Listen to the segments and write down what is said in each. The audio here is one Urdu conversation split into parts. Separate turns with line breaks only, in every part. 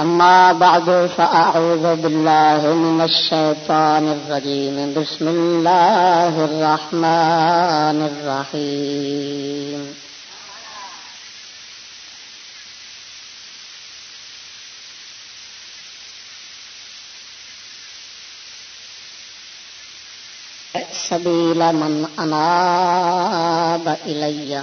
أما بعد، فأعوذ بالله من الشيطان الرجيم. بسم الله الرحمن الرحيم. سبيل من أناب إليّ.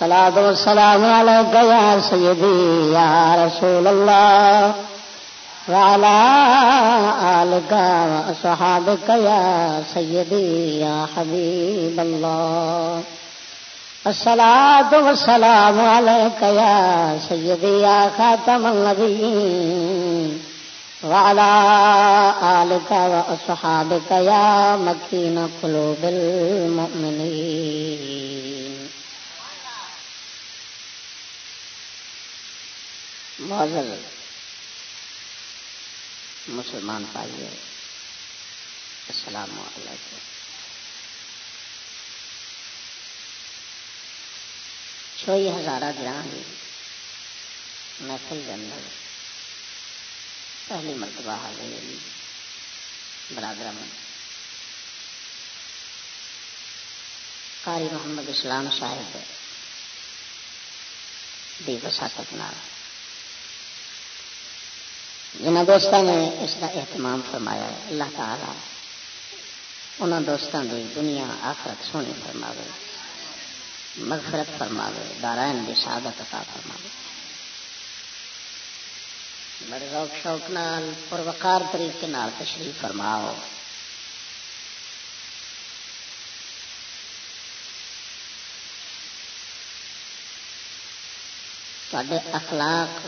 سلاد والسلام عليك يا سيدي، يا رسول الله. وعلى آلك وأصحابك يا سيدي، يا حبيب الله. الصلاة والسلام عليك يا سيدي، يا خاتم النبيين. وعلى آلك وأصحابك يا مكين قلوب المؤمنين. مسلمان پائیے۔ السلام علیکم۔ چھوئی ہزارہ گرام محفل کے اندر پہلی مرتبہ حاضر برادر میں قاری محمد اسلام صاحب دی وساطت نال جنہ دوستوں نے اس کا اہتمام فرمایا ہے، اللہ تعالی انہوں دوستوں کی دنیا آخرت سونی فرما مغفرت فرما دارائن کی سعادت عطا فرما بڑے روک شوق نال پروکار طریقے نال تشریف فرماؤ۔ اخلاق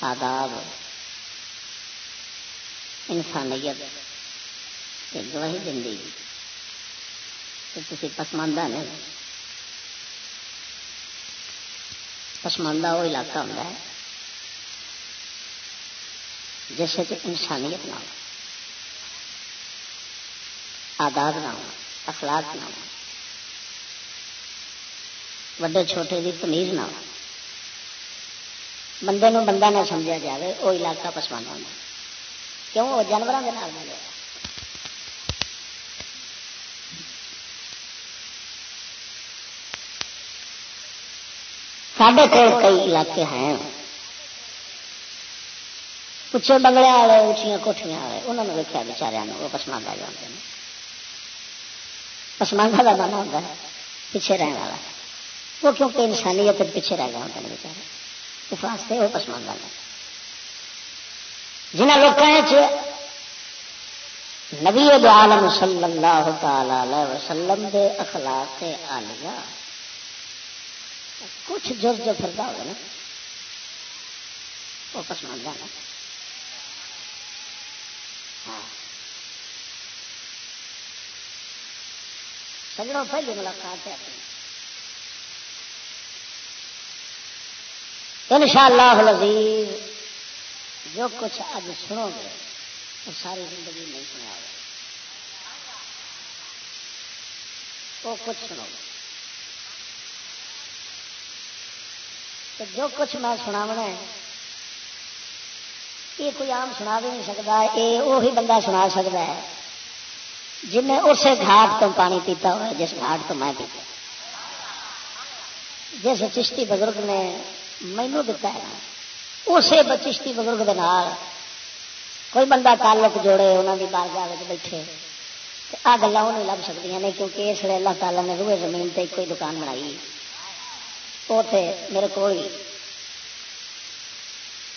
آداب، انسانیت گواہی دیں تھی پسماندہ نہیں پسماندہ وہ علاقہ ہوتا ہے جیسے کہ انسانیت نہ ہو، آداب نہ ہو، اخلاق نہ ہو، وڈے چھوٹے کی تمیز نہ ہو۔ بندے نو بندہ نہ سمجھا جائے وہ علاقہ پسمانا ہونا کیوں وہ جانوروں کے نام ملے سڈے کو کئی علاقے ہیں اچے بنگلے والے اچیا کوٹیاں والے انہوں نے ویکیا بچارے وہ پسماندا جانتے ہیں پسماندا کا مانا ہوتا ہے پیچھے رہنے والا وہ کیونکہ انسانیت پیچھے رہ گئے ہوتے ہیں بچارے اس واسطے وہ پسماندہ نے جنہ لوگوں نبی عالم صلی اللہ تعالی وسلم دے اخلاق آلیا کچھ جز جو پھرتا ہوگا نا، وہ پسماندہ نے ہاں. سجڑوں پہلی ملاقات ہے اپنی. ان شاء اللہ جو کچھ اج سنو گے، وہ
ساری زندگی نہیں سنیا وہ کچھ سنو گے۔ جو کچھ میں سنا ہے، یہ کوئی عام سنا بھی نہیں سکتا، یہ وہی بندہ سنا سکتا ہے، جن نے اسے گھاٹ تو پانی پیتا ہوا جس گھاٹ تو میں پیتا جس چشتی بزرگ نے مینو دتا ہے اسے چشتی بزرگ دے نال کوئی بندہ تعلق جوڑے انہوں کی بار گاہ بیٹھے آ گلا وہ نہیں لب سکتی نہیں کیونکہ اس لیے اللہ تعالیٰ نے روئے زمین تے کوئی دکان بنائی وہ میرے کو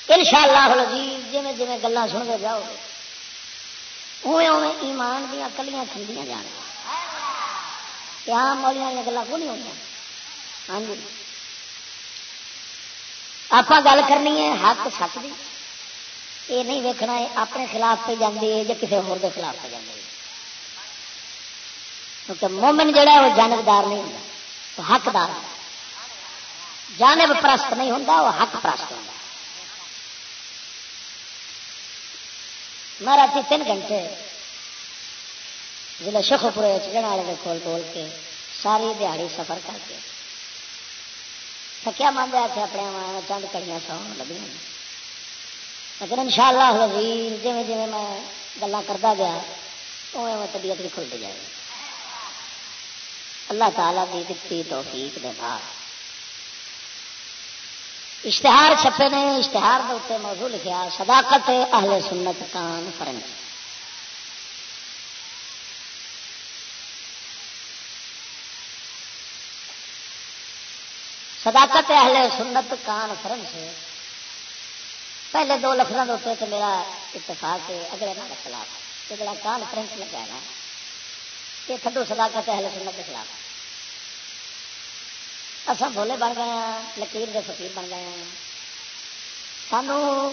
ان شاء اللہ جی جی جی گلا سن کے جاؤ اوے اوے ایمان دیا کلیاں کھندیاں جان آم والی گلا کو نہیں ہوئی ہاں جی آپ گل کرنی ہے، حق سچ دی۔ یہ نہیں ویکنا ہے، اپنے خلاف پہ جاتی ہے یا کسی ہو خلاف پہ جاتی ہے۔ کیونکہ مومن جڑا ہے، وہ جانبدار نہیں ہوتا وہ حقدار جانب پرست نہیں ہوتا وہ حق پرست ہوتا میں رات جی، تین گھنٹے۔ ضلع شخ پورے چڑھنے والے کے کول بول کے ساری دیہڑی سفر کر کے تھکیا مان دیا کہ اپنے چند کڑیاں سو لگی لیکن ان شاء اللہ جی جی جی میں گلا کرتا گیا میں طبیعت بھی کھلتی جائے اللہ تعالیٰ کی دکھتی توفیق دے بعد اشتہار چھپے نے، اشتہار کے اتنے موضوع لکھا صداقت اہل سنت کانفرنس صداقت اہل سنت کانفرنس پہلے دو لفظوں کے اتنے تو میرا اتفاق ہے، اگلے میرے خلاف۔ یہ جڑا کانفرنس لگا نا، یہ تھڈو صداقت اہل سنت کے خلاف۔ اصا بولے بن گئے ہیں لکیر کے فقیر بن گئے ہیں سانو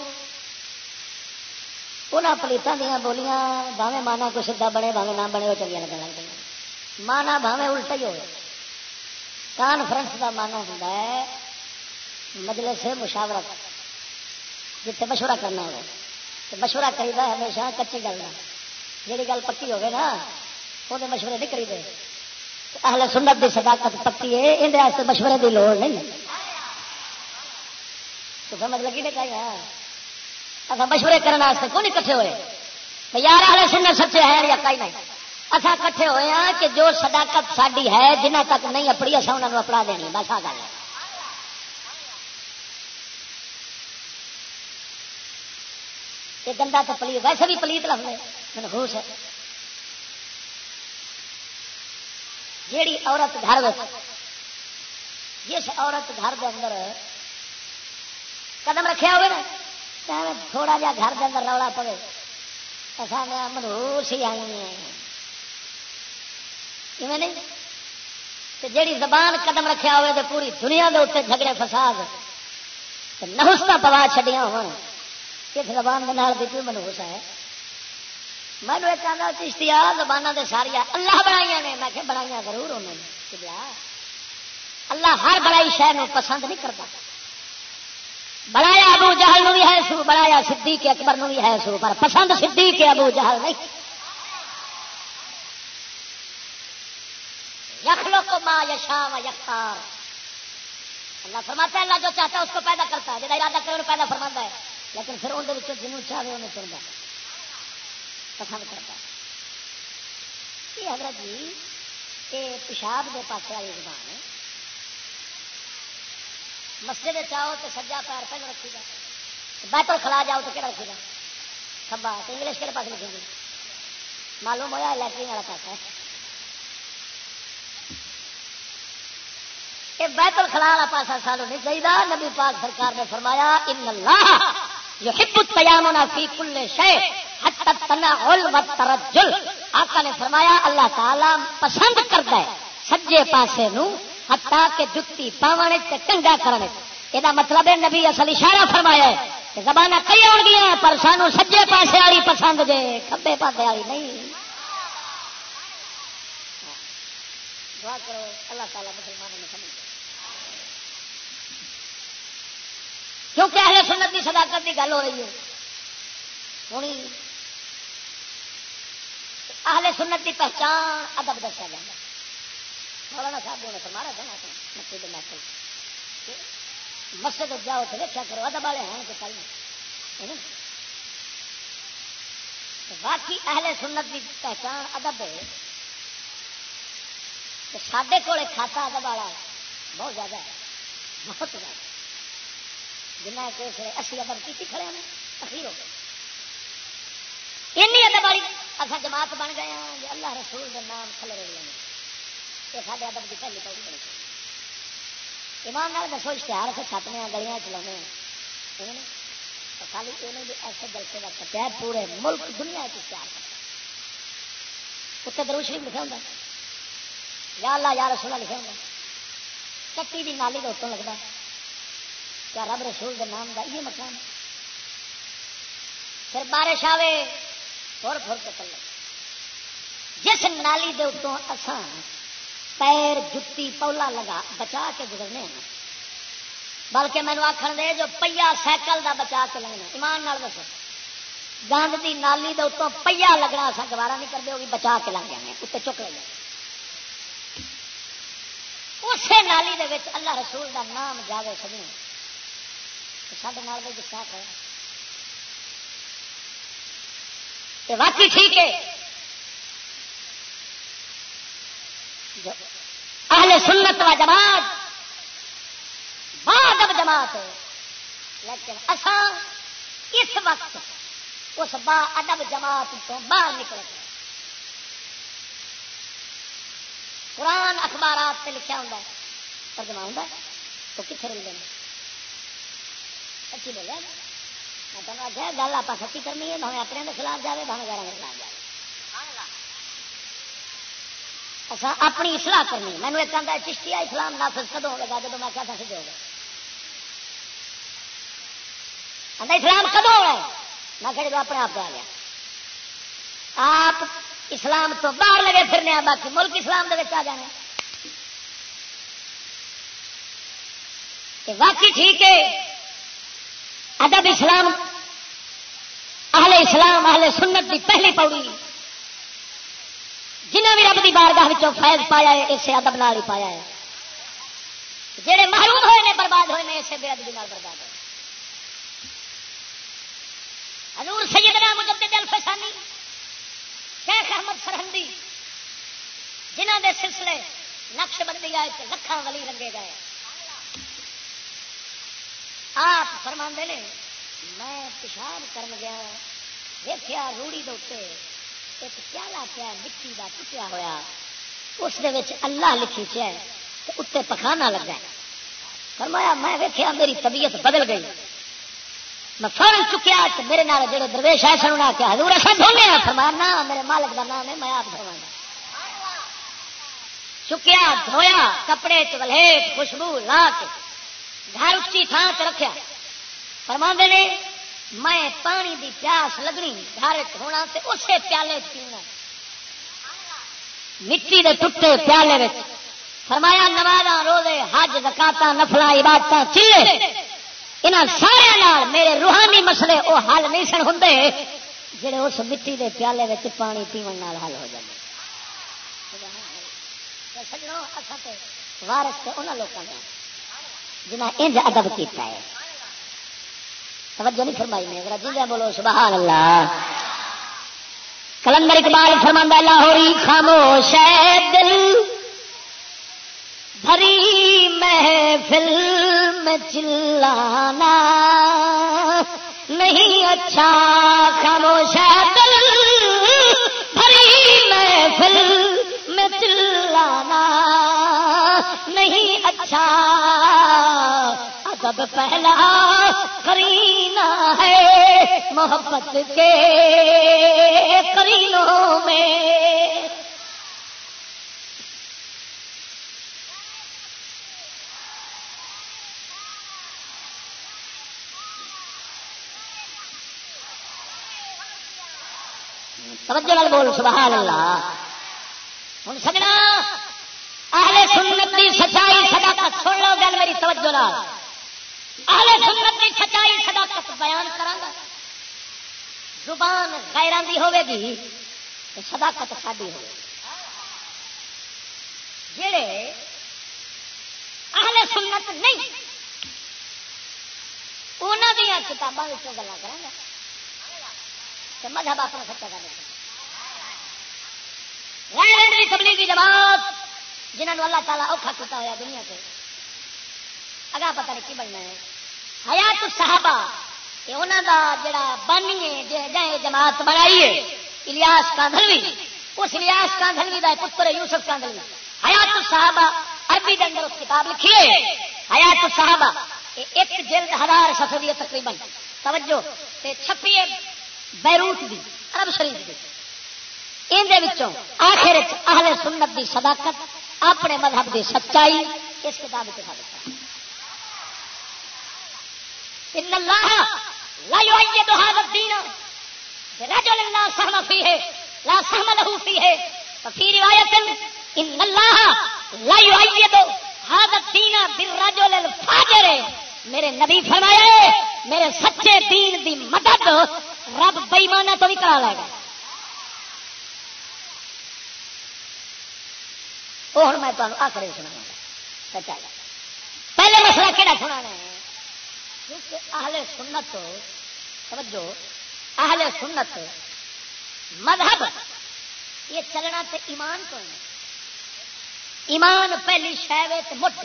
ان پلیتوں دیا بولیاں باہیں مانا کو سیدا بنے باہیں نہ بنے، وہ چنگیا لگن لگ گئی مانا باہیں الٹا ہی ہوئے۔ کانفرنس کا مانا ہوں مجلس مشاورت جتنے مشورہ کرنا ہو مشورہ کریدا ہمیشہ کچی گل کا جی گل پکی ہوگی نا وہ مشورے نہیں کریدے اہل سنت کی صداقت پکی ہے اندر مشورے کی لوڑ نہیں تو سمجھ لگی نہیں کہیں مشورے کرنے کون کٹھے ہوئے یار اہل سنت سچے ہے یا کہیں نہیں اصا کٹھے ہوئے ہیں کہ جو صداقت ساری ہے جنہ تک نہیں اپنی اصا انہوں نے اپنا دینی، بس آ گل یہ گندا تو پلیت، ویسے بھی پلیت لفظ منحوس ہے۔ جیڑی عورت گھر جس عورت گھر کے اندر قدم رکھا ہوئے نا تھوڑا جا گھر کے اندر رولا پڑے اصل منہوس ہی آئی ہیں نہیں؟ جیڑی زبان قدم رکھا ہوئے تو پوری دنیا کے اتنے جھگڑے فساد نہستا پوا چڈیا ہو کس زبان کے نال بھی منہوس ہے؟ میں نے چاہتا چشتی زبانہ دے ساریا اللہ بنائی نے۔ میں کہ بنائی ضرور انہوں نے اللہ ہر بڑائی شہر پسند نہیں کرتا بنایا ابو جہل نو بھی ہے سو، بنایا صدیق کے اکبر نو بھی ہے سو، پر پسند صدیق کے ابو جہل نہیں۔ یخ یشا و یختار۔ اللہ فرماتا ہے، اللہ جو چاہتا ہے اس کو پیدا کرتا ہے۔ جہاں ارادہ کرے پیدا فرماتا ہے۔ لیکن پھر اندر جنوب چاہے، انہیں چنتا پسند کرتا ہے۔ یہ حضرت جی یہ پیشاب کے پاس والی زبان ہے۔ مسجد چاہو تو سجا پیر پہلے رکھی گا بیٹل کھلا جاؤ تو کہڑا رکھے گا کبا تو انگلش کہڑے پاس لکھیں گے معلوم ہوا لیٹرین والا پاس ہے۔ یہ بیتل خلا والا پاسا سانو نہیں چاہیے نبی پاک سرکار نے فرمایا، ان اللہ جو ہپ تیامنا فی کل شے ترجل آقا نے فرمایا، اللہ تعالی پسند کرتا ہے سجے پاسے نو ہتا کہ جتی پاون ٹنگا کرنے یہ مطلب ہے، نبی اصل اشارہ فرمایا ہے کہ زبان کئی آن گیا پر سانو سجے پاسے والی پسند جے کبے پاسے والی نہیں۔ دعا کرو، اللہ تعالیٰ مسلمانوں نے سمجھ کیونکہ اہل سنت کی صداقت کی گل ہو رہی ہے۔ ہوں اہل سنت کی پہچان ادب دسیا جائے مولانا صاحب نے فرمایا تھا مسجد محفل مسجد جاؤ تو دیکھا کرو، ادب والے ہیں کہ پہلے باقی اہل سنت کی پہچان ادب ہے۔ سڈے کول کھاتا ادب والا بہت زیادہ ہے۔ بہت زیادہ جنہیں کہ اسی ادب کی کھڑے ہیں اخیر ہو گئے۔ ادب والی اصل جماعت بن گئے ہیں جو اللہ رسول کے نام کھلے رہے ہیں۔ یہ سارے ادب کی پہلی پہلی بڑی ایمان نال دسو، اشتہار سے چھپنے گلیاں چلانے خالی یہ بھی ایسے جلسے کا کٹیا پورے ملک، دنیا اشتہار اتنے درو شریف لکھا ہوں یا اللہ، یا رسول لکھا ہوں کٹی کی نالی کا اتوں لگتا کیا رب رسول کے نام کا یہ مکان پھر بارش آئے فر فر کے چلے۔ جس نالی دے اتوں اسان پیر جتی پولا لگا، بچا کے گزرنے ہیں۔ بلکہ مینو آخر دے، جو پہیا سائیکل دا بچا کے لگنا ایمان نال دسو۔ گند دی نالی دے اتوں پہیا لگنا اصا گوارا نہیں کرتے وہ بھی بچا کے لگ جانے اتنے چک لے۔ اسی نالی دے وچ اللہ رسول دا نام جاوے سجنے سڈے نال بھی واقعی ٹھیک ہے اہل سنت و جماعت بعد جماعت ہے لیکن اسان اس وقت اس با ادب جماعت تو باہر نکل گئے قرآن اخبارات سے لکھا ہوں ترجمہ ہوں تو کتنے رل گئے سچی بولے میں تمہیں آخیا گل آپ سچی کرنی ہے بھاوے اپنے خلاف جائے بھاوے گھر کے خلاف جائے اچھا اپنی اصلاح کرنی مینو ایک آدھا چشتی اسلام نافذ کدو ہوگا جب میں کیا تھا سجے ہوگا اسلام کدو ہو میں کہ جب اپنے آپ آ گیا۔ آپ اسلام تو باہر لگے پھرنے باقی ملک اسلام دے آ جانے واقعی ٹھیک ہے۔ ادب اسلام، اہل اسلام، اہل سنت کی پہلی پوڑی۔ جنہیں بھی رب کی بارگاہ فیض پایا ہے، اسے ادب نال ہی پایا ہے۔ جہے محروم ہوئے نے، برباد ہوئے نے، اسے بے ادبی برباد ہوئے۔ حضور سیدنا مجدد الفسانی، شیخ احمد سرحدی جنہ دے سلسلے نقش بندی آئے لکھان والی رنگے گئے۔ آپ فرما نے، میں پیشاب کر گیا دیکھا روڑی دے ایک پیالہ پیا، مٹی کا ٹوٹیا ہوا اس اللہ لکھی چ اتنے پخانا لگا فرمایا، میں ویکیا میری طبیعت بدل گئی۔ میں فورن چکیا تو میرے نال جڑے درویش ہے سن آ کے حضور ایسا دھونے ہیں فرمایا، نہ، میرے مالک کا نام ہے، میں آپ دھوا چکیا، دھویا، کپڑے چلے خوشبو لا کے گھر اچھی تھان سے رکھا فرما نے، میں پانی دی پیاس لگنی، گھر ہونا تے اسے پیالے پینا۔ مٹی دے ٹوٹے پیالے فرمایا نواز روزے، حج زکاتا نفلا عبادت چلے یہاں سارے میرے روحانی مسئلے وہ حل نہیں سن ہوں جڑے اس مٹی دے پیالے پانی پیون حل ہو جائے سجڑوں وارس انہوں لوگوں نے جنہیں انج ادب کیتا ہے۔ توجہ نہیں فرمائی نے جی بولو، سبحان اللہ۔ کلندر اقبال فرماندہ لاہوری خاموش ہے دل۔ بھری محفل میں چلانا۔ نہیں اچھا خاموش ہے دل۔ بھری محفل میں چلانا۔ نہیں اچھا ادب پہلا کرینا ہے محبت کے کرینوں میں۔ توجہ بول، سبحان اللہ۔ ہوں سجنا، اہل سنت کی سچائی، صداقت، سن لو گل میری، توجہ نال۔ اہل سنت کی سچائی صداقت بیان کرا زبان غیران دی ہوے گی تو صداقت ساری ہو جڑے اہل سنت نہیں انہوں دیا کتابوں گلا کریں مذہب اپنا سچا کر دے غیران دی تبلیغی جماعت جنہوں اللہ تعالیٰ اوکھا کیتا ہوا دنیا سے اگا پتہ نہیں کی بننا ہے۔ حیات صحابہ یہ انہوں کا جڑا بنیے جماعت بنائی ہے، الیاس کاندھلوی۔ اس الیاس کاندھلوی کا پتر یوسف کاندھلوی۔ حیات صحابہ عربی کے اندر اس کتاب لکھی ہے۔ حیات صحابہ ایک جلد ہزار سفری تقریباً۔ توجہ، تے چھپی بیروت دی، عرب شریف دی۔ اندر آخر اہل سنت دی صداقت، اپنے مذہب دی سچائی، اس کتاب کے ساتھ ان اللہ لا يؤيد هذا الدين برجل لا سهم فيه لا سهم له فيه وفي روايه ان الله لا يؤيد هذا الدين بالرجل الفاجر۔ میرے نبی فرمایا میرے سچے دین دی مدد رب بےمانا تو بھی کرا لے گا۔ وہ ہوں میں تمہیں آخری سنا سچا پہلے مسئلہ کہڑا سنا کیونکہ اہل سنت، توجہ، اہل سنت مذہب، یہ چلنا تے ایمان تو ایمان پہلی شہ مٹھ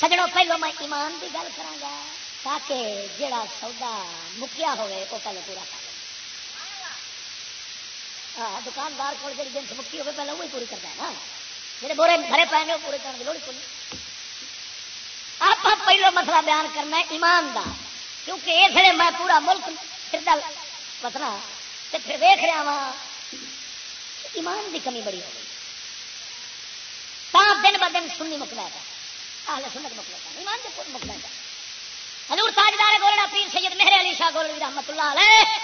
سجڑوں پہلو میں ایمان کی گل کرا تاکہ جڑا سودا مکیا ہوئے، وہ پہلے پورا کر ہاں دکاندار کو جی جنس مکی ہوگی پہلے وہی پوری کرتا ہے نا۔ جی بورے بھرے پے نے وہ پورے کرنے کی لوڑ کو آپ پہلو مسئلہ بیان کرنا ہے ایمان دا، کیونکہ اس لیے میں پورا ملک پھر پتنا تو پھر ویخ رہا وا ایمان دی کمی بڑی ہو گئی۔ تا دن ب دن سننی مکلا تھا آل سنت مکلا تھا ایمان سے مکلا تھا حضور تاجدار گولڑا پیر سید مہر علی شاہ گولڑی رحمت اللہ علیہ،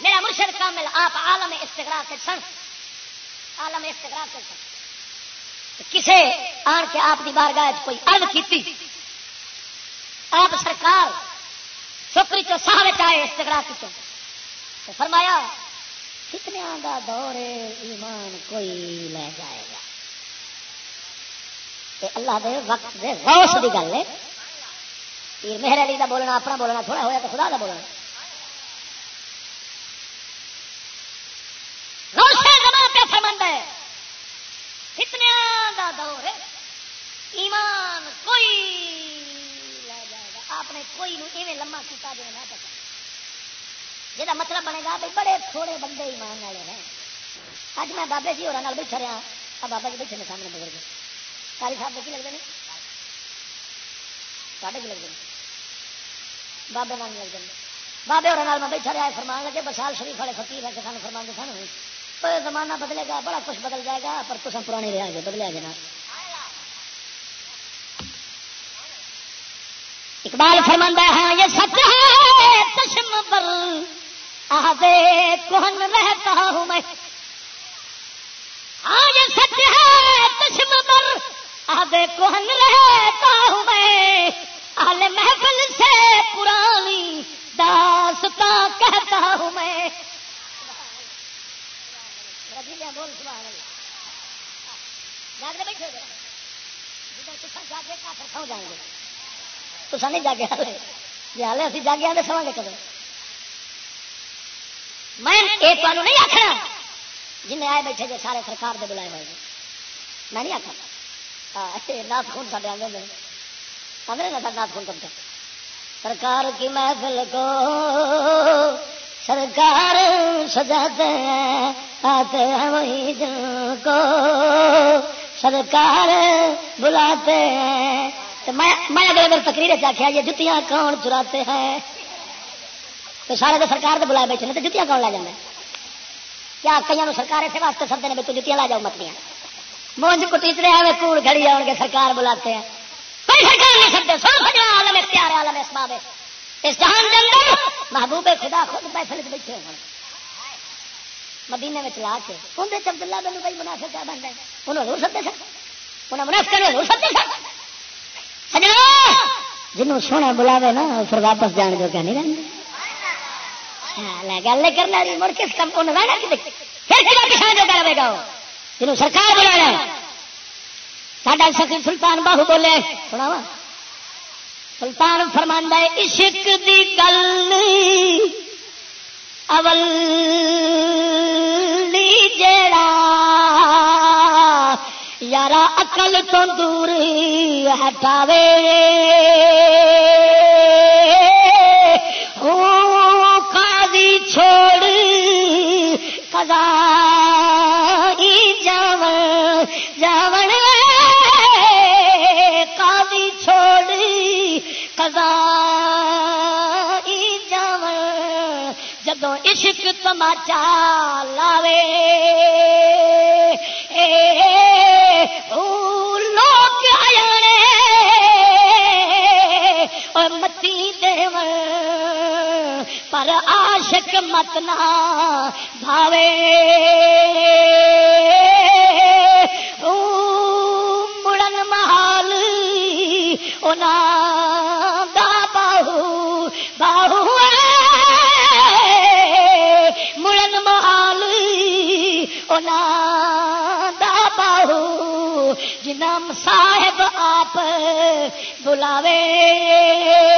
میرا مرشد کامل، آپ عالم استغرا کے سن۔ عالم استغرا کے سن۔ کسے آن کے آپ کی بارگاہ کوئی ارد کی آپ سرکار چوکری چو ساہ آئے استغرا کی تو فرمایا کتنے کا دور ایمان کوئی لے جائے گا۔ اللہ دے وقت دے روش کی گل ہے۔ پیر مہر علی کا بولنا، اپنا بولنا تھوڑا ہوا تو خدا کا بولنا دور ایمان کوئی لے جائے گا آپ کوئی ایویں لما کیا جائے نہ پتا۔ جہاں مطلب بنے گا بھائی بڑے تھوڑے بندے ایمان والے ہیں۔ اج میں بابے جی اور بیٹھا رہا آ بابا جی بیٹھے سامنے بزرگ۔ کاری صاحب کی لگتے ہیں ساڈے کی لگتے ہیں بابے نام لگتے ہیں بابے اور میں بیٹھا رہا فرمان لگے بسال شریف والے فقیر ہے کہ سانو فرمان دے سن زمانہ بدلے گا، بڑا کچھ بدل جائے گا، پر کچھ پرانی رہا گے، بدلے گا اقبال فرماندہ ہے، یہ سچ ہے چشم پر آدھے کون رہتا ہوں میں؟ ہاں یہ سچ ہے چشم پر آدھے کون رہتا ہوں میں؟ آل محفل سے پرانی داستا کہتا ہوں میں۔ بول سبحان اللہ جاگتے بیٹھے جاگے کافر سو جائیں گے۔ تو نہیں جاگے ہلے جی ہلے ابھی جاگے آتے سوا گے کدو میں ایک تمہیں نہیں آخنا جن آئے بیٹھے جی سارے سرکار کے بلائے ہوئے میں نہیں آخر ہاں، نات خون سارے آدھے آدھے نا نات خون کب سرکار کی محفل کو سرکار سجاتے ہیں، آتے ہیں وہی جن کو۔ سرکار بلاتے ہیں تو میں اگلے اگر تقریر چاہیا یہ جتیاں کون چراتے ہیں؟ تو سارے تو سرکار تو بلا بیٹھے تو جتیاں کون لے جانا کیا کئی سرکار اسے واسطے سدے نے تو جتیاں لا جاؤ متیاں مونج کو ٹیچرے آئے کور گھڑی آؤ گے سرکار بلاتے ہیں۔ محبوب خدا خود پیسے بیٹھے ہیں۔ مدینے میں لا کے اندر چبد اللہ بن بھائی منافع کیا بن رہے انہوں نے ہو سکتے سر انہیں منافع ہو سکتے سر جنوں سونا بلاوے نا پھر واپس جان جو نہیں رہتے ہاں، گل کرنا جی، مڑ کس کام کو رہنا پھر کسان جو کرے گا جنہوں سرکار بلا ساڈا سخی سلطان باہو بولے سنا وا سلطان فرماندہ عشق دی گل اول جڑا یارا اقل تو دور ہٹاوے۔ قاضی چھوڑ کدا جاون جاون۔ قاضی چھوڑ کدا جدو عشق تماچا لاوے۔ لوگ آیا متی دیو پر عاشق متنا بھاوے۔ مڑن محال دا بلاوے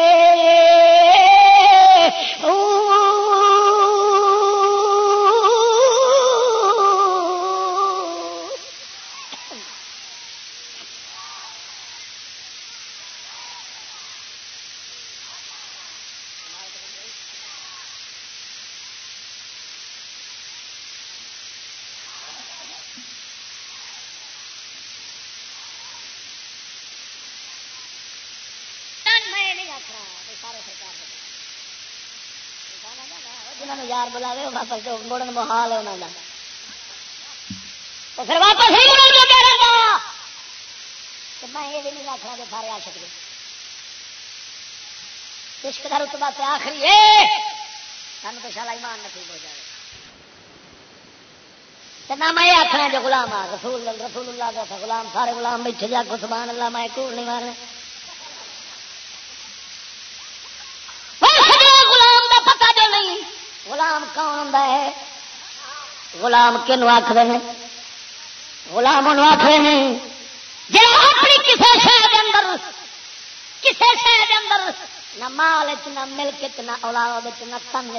واپس مڑن محال ہے انہوں کا پھر واپس ہی میں یہ بھی نہیں آخنا کہ سارے آ سکتے عشق کا رتبہ سے آخری ہے۔ سانو تو شالا ایمان نصیب ہو جائے۔ نہ میں آخنا جو غلام آ، رسول رسول اللہ کا غلام، سارے غلام بیٹھے جا کو، سبحان اللہ، میں کوڑ نہیں مارنا۔ غلام کون ہے؟ غلام کن آخر غلام ان آخر جی اپنی کسی شہر اندر کسی شہر اندر، نہ مال نہ ملک نہ اولاد نہ تن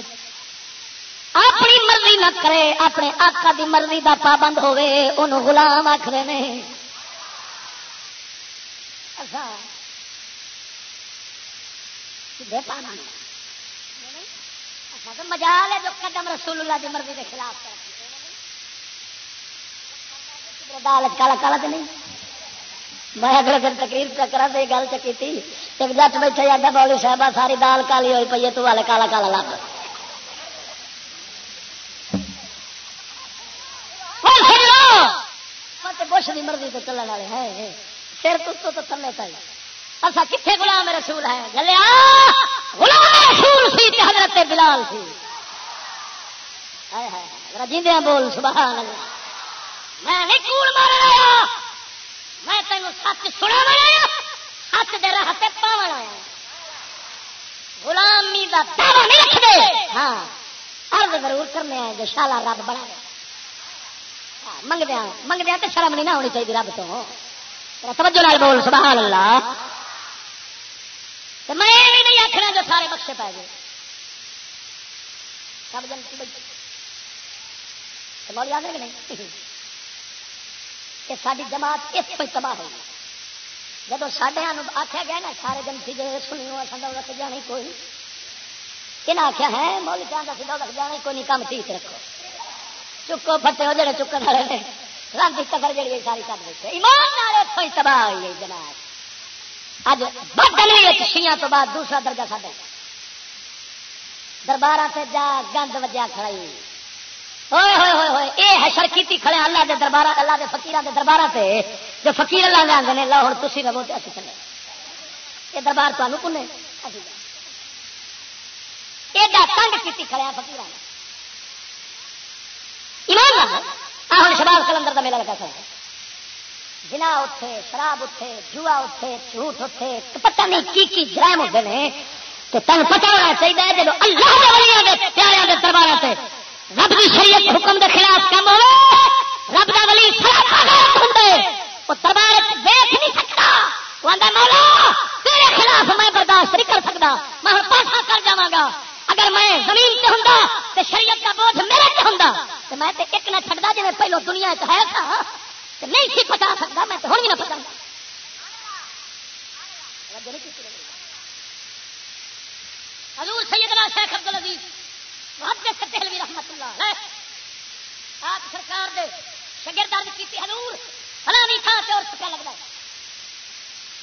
اپنی مرضی نہ کرے، اپنے آقا دی مرضی دا پابند ہوے ان غلام آخر نے۔ اچھا۔ پانا مجال ہے جو قدم رسول اللہ کی مرضی کے خلاف دال کالا کالا تو نہیں؟ میں اگلے دن تقریر پہ کرا تو گل چکی تھی، ایک جٹ بیٹھے جاتا بولی صاحب ساری دال کالی ہوئی پی ہے، تو والے کالا کالا لگ بش کی مرضی تو چلنے والے ہیں سر تو تھلے تھی اصا کتنے غلام رسول ہے گلیا غلام رسول سی حضرت بلال سی۔ رجیندیا بول، سبحان اللہ۔ میں نہیں کوڑ مارا میں تینوں سچ سنا آیا سچ دے راہ تے پاون آیا۔ غلامی دا دعوی نہیں رکھتے۔ ہاں عرض ضرور کرنے آئے جو شالا رب بنا دے۔ منگدیا منگدیا تو شرم نہیں نہ ہونی چاہیے رب تو۔ توجہ لال بول، سبحان اللہ۔ میں یہ بھی نہیں آخنا جو سارے بخشے پی گئے۔ سب جنتی موڑ یاد ہے کہ نہیں؟ کہ ساری جماعت اس پہ تباہ ہوئی۔ جب سڈے آخیا گیا نا، سارے جنتی جی سنی سنڈا رکھ جانا کوئی کہنا آخیا ہے؟ مول چاہتا سیدھا رکھ جانا کوئی نہیں کام ٹھیک رکھو۔ چکو پٹے ہو جڑے چکن والے نے۔ رنگ قدر جڑی ساری کر دیتے ایمان تباہ ہوئی جناب۔ اج بدلی شیا تو بعد دوسرا درجہ ساڈا دربار سے جا گند وجہ کھڑائی۔ ہوئے ہوئے ہوئے ہوئے، اے حشر کیتی کھڑے اللہ دے دربار اللہ دے فقیران دے دربار سے جو فقیر اللہ نے آدھے لو ہوں تھی رہو تو اچھی چلے۔ یہ دربار تمہیں کنے؟ ایڈا کنڈ کیتی کھڑے فقیران ایمان ہوں شباب کلندر کا میلہ لگا سر جنا اتے شراب اتے جوا اتے جھوٹ اتے پتہ نہیں کی کی جرائم ہوتے ہیں۔ تو تین پتا ہونا چاہیے جب اللہ پیاروں کے دربار سے رب کی شریعت حکم کے خلاف کم ہو، رب کا ولی ہوں وہ دربار دیکھ نہیں سکتا۔ وہ آدھا مولا، تیرے خلاف میں برداشت نہیں کر سکتا۔ میں ہوں پاسا کر جا گا۔ اگر میں زمین سے ہوں تو شریعت کا بوجھ میرے سے ہوں تو میں تے ایک نہ چڑھتا جی پہلو دنیا ہے تھا نہیں سی پتا سکتا، میں تو ہوں نہ پتا حضور سیدنا شیخ عبد العزیز، محدث دہلوی رحمت اللہ آپ سرکار دے شگردار کی حضور، فلانی تھان سے اور پتہ لگتا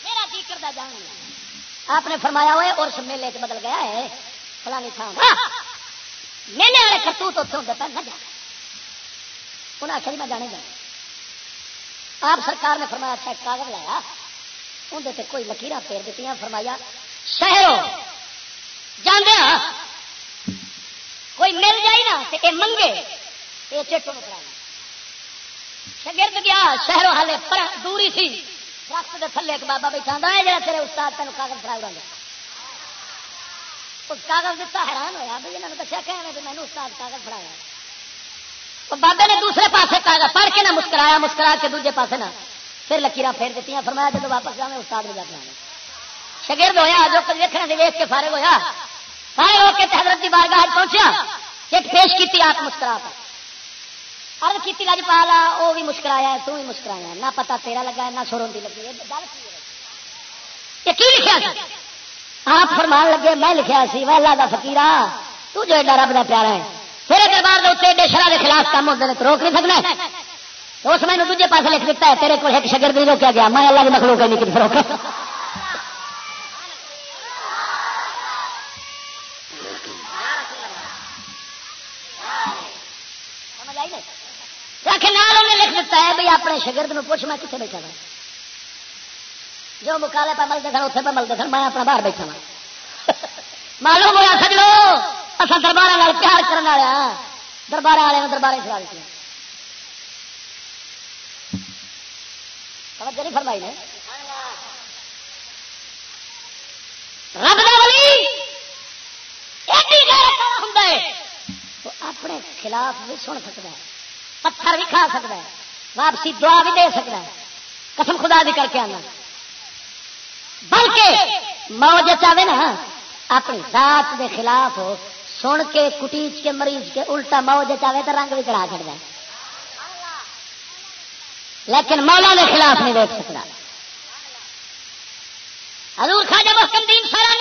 میرا جی کردہ جان آپ نے فرمایا ہوئے اور میلے سے بدل گیا ہے، فلانی تھان میلے والے کرتوت اتنے ہوتے پہ نہ جا انہیں آخر جی میں جانے جانا آپ سرکار نے فرمایا اچھا کاغذ لایا۔ اندر کوئی لکیر پھیر دیتی فرمایا شہروں جانے کوئی مل جائے نا تو یہ منگے یہ چیٹوں کرا شگرد گیا شہروں ہالے پر دوری سی۔ درخت کے تھلے ایک بابا بیٹھا ہے جا تیرے استاد تین کاغذ فرا گا اس کاغذ دتا حیران ہوا بھائی انہوں نے دسیا کہ میں استاد کاغذ فرایا بابے نے دوسرے پاسے کاغذ پڑھ کے نہ مسکرایا، مسکرا کے دوجے پاسے نہ۔ پھر لکیر پھیر دیتی فرمایا جب واپس جاؤں استاد میں جا کے شگرد ہوا جو کچھ دیکھنے سے جی، ویک کے فارغ ہوا فارغ ہو کے حضرت کی بارگاہ پہنچا چٹ پیش کی آپ مسکرا پا ارد کی رج پالا وہ بھی مسکرایا تو بھی مسکرایا نہ پتا تیرا لگا نہ سروں کی لگی یہ کی لکھا آپ فرمان لگے، میں لکھا سی ویلا کا فکیرا تو جو ایڈا رب کا پیارا ہے۔ تیرے دربار کے اتنے ایڈے شرح کے خلاف کام ہوتے ہیں تو روک نہیں سکنا۔ اس میں دوجے پاس لکھ دیتا ہے، تیرے کو ایک شگر نہیں روکیا گیا۔ میں اللہ کی مخلوق نہیں کسی روکا۔ لکھ دیتا ہے بھائی اپنے شگرد میں پوچھ میں کتنے بیٹھا تھا جو مکالے پہ ملتے سن اتنے پہ ملتے سن، میں اپنا باہر بیٹھا ہوں معلوم ہوا سک اصل دربار پیار کرنے والا دربار والے دربار چلا دیتی توجہ نہیں فرمائی نے؟ رب اپنے خلاف بھی سن سکتا ہے۔ پتھر بھی کھا سکتا ہے۔ واپسی دعا بھی دے سکتا ہے۔ قسم خدا بھی کر کے آنا۔ بلکہ موج چاہے نا، اپنی ذات دے خلاف ہو۔ سن کے کٹیچ کے مریض کے الٹا موج چاہے تو رنگ بھی چڑھا چڑھتا ہے۔ لیکن مولا دے خلاف نہیں دیکھ سکتا حضور خواجہ محکم دین سارا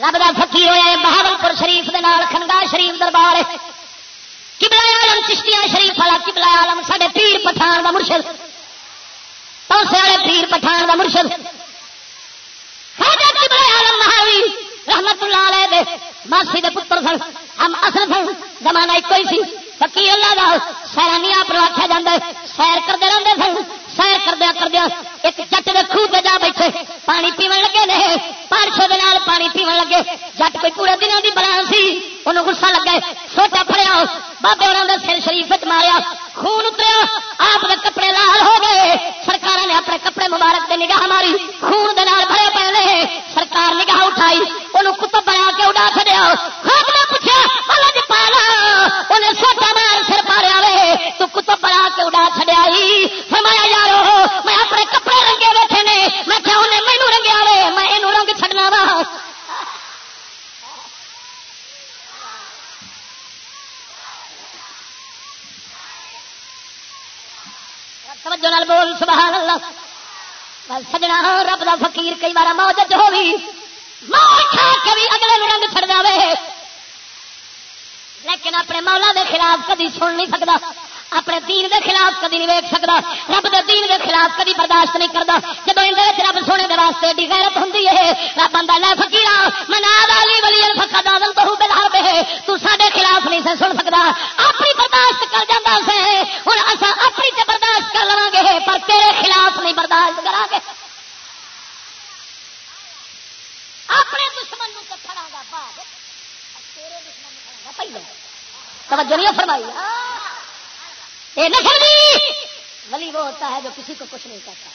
رب کا فکی ہوا ہے بہاول پور شریف دے نال خنگا شریف دربار کبلا عالم چشتیاں شریف والا کبلا عالم سڈے پیر پٹھان کا مرشد۔ پوسے والے پیر پٹھان کا مرشد۔ خواجہ کبلا عالم مہاویر۔ رحمت اللہ علیہ دے ماسی دے پتر سن، ہم اصل سن، زمانہ ایک ہی سی۔ فقیر اللہ دا سیرانی آپ آخیا جا سیر کرتے رہتے سن، سیر کردیا کردیا ایک جٹ کے خوہ پہ جا بیٹھے۔ پانی پیو لگے نے، پانچ دن پانی پیو لگے۔ جٹ کوئی پورے دنوں کی بلان سی۔ انہوں گسا لگا سوچا فریا بابے انہوں نے سر شریف ماریا۔ خون اتریا۔ آپ کے کپڑے لال ہو گئے۔ سرکار نے اپنے کپڑے مبارک سے نگاہ ماری۔ خون دے بھرے پے سرکار نگاہ اٹھائی۔ انہوں کتب بنا کے اڈا چڑیا خوب جی ہاں۔ نے پوچھا الگ پالا انہیں سوٹا مار سر پاریا وے تو کتب بنا کے اڈا چڑیا فرمایا، یارو، میں اپنے کپڑے رنگے بیٹھے نے میں کیا انہیں مینو رنگیا وے میں یہ رنگ چڈنا وا بول سبحان اللہ سجنا رب دا فقیر کئی بار موجود ہوگی بھی اگلے رنگ چڑ جائے لیکن اپنے مولا دے خلاف کدی سن نہیں سکتا اپنے دین دے خلاف کدی نہیں ویک سکتا رب دے دین دے خلاف کدی برداشت نہیں کرتا جب اندر رب سونے دے واسطے ایڈی غیرت ہوں رب آتا لے فکیر منا والی ولی فکا دادل بہو بلا پہ تو سارے خلاف نہیں سے سن سکتا اپنی برداشت کر جاتا سے ہوں اصا اپنی تے برداشت کر لوا گے، پر تیرے خلاف نہیں برداشت کرا گے۔ اپنے دشمن کو کھڑا گا بعد تیرے دشمن کھڑا گا پہلے توجہ نہیں فرمائی۔ یہ نہ سمجھی ولی وہ ہوتا ہے جو کسی کو کچھ نہیں کہتا۔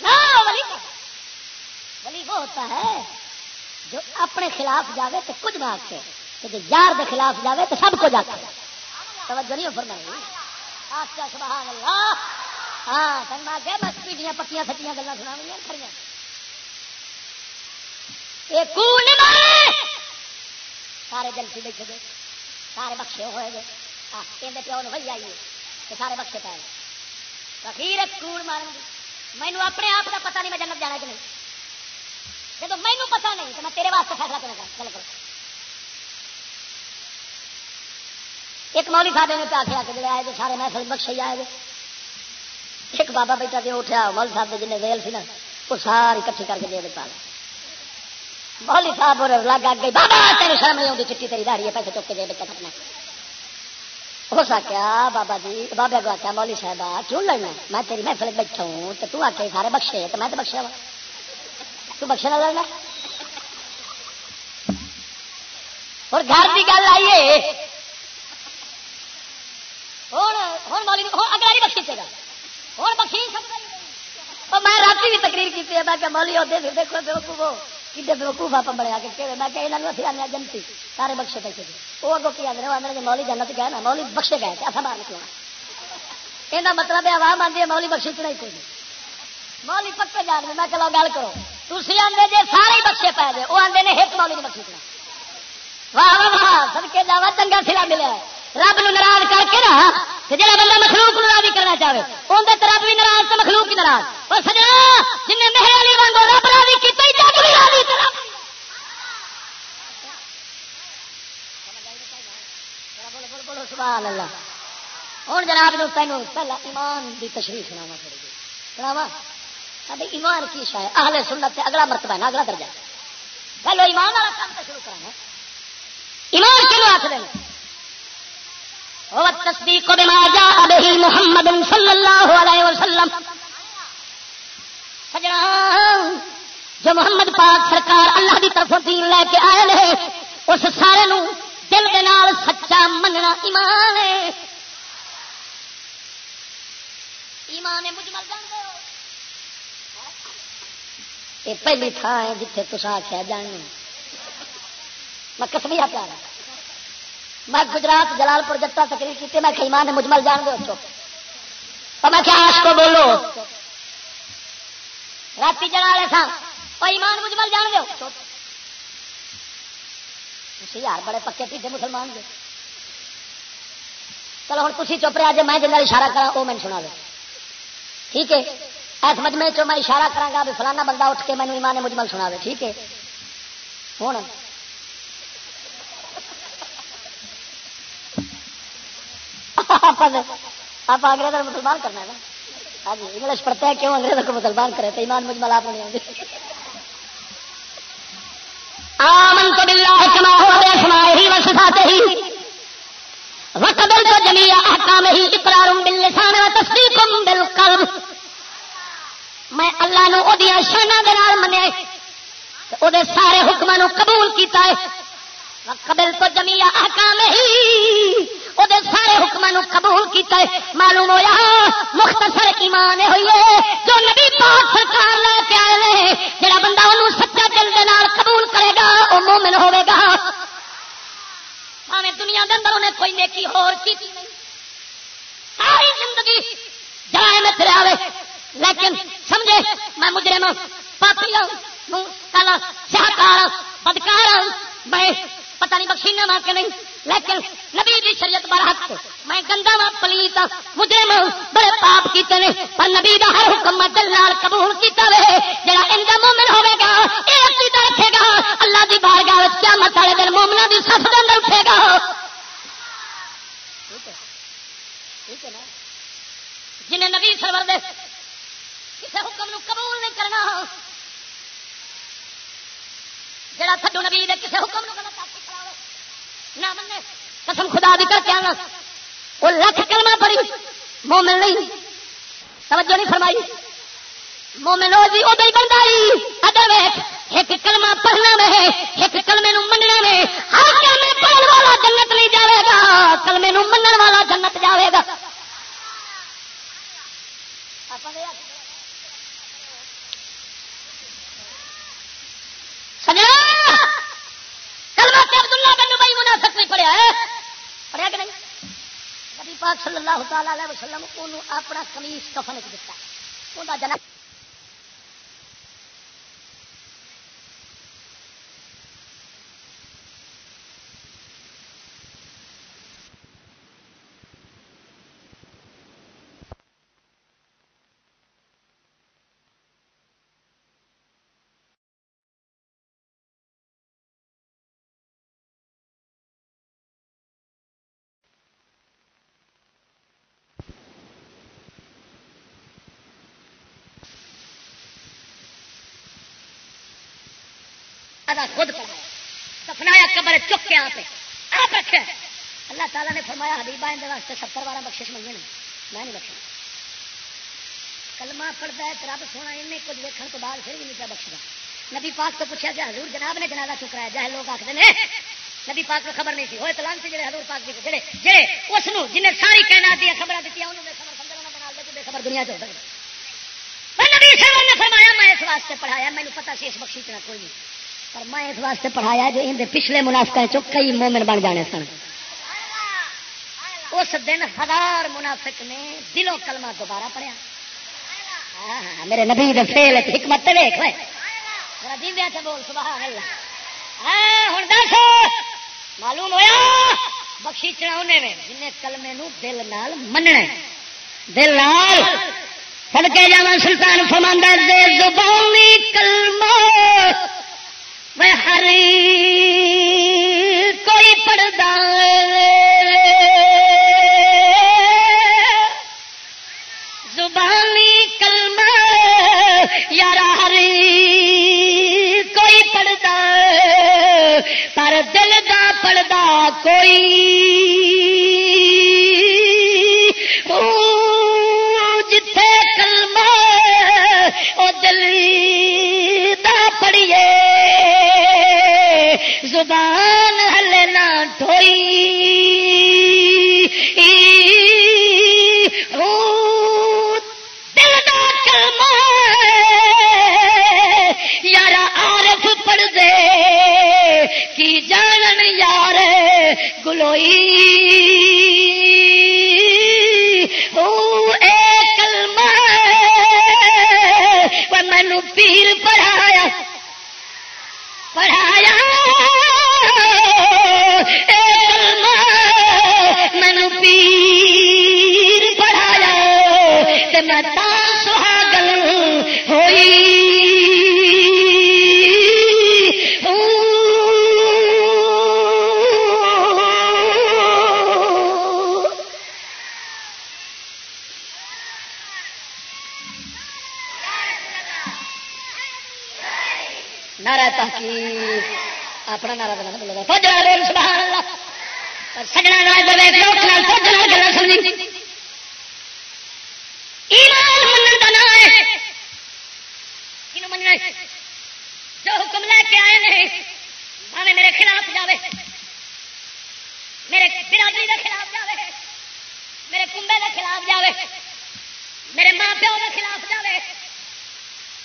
نہ ولی! ولی وہ ہوتا ہے جو اپنے خلاف جاوے تو کچھ نہ آکے جو یار کے خلاف جاوے تو سب کچھ آکے توجہ نہیں فرمائی؟ سبحان اللہ! ہاں تن میں کہ بس پیٹیاں پکیاں سچیاں گلا سنا کھڑیاں۔ سارے دل سی بیٹھے گئے سارے بخشے ہوئے گئے۔ پیو وہی آئیے۔ تو سارے بخشے پائے فقیر کوڑ مارن مینو اپنے آپ کا پتا نہیں میں جنت جانا کہ نہیں۔ جب مینو پتا نہیں تو میں تیرے واسطے فیصلہ کرنا چل کر ایک مولی صاحب نے آخیا کہ جڑے آئے تو سارے محفل بخشے آئے گئے ایک بابا بیٹا کے اٹھا مول صاحب جن ویل سی نا، وہ ساری کٹھی کر کے دے دیتا مولی صاحب لگ آ گئی، بابا، تیرے شرم نہیں آتی چٹی تیری داری ہے، پیسے چک کے دے بیٹا کٹنا ہو سکیا بابا جی بابا کو آخیا مولی صاحب کیوں لڑنا میں تیری محفل بیٹھا ہوں تو تو آ سارے بخشے تو میں تو بخشیا وا تو بخشے نہ لڑنا اور گھر کی گل آئیے ہوں مولی اگلا نہیں بخشی چاہیے ہوں بخشی میں رات بھی تقریر کی میں کہ مولی ہوتے دیکھو بےوقوف کھے میں کہ یہاں اسی آنے جنتی سارے بخشے پیسے وہ اگوں کی آدھے آدھے مولی جنت نا مولی بخشے گئے اصل باہر نکلنا یہ مطلب ہے عوام آدھی ہے مولی بخشی چڑھائی کوئی مولی پکے جان میں چلو گل کرو تھی آدھے جی سارے بخشے پی جائے وہ آدھے نے ایک مولی بخشی چڑھا واہ واہ سب کے جاوا چنگا سلا ملیا رب ناراض کر کے نا جا بندہ مخلوق نو راضی کرنا چاہے اندر تو رب بھی ناراض تو مخلوق بھی ناراض۔ اور سجنا جن مہر علی وانگو رب راضی کیتا ہی جگ بھی راضی کرا سبحان اللہ۔ ہوں جناب نو تینوں پہلا ایمان دی تشریح سناوا تھوڑی جی۔ سناوا سارے ایمان کی شاید اہل سنت سے اگلا مرتبہ ہے نا اگلا درجہ۔ پہلو ایمان والا کام تو شروع کرنا ایمان کیوں آخر تصدیق بما جاء به محمد صلی اللہ علیہ وسلم. سجنا جو محمد پاک سرکار اللہ کی طرف دین لے کے آئے ہیں اس سارے نو دل کے نال سچا مننا ایمان ہے۔ ایمان مجمل جانتے ہو یہ پہلی تھان ہے جتنے تصا آخیا جانے میں کسمیا پیارا۔ میں گجرات جلال پور جٹا تقریر کی میں ایمان نے مجمل جان دے دو تو میں کیا آش کو بولو رات جلا رہے تھا ایمان مجمل جان دو یار بڑے پکے پیتے مسلمان دے چلو ہوں تھی چپ رہا جی میں جن اشارہ کرا وہ میں سنا دو ٹھیک ہے؟ ایس مجمے چو میں اشارہ کرا بھی فلانا بندہ اٹھ کے مینو ایمان مجمل سنا دے، ٹھیک ہے؟ ہوں آپ انگریزوں کو مسلمان کرنا ہے نا؟ ہاں جی انگلش پڑھتے ہیں، کیوں انگریزوں کو مسلمان کرے تو ایمان مجمل آپ نہیں آگے آمن تو باللہ کما ہو رہے سمائے ہی وصفاتے ہی۔ وقبل تو جمیع احکام ہی اقرار باللسان و تصدیق بالقلب۔ میں اللہ نو او دیا شانہ دے نال منے او دے سارے حکماں نو قبول کیتا ہے۔ وقبل تو جمیع احکام ہی وہ سارے حکم قبول کیتا ہے معلوم ہوا مختصر ایمان ہوئی ہے جو نبی پاک سرکار لے کے آئے ہیں جڑا بندہ انہوں سچا دل کے قبول کرے گا وہ مومن ہوے گا ہمیں دنیا کے اندر انہیں کوئی نیکی ہور کی نہیں ساری زندگی جائے میں پھر آئے لیکن سمجھے میں مجرم پاپی ہوں کالا سہکار بدکار ہوں میں پتہ نہیں بخشی نہ کے نہیں لیکن نبی دی شریعت بار حق میں گندا وا پلیت مجھے بڑے پاپ کیتے نے۔ پر نبی دا ہر حکم میں دل نال قبول کیتا وے۔ جڑا ان دا مومن ہوے گا، اے عقیدہ رکھے گا۔ اللہ دی بارگاہ وچ قیامت والے دن مومناں دی صف دے اندر اٹھے گا۔ جنہیں نبی سرور دے کسی حکم نو قبول نہیں کرنا۔ جڑا تھڈو نبی دے کسی حکم نو غلط آکھے۔ قسم خدا بھی کر کے وہ لکھ کلمہ پڑی مومن نہیں۔ توجہ نہیں فرمائی۔ مومن ہو جی ادو ہی۔ بنتا ادب ایک کلمہ پڑھنا میں ایک کلمے نو مننے میں ہر کلمے پڑھنے والا جنت نہیں جائے گا۔ کلمے نو منن والا جنت جائے گا۔ سجنا کلمہ عبداللہ بن منافق نہیں پڑھیا پڑھیا کہ نہیں؟ نبی پاک صلی اللہ تعالی علیہ وسلم اپنا کمیز کفن دیتا ہے۔ جنم خود پڑھایا دفنایا قبر چک کے آپ آپ رکھے۔ اللہ تعالیٰ نے فرمایا، حبیبہ، اندر واسطے ستر بارہ بخش منگے میں نہیں بخشنا کلمہ پڑھتا ہے، رب سونا ان کچھ دیکھنے تو بعد پھر بھی نہیں کیا بخشا نبی پاک تو پوچھا کہ حضور جناب نے جنازہ چکرایا جائے لوگ آخر نے، نبی پاک کو خبر نہیں تھی۔ ہوئے تلان سے جڑے حضور پاک کی جڑے جڑے اس جنہیں ساری کہنا دیا خبر دیتی انہوں نے خبر سمجھنا بنا دے بے خبر دنیا چ نبی سرور نے فرمایا، میں اس واسطے پڑھایا مینو پتا سی اس بخشی چنا کوئی نہیں۔ پر میں اس واسطے پڑھایا جو اندر پچھلے منافقہ چو کئی مومن بن جانے سن۔ اس دن ہزار منافق نے دلوں کلمہ دوبارہ پڑھیا۔ ہاں، ہاں، میرے نبی فیل حکمت ویخ جیویا سے بول، سبحان اللہ۔ ہوں دس۔ معلوم ہوا بخشی چڑھاؤنے میں۔ جن کلمے نو دل نال مننا دل نال سڑکے جا سلطان فماندہ دے زبانی کلمہ۔ ہر کوئی پڑھتا زبانی کلمہ یار ہر کوئی پڑھتا پر دل کا پڑھتا کوئی زبان ہلے نہ ٹھوئی دل دا کلمہ یار عارف پڑھ دے کی جانن یار گلوئی۔ کلمہ مینو پیر اپنا نارا دینا بولے گا سبحان اللہ سجنا گلا سمجھی ایمان نام ہے جو حکم لے کے آئے ہیں بھاوے میرے خلاف جاوے میرے برادری کے خلاف جاوے میرے کنبے کے خلاف جاوے میرے ماں پیو کے خلاف جاوے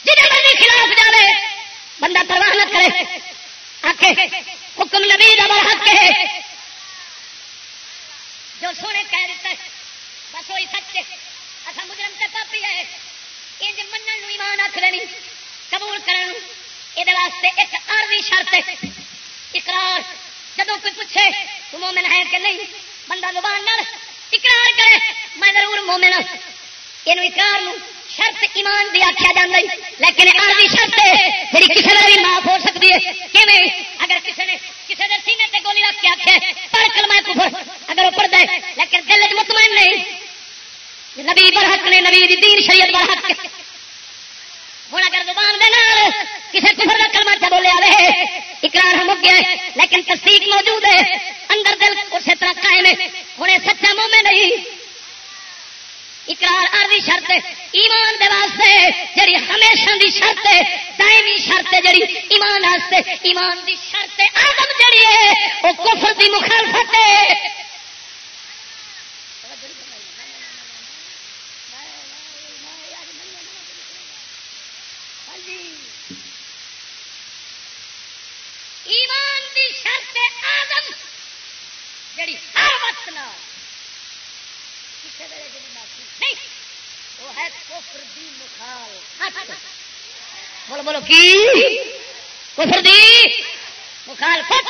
جہاں مرضی خلاف جاوے بندہ پرواہ نہ کرے ہے، حکم نبی کا حق ہے۔ جو سونے کہہ دیتا ہے، بس وہی سچ اصا مجرم سے کافی ہے۔ انج من ایمان آخ لینی قبول کرن یہ واسطے ایک آرمی شرط ہے۔ اقرار جب کوئی پوچھے، تو مومن ہے کہ نہیں؟ بندہ زبان نہ اقرار کرے، میں ضرور مومن ہوں یہ اقرار شرط ایمان بھی آخیا جا لیکن آرمی شرط ہے جی کسی نے بھی معاف ہو سکتی ہے۔ کہ اگر کسی نے کسی نے سینے تے گولی رکھ کے آخیا پر کلمہ کفر۔ اگر وہ پڑھتا ہے، لیکن دل مطمئن نہیں۔ نبی برحق نے نبی دی دین شریعت برحق ہوں اگر زبان دے نال کسی کفر کا کلمہ چ بولیا رہے اقرار ہم گیا لیکن تصدیق موجود ہے۔ اندر دل اسی طرح قائم ہے۔ ہوں سچا مومے نہیں اقرار آرمی شرط ایمان دے واسطے جڑی ہمیشہ دی شرط ہے، دائمی شرط ہے جڑی ایمان واسطے، ایمان دی شرط آدم جڑی ہے، وہ کفر دی مخالفت ہے۔ ایمان دی شرط آدم جڑی ہر وقت نہ کسی ویلے جی نہیں وہ ہے کفر دی مخال بولو بولو، کی؟ کفر دی؟ مخالفت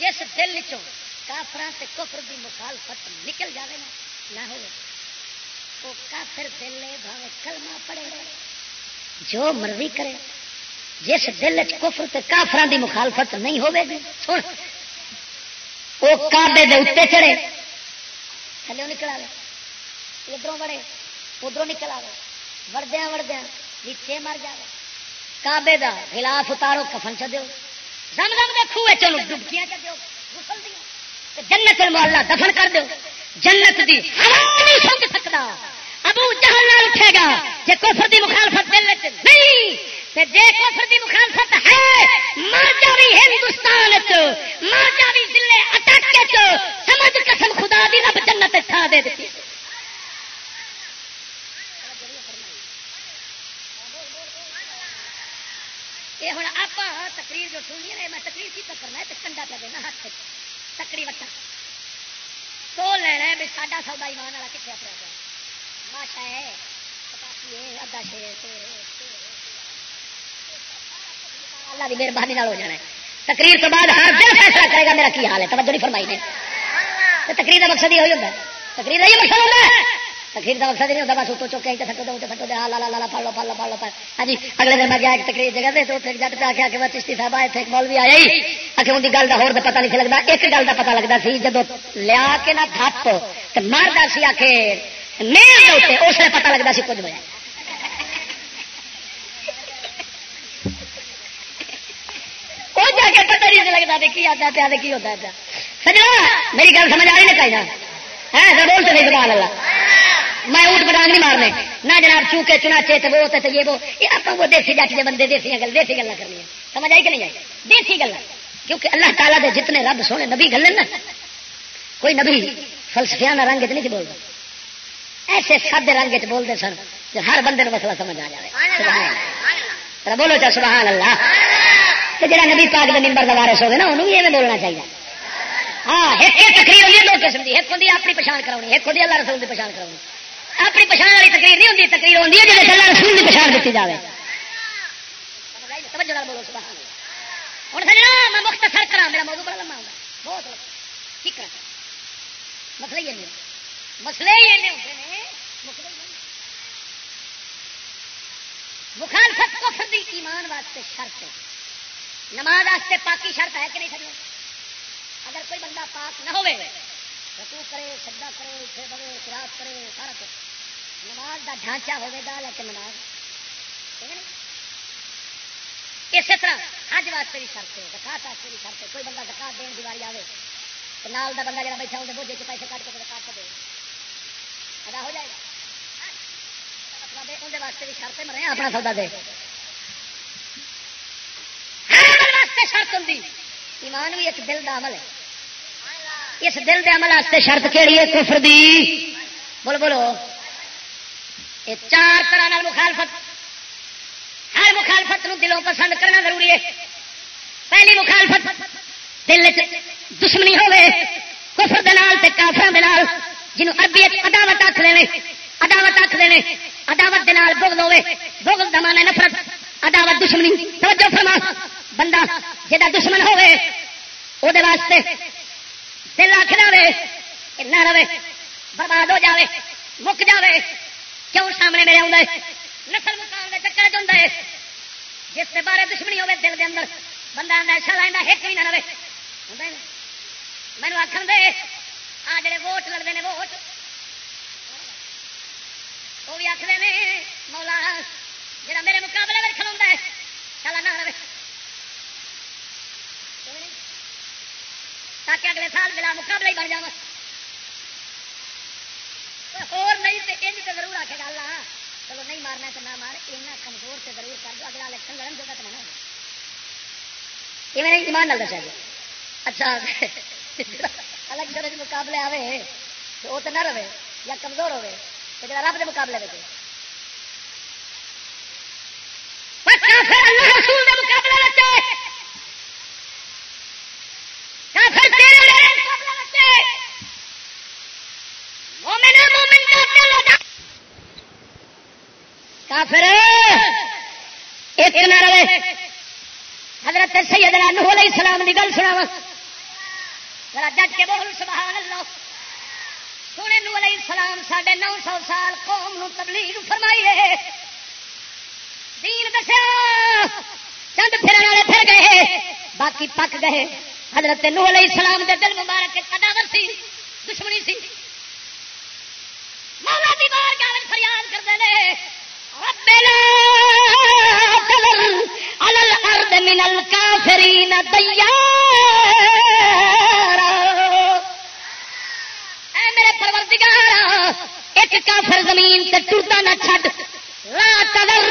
جس دل چوں کافر سے کفر دی مخالفت نکل جائے نا، نہ ہو وہ کافر دل بھاوے کلمہ پڑے جو مرضی کرے، جس دل کفر تے کافران دی مخالفت نہیں ہوے گی، سن۔ وہ کابے دے اتنے چڑھے۔ تھلے نکل آئے ادھر بڑے ادھر نکل آئے وردیا وردیا نیچے مر جائے کابے دا خلاف اتارو کفن چ دو زم زم دے خوہ چلو ڈبکیاں چ دو جنت المحلہ دفن کر دو جنت دی نہیں سمجھ سکتا ابو جہل نہ اٹھے گا جی کفر دی مخالفت دل نہیں جی کفر دی مخالفت ہے مر جاوی ہندوستان مر جاوی ضلع اٹک سمجھ قسم خدا دی رب جنت تھا دے دیتی یہ ہوں آپ تقریر جو سنی ہے میں تقریر کی کرنا ہے تو کنڈا پہ دینا ہاتھ تکڑی وٹا تو لینا ہے بھی ساڈا سودا ایمان والا کتنے اپنا پہ ماشا ہے ادا شیر اللہ کی مہربانی ہو جانا ہے۔ تقریر تو بعد ہاں ہر دن فیصلہ کرے گا، میرا کی حال ہے؟ توجہ نہیں فرمائی نے۔ تقریر کا مقصد یہ ہوتا ہے۔ تقریر کا یہ مقصد ہوتا ہے تقریر کا مقصد نہیں ہوتا، بس اتو چوکے تھکو دو تھکو دے لا لا پڑھ لو پڑھ لو پڑھ لو ہاں جی اگلے دن میں گیا ایک تقریر جگہ دے تو جٹ پہ آخیا کہ میں چشتی صاحب آئے تھے مول بھی آیا ہی۔ اچھا ان کی گل کا ہو پتا نہیں لگتا ایک گل کا پتا لگتا سی جب لیا کے نہ تھپ تو مارتا سی آ کے میل دے اس لیے پتا لگتا سی کچھ ہوا وہ جا کے پتا نہیں لگتا کی آتا پیا کی ہوتا ہے سجا میری گل سمجھ آ رہی نہیں؟ چاہیے بولتے نہیں زبان اللہ۔ میں اونٹ بٹانگ نہیں مارنے۔ نہ جناب چوکے چناچے تو وہ تو یہ وہ آپ وہ دیسی جٹ کے بندے دیسی گل دیسی گلا کرنی سمجھ آئی کہ نہیں آئی؟ دیسی گلا کیونکہ اللہ تعالیٰ دے جتنے رب سونے نبی گلے نا کوئی نبی فلسفیانہ رنگ نہیں بولتا۔ ایسے سادے رنگ چ بولتے سن کہ ہر بندے مسئلہ سمجھ آ جائے بولو چا سبحان اللہ۔ تو جڑا نبی پاک کے ممبر دوارے سو گے نا انہوں بھی بولنا چاہیے۔ ہاں ایک تقریر ہوئی دو قسم کی ایک ہوتی ہے اپنی پچھان کرانی ایک ہوتی ہے اللہ رسول کی پچھان کرانی اپنی پچھان والی تقریر نہیں ہوتی تقریر ہوتی ہے جی اللہ رسول کی پچھان دیتی جائے ہوں سجنا میں مختصر کرا میرا موضوع بڑا لمبا ہوگا بہت ٹھیک کرا مسئلے ہی نہیں مسئلے ہی ہوتے ہیں مخالفت کفر دی ایمان واسطے شرط ہے۔ نماز واسطے پاکی شرط ہے کہ نہیں سجنا اگر کوئی بندہ پاک نہ ہوئے رکو کرے سجا کرے، اٹھے بڑے خراب کرے، سارا کچھ۔ نماز کا ڈھانچہ ہوئے گا، لیکن نماز اسی طرح حج واسطے بھی شرط ہے زکات واسطے بھی شرط ہے۔ کوئی بندہ زکات دین دیواری آئے تو نال دا بندہ جڑا بیٹھا ہوگا بوجھے کے پیسے کٹ کے زکات دے۔ ادا ہو جائے گا۔ اندر واسطے بھی شرط مرے اپنا سودا دے۔ ہر واسطے شرط ہوں ایمان بھی ایک دل کا عمل ہے۔ اس دل دے عمل واسطے شرط کہڑی ہے؟ کفر دی۔ بولو بولو۔ یہ چار طرح مخالفت۔ ہر مخالفت نو دلوں پسند کرنا ضروری ہے۔ پہلی مخالفت، دل دشمنی ہوے کفر دال کافر دال جنوب اربی عداوت آخ لے عداوت آخ لے عداوت دال بغل ہوے بغل دمانا نفرت، عداوت دشمنی۔ توجہ فرما۔ بندہ جا دشمن ہوے وہ واسطے دل آخر رہے نہ رہے برباد ہو جاوے مک جاوے کیوں سامنے میرے آؤں نسل مقام کے چکر چند جس کے بارے دشمنی ہوے دل کے اندر بندہ آتا ایسا لینا ایک بھی نہ رہے مینو آخر دے آ جڑے ووٹ لگتے ہیں ووٹ وہ بھی آخر مولا جڑا میرے مقابلے میں کھلوا ہے چلا نہ رہے تاکہ اگلے سال بلا مقابلہ ہی بن جا اور نہیں تو انج تو ضرور آخے گا، اللہ، چلو نہیں مارنا تو نہ مار، اینا کمزور سے ضرور کر دو، اگلا الیکشن لڑن دے گا تو منع یہ میں ایمان نال دسا گیا اچھا الیکشن مقابلے آئے تو وہ تو نہ رہے، یا کمزور ہوے تو جا رب کے مقابلے میں اللہ رسول کے مقابلے میں کافر ایک نہ رہے۔ حضرت سیدنا نوح علیہ السلام دی گل سناوا ذرا ڈٹ کے بول سبحان اللہ سونے نوح علیہ السلام ساڑھے نو سو سال قوم نو تبلیغ فرمائی ہے۔ دین دسیا۔ چند پھرن والے پھر گئے۔ باقی پک گئے۔ حضرت نوح علیہ السلام دے دل مبارک کے قداور سی، دشمنی سی۔ مولا دی بارگاہ وچ فریاد کردے نے۔ ربنا على الارض من الكافرين میرے پروردگار ایک کافر زمین تے ٹرتا نہ چھڈ۔ لا تذر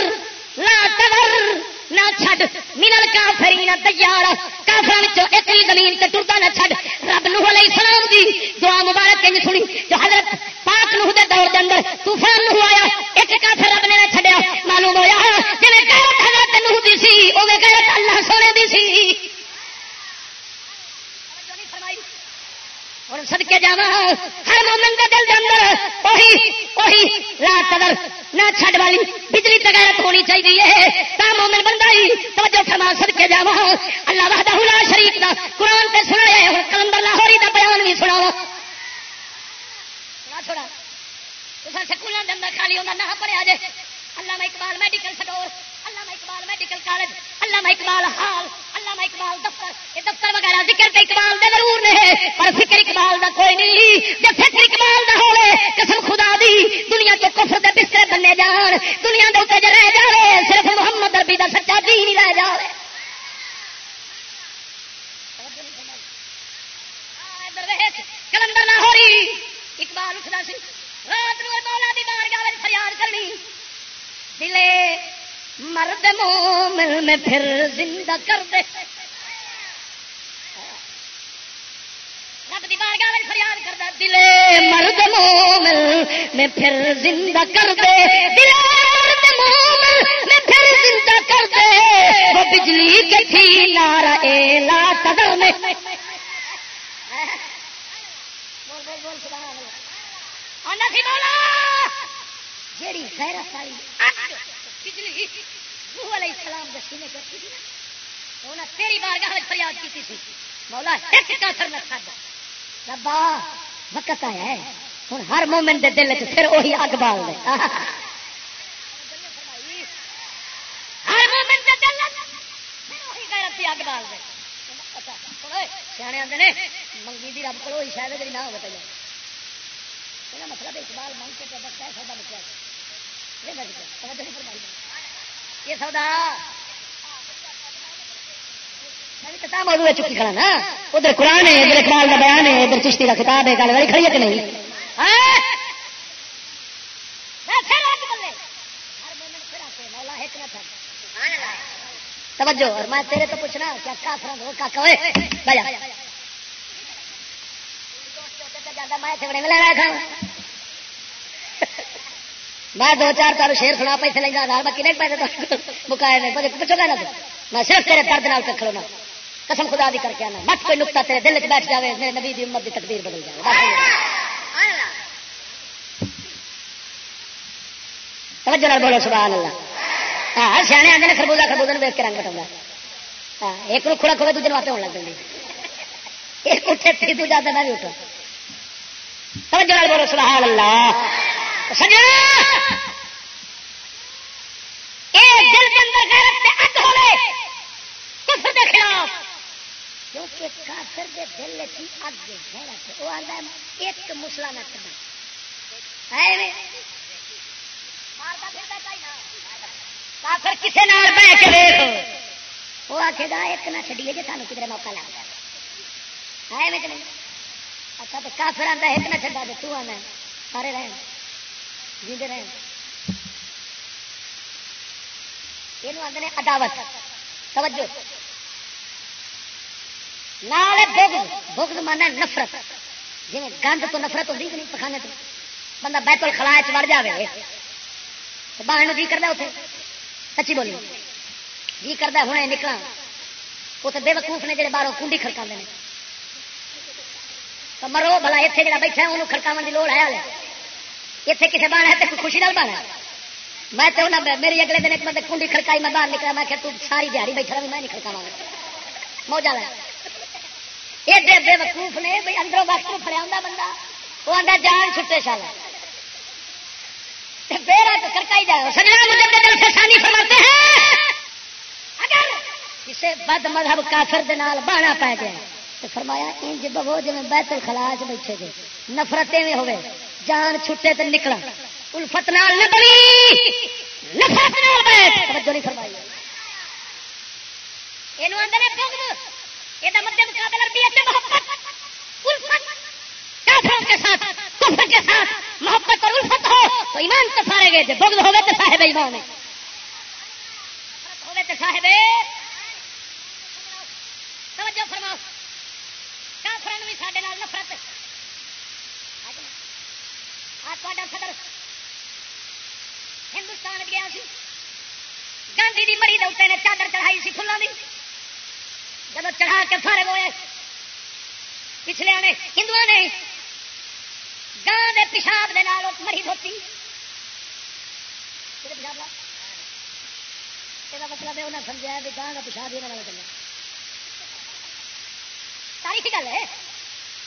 لا تذر۔ نہ چھڈ منل کافری نہ تیار کافر ایک زمین تے ٹرتا نہ چھڈ۔ رب نوح علیہ السلام دی دعا مبارک کنج سنی، جو حضرت پاک نوح دے دور دے اندر طوفان نوح آیا، ایک کافر رب نے نہ چھڈیا۔ معلوم ہویا ہاں، جے غیرت حضرت نوح دی سی اوے غیرت اللہ سونے دی سی۔ ہوں سدکے جا ہر مومن کے دل کے اندر وہی وہی لا قدر نہ چھڈ والی بجلی تغیرت ہونی چاہیے تا مومن بندہ ہی توجہ فرما سدکے جا اللہ وحدہ لا شریف دا قرآن تے سن رہے ہوں کلندر لاہوری دا بیان بھی سنا چھوڑا۔ سکولوں کے اندر خالی ہوتا نہ پڑھیا جائے۔ اللہ میں Iqbal medical store. Iqbal medical college اللہ اقبال ہال اللہ اقبال دفتر، یہ دفتر وغیرہ ذکر تے اقبال دے ضرور نے پر فکر اقبال دا کوئی نہیں جب فکر اقبال دا ہوے قسم خدا دی، دنیا تو کفر دے بسترے بننے جان، دنیا دے اوتے رہ جاوے، صرف محمد عربی دا سچا دین ہی رہ جاوے۔ کلندر نہ ہو رہی اقبال اٹھتا سی، رات نو مولا دی بارگاہ فریاد کرنی، دلے مرد مومن میں پھر زندہ کر دے۔ رب دی بارگاہ فریاد کردا دلے مرد مومن میں پھر زندہ کر دے۔ دلے مرد مومن میں پھر زندہ کر دے۔ وہ بجلی کے تھی نارا اے لا تدر میں۔ بول بول بول، سبحان اللہ۔ آنا سی مولا جیڑی غیرت والی۔ بجلی روح علیہ السلام دے سینے تے تھی انہاں تیری بارگاہ وچ فریاد کیتی سی۔ مولا ایک کافر نہ کھادا ربا، وقت آیا ہے۔ ہن ہر مومن دے دل وچ پھر وہی اگ بال دے۔ ہر مومن دے دل وچ پھر وہی غیرت دی اگ بال دے۔ سیانے آتے ہیں منگی دی رب کو شاید جی نہ ہو پہلے مطلب اقبال، منگ کے سودا سودا بچا یہ سودا کتاب موضوع چکی کھڑا نا ادھر قرآن ہے ادھر اقبال کا بیان ہے ادھر چشتی کا کتاب ہے گل والی کھڑی ہے کہ نہیں توجہ اور میں تیرے تو پوچھنا کیا کافر ہو بجا میں میں دو چار تارو شیر سنا پیسے لینا میں کنے پیسے مکائے نے پوچھو گا نا تو میں صرف تیرے درد نال کھڑو نا قسم خدا دی کر کے آنا۔ مت کوئی نقطہ تیرے دل چ بیٹھ جائے میرے نبی دی امت دی تقدیر بدل جائے توجہ نال بولو، سبحان اللہ۔ ہاں سیانے آتے ہیں خربوزہ خربوزہ دیکھ کے رنگ بٹا ہاں، ایک نو کھڑا کھوے، دوجے واسطے ہونے لگ پہ ایک اٹھے تھی دوجا تو میں بھی اٹھا۔ توجہ نال بولو، سبحان اللہ۔ سجا دل کے اندر غیرت سے کفر خلاف۔ کیونکہ کافر دے دل کی اگ غیرت وہ ہے، ایک نہ کرنا ہے کافر کسے نال بہ کے وہ گا، ایک نہ سانو کدھر موقع لگ جائے۔ ہے اچھا تو کافر آندا ایک نہ چھڈا دے، تو آنا سارے رہن۔ جیندے رہن یہ آدھے عداوت، توجہ۔ نال بغض بغض مانا نفرت۔ جی گند تو نفرت ہوتی کہ نہیں پخانے تو؟ بندہ بیت الخلا چڑ جائے باہر جی کرتا اتنے سچی بولی جی کرتا ہوں نکلا اتنے بے وقوف نے جڑے باہروں کنڈی کڑکا نے۔ تو مرو بلا اتنے جڑا بیٹھا انہوں کڑکاو کی لوڑ ہے اتنے کسی باہر ہے تو خوشی نال باہر میں تو میری اگلے دن ایک بندے کنڈی کڑکائی میں باہر نکلا میں کہ تو ساری دیہی بیٹھا رہی میں نہیں کڑکاوا موجہ لے ایڈے بے وقوف نے بھائی اندروں وقت فریا ہوں بندہ وہ آدھا جان چھٹے شال بیرا تو کرکائی جائے سجنا مجھے دل سے سانی فرماتے ہیں اگر کسی بد مذہب کافر دنال بانا پی گیا تو فرمایا انج بہو جی بیت الخلا بیٹھے گے نفرتیں میں ہوئے جان چھٹے تے نکلا۔ الفت نال نہ بنی نفرت نال بیٹھ۔ توجہ نہیں فرمائی۔ بغض۔ مد مقابل محبت۔ الفت کافروں کے ساتھ، کفر کے ساتھ۔ محبت اور الفت ہو تو ایمان تو سارے گئے۔ تھے بغض ہوگے تو صاحب ایمان ہوگے تو صاحب توجہ فرماؤ۔ بھی نفرت۔ آج صدر ہندوستان گیا سی۔ گاندھی کی مری دے نے چادر چڑھائی سی فلوں کی جب چڑھا کے فارغ ہوئے پچھلے نے ہندو نے گان کے پیشاب کے نال مری دھوتی۔ یہ مطلب ہے انہیں سمجھا بھی گان کا پیشاب ہی نہ چلے تاریخی گل ہے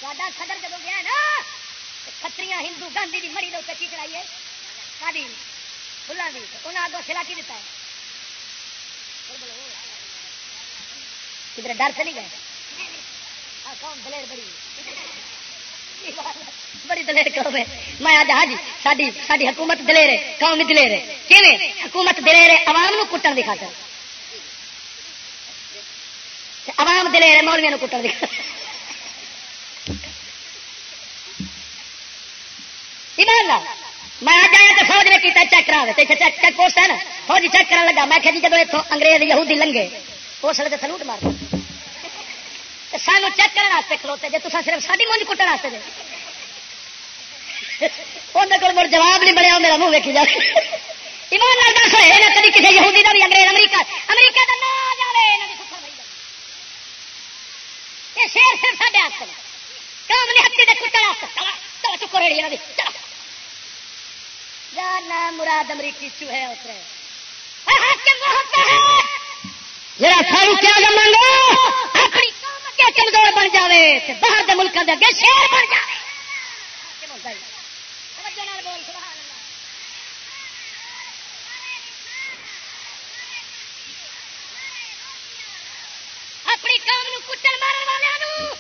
تا سدر جب گیا نا کتری ہندو گاندھی کی مری دے جی، کی چڑھائی ہے؟ کالی فلان کی انہیں آگوں سلا کی دیتا ہے؟ کدھر ڈر سے نہیں گئے؟ دلیر بڑی بڑی دلیر قوم ہے؟ میں آج ہاں جی ساری حکومت دلیر ہے، قوم دلیر ہے۔ کہ حکومت دلیر ہے، عوام کٹن کی خاطر عوام دلیر ہے مولویا کٹن کی خاطر میں آج آیا تو فوج نے کیا چیک کرا چیک چیک پوسٹ ہے نا؟ فوج چیک کرنے لگا، میں کہ جی جب اتوں انگریز، یہودی لنگے اس وقت سلوٹ مار سانو چیک کرنے کھلوتے جی تصا صرف ساری مونج کٹن واسطے دے اندر کو مڑ جواب نہیں بڑا میرا منہ ویکھی جائے ایمان لال دس ہوئے نہ کبھی کسی یہودی کا بھی انگریز، امریکہ امریکہ کا نہ جائے یہ شیر صرف سارے ہاتھ کام نہیں ہاتھی دے کٹن واسطے۔ چکو ریڑی جانا مراد امریکی چوہے اترے سارو کیا اپنی کیا کمزور بن جائے باہر کے کے اگے شیر بن جائے اپنی قوم کچل مارن والوں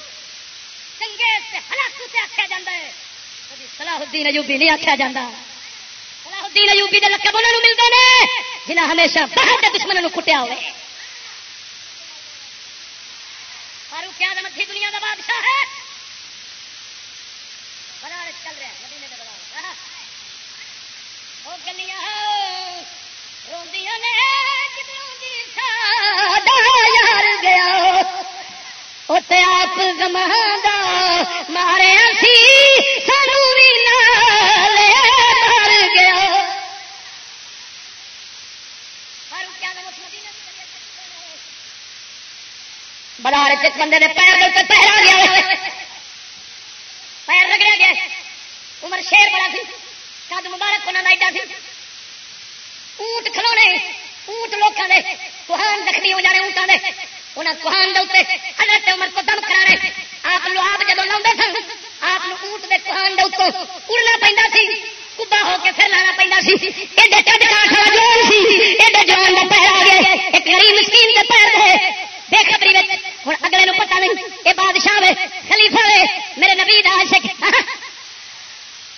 چنگے ہلاکو سے آخیا جا ہے۔ سلاح الدین ایوبی نہیں آخیا جا سلاح الدین ایوبی کے لقب انہوں ملتے ہیں جنہیں ہمیشہ باہر کے دشمنوں کٹیا ہوئے۔ فاروق آزم ادھی دنیا کا بادشاہ ہے۔ بنارس چل رہا ہے، مدینے کا بنارس وہ گلیاں، روندیاں نے جدوں دی ساڈا یار گیا۔ اتنے آپ گما مارے سی سانو بھی مار بازار ایک بندے نے پیر دل پہرا گیا پیر رگڑا گیا عمر شیر بڑا سی۔ کد مبارک انہوں کا ایڈا سی۔ اونٹ کھلونے۔ اونٹ لوگوں کے کوہان زخمی ہو جانے اونٹوں کے انہیں کوہان دے حضرت عمر کو دم کرا رہے آپ آپ جب لا سن، آپ اونٹ کے کوہان دے اڑنا پہ سی۔ کبا ہو کے پھر لانا پہ سی۔ ایڈے چڈ کاٹ والا جوان سی۔ ایڈے جوان کا پیر گیا۔ ایک غریب مسکین کے پیر دے بے خبری ہوں اگلے نو پتہ نہیں یہ بادشاہ وے، خلیفہ وے، میرے نبی دا عاشق۔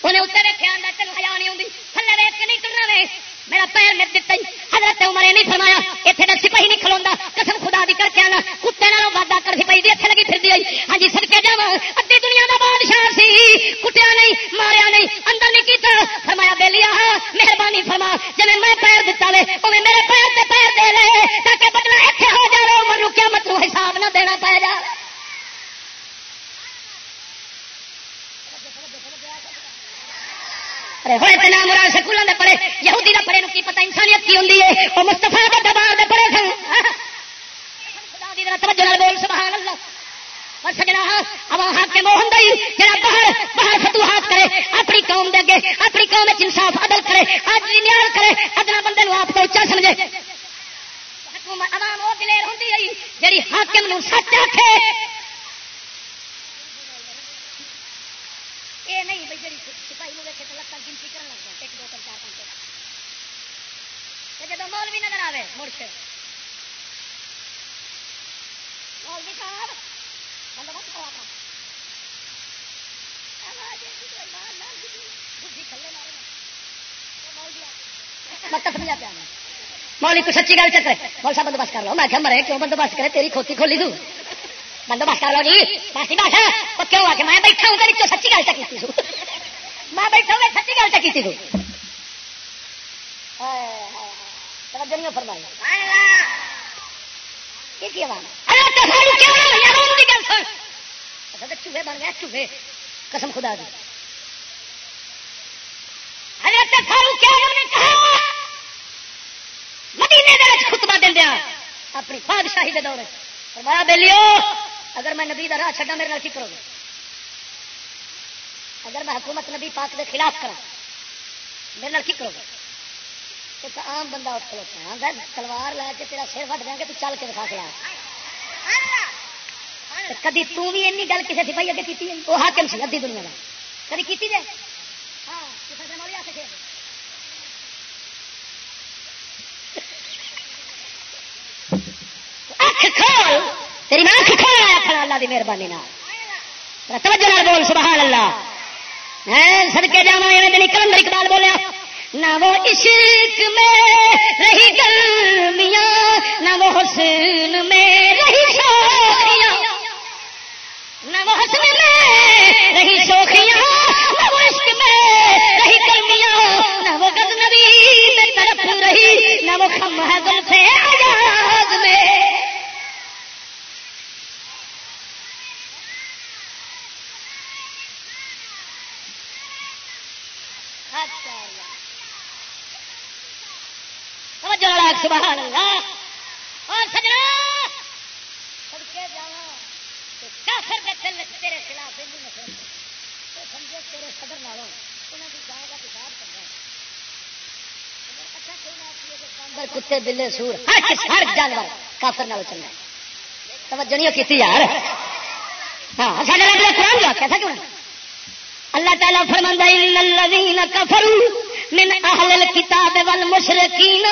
انہیں اتنے ویکیا چلو ہزار نہیں آتی تھلے ویک کے نہیں کرنا وے۔ میرا پیر مت دتا حضرت عمر نے نہیں فرمایا اتنے کا سپاہی نہیں کھلوا قسم خدا دی کر کے آنا۔ کتے نالوں وادا کر سپاہی دی اتنے لگی پھر آئی۔ ہاں جی سڑکے جا ادی دنیا کا بادشاہ سی۔ کٹیا نہیں، ماریا نہیں، اندر نہیں کیتا۔ فرمایا بے لیا مہربانی فرما۔ جی میں پیر دتا وے وہ میرے پیر سے پیر دے لے، تاکہ بدلا اتنے ہو جائے عمر رکیا مت حساب نہ دینا پائے گا ہوئے نام مراد سکولوں کے پڑھے۔ یہودی کا پڑھے کی پتا انسانیت کی ہوتی ہے؟ وہ مستفا کا دباؤ کے پڑھے سن۔ بول سبحان اللہ سجنا اب باہر باہر فتوحات کرے۔ اپنی قوم دے اگے، اپنی قوم انصاف، عدل کرے۔ آج نیال کرے، ادنا بندے آپ کو اچا سمجھے۔ عوام وہ دلیر ہوں جی حاکم نو سچ آخے یہ نہیں بھائی جی سپاہی میں تو گنتی لگ جائے ایک دو تین چار پانچ نظر مڑ مولوی صاحب بندوبست کو مطلب سچی گل چکر مول صاحب بندوبست کر لو۔ میں کیا مرے، کیوں بندوبست کرے؟ تیری کھوتی کھولی دوں بندوبست کر لو جی۔ باسی باشا کیوں آ کے میں بیٹھا ہوں تیری سچی گل چکی تھی میں بیٹھا ہوں سچی گل چکی تھی توجہ فرمائی چوہے بن گیا چوہے قسم خدا دی حضرت فاروق نے کہا مدینے دے خطبہ اپنی بادشاہی کے دور فرمایا بیلیو اگر میں نبی کا راہ چھڈا میرے نال کی کرو گے اگر میں حکومت نبی پاک کے خلاف کرا میرے نال کی کرو گے؟ ایک عام بندہ اٹھ کھلوتا ہے تلوار لا کے تیرا سر وٹ دیں گے تو چل کے دکھا کے کدی تھی این گل کسی سپاہی اگے کی وہ حاکم سی ادی دنیا کا کدی کی جائے؟ ہاں تیری میں اکھ کھول آیا کھڑا اللہ دی مہربانی توجہ بول، سبحان اللہ۔ سڑکے جا نکل اقبال بولیا، نہ وہ عشق میں رہی گرمیاں، نہ وہ حسن میں رہی شوخیاں۔ نہ وہ حسن میں رہی شوخیاں، نہ وہ عشق میں رہی گرمیاں۔ نہ وہ گزنبی میں طرف رہی، نہ وہ خم ہے دل سے آزاد میں۔ سبحان اللہ۔ اور سجنا، سڑکے کافر کے دل تیرے خلاف سمجھے تیرے صدر انہوں کی اچھا کتے، بلے، سور، ہر جانور کافر نال چل رہا توجہ نہیں کی یار۔ ہاں قرآن جو کیوں اللہ تعالیٰ فرماندہ الذین کفروا من اہل الكتاب والمشرکین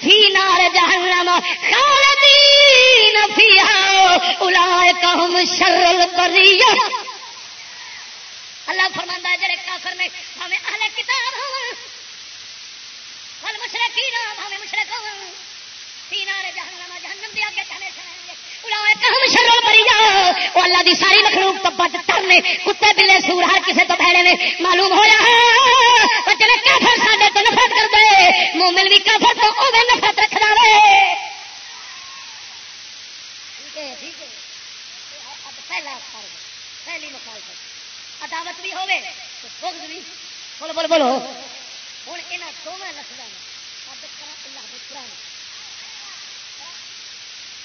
فی نار جہنم خالدین فیہا. اولئک هم شر القریہ. اللہ فرماندا ہے، جڑے کافر نے ہمیں اہل کتاب ہوں والمشرکین، ہمیں مشرک ہوں فی نار جہنم جہنم دی اگے ہمیشہ اللہ دی ساری مخلوق تو بد ترنے کتے بلے سور، ہر کسی تو بہڑے نے معلوم ہو رہا جڑے کافر ساڈے تو نفرت کر دے مومن بھی کافر تو وہ نفرت رکھ رہا پہلی مخالفت۔ عداوت بھی ہوگی بولو بولو بولو۔ ہوں یہاں دونوں لفظوں اللہ قرآن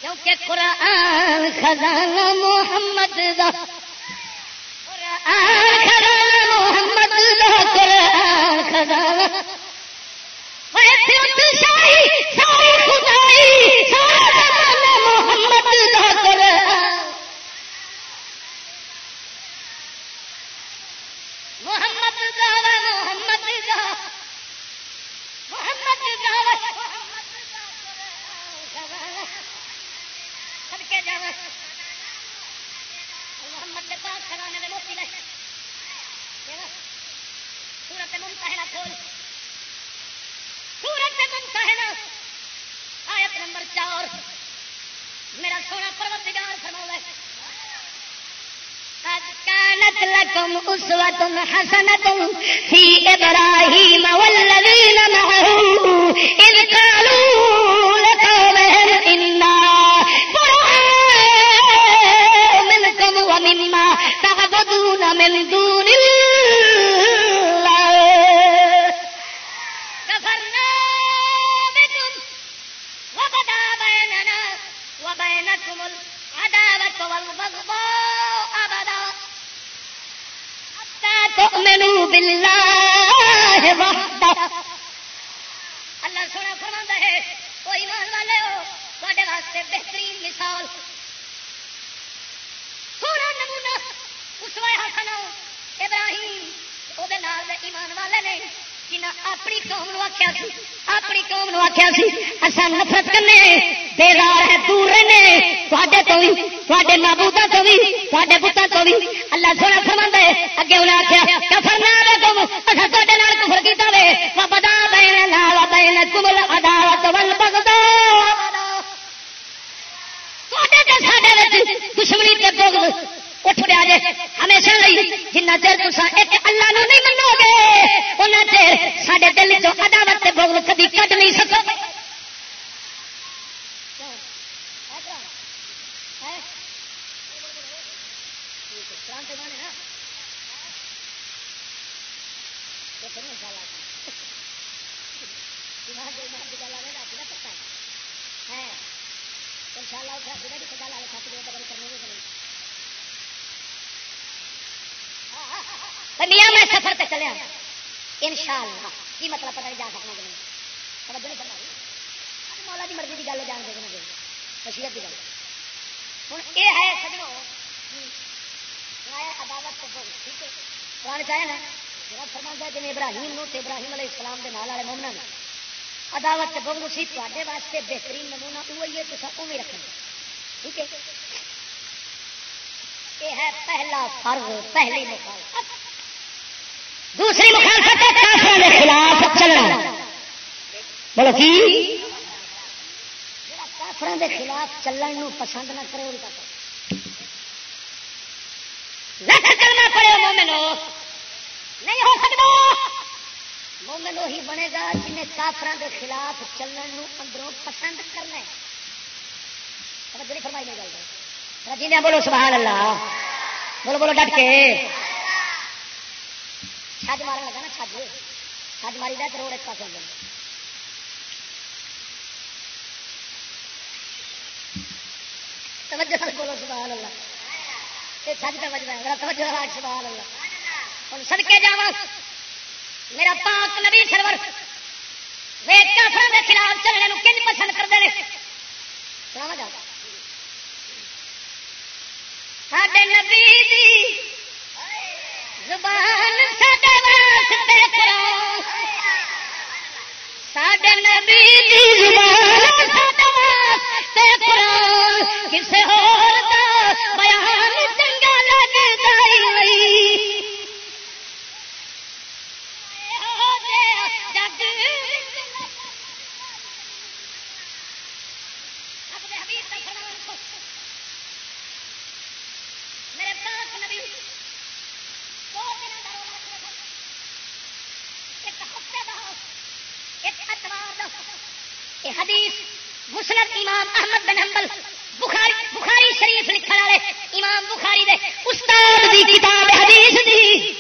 کیونکہ قرآن خزانہ محمد دا قرآن خزانہ محمد دا قرآن خزانہ۔ ساری خدائی ساری محمد دا قرآن محمد دا محمد دا محمد دا کے جا محمد کے پاس کرانے میں موتی لے سورت ممتا کھول۔ سورت ممتا آیت نمبر چار۔ میرا سونا پروتگار فرما قد كانت لكم أسوة حسنة في إبراهيم والذين معه إذ قالوا من دون الله. كفرنا بكم وبدا بيننا وبينكم العداوة والبغضاء أبدا. حتى تؤمنوا بالله وحده. اللہ سونا فرما ہے، وہ ایمان والے ہو واسطے بہترین مثال سونا نمونا اس ابراہیم وہ ایمان والے نے اپنی قوم آخیا سی، اپنی قوم آخیا سی اصا نفرت کرنے بےزار ہے، دور رہنے تے تو بھی تے محبوبہ تو بھی تے بتوں تو بھی اللہ سونا فرما ہے، اگے انہیں آخیا کفر نہ تم اصا تے کفر کیا وے۔ بدا بین لا بین کمل عدالت ول بگدا دشمنی کے بغض۔ اٹھ پیا جے ہمیشہ لئی جنہ چیر تسا ایک اللہ نو نہیں منو گے انہیں چیر سڈے دل چ عداوت بغل کدی کٹ نہیں سکو ان شاء اللہ میاں میں سفر پہ چلے ان شاء اللہ کی مطلب پتہ نہیں جا سکنا کہ نہیں۔ سمجھ نہیں کرنا مولا کی مرضی کی گل جان دے گا نصیحت کی گل۔ ہوں یہ ہے سجنوں عدالت ٹھیک ہے؟ قرآن چاہے نا؟ میرا فرما جی ابراہیم نو ابراہیم علیہ السلام کے نال والے مومنا نے عدالت بغل سی تے واسطے بہترین نمونہ وہی ہے تو سب رکھنا۔ ٹھیک ہے؟ یہ ہے پہلا فرض، پہلی مخالفت دوسری مخالفت کافروں کے خلاف چلنا۔ بولو کی؟ کافروں کے خلاف چلن پسند نہ کرے ان کا کرنا پڑے مومنو۔ نہیں ہو سکتا۔ مومن وہی بنے گا جنہیں کافروں کے خلاف چلن اندروں پسند کرنا ہے۔ فرمائی نہیں گل بولو سبحان اللہ۔ بولو بولو ڈٹ کے۔ چھج مارن لگا نا چھج چھج ماری دے روڈ ایک پاس توجہ بولو سبحان اللہ۔ یہ چھج کا ہے۔ توجہ سبحان اللہ۔ ہوں سڑکے جا میرا پاک نبی سرور۔ کافر خلاف چلنے کن پسند کرتے ہیں سنا جا۔ ساڈے نبی دی زبان ساڈے واسطے کرو ساڈے نبی دی زبان ساڈے واسطے کرو کسے ہور دا بیان چنگا لگدا ہی حدیث مسلم امام احمد بن حنبل، بخاری بخاری شریف لکھن والے امام بخاری دے استاد دی کتاب حدیث دی۔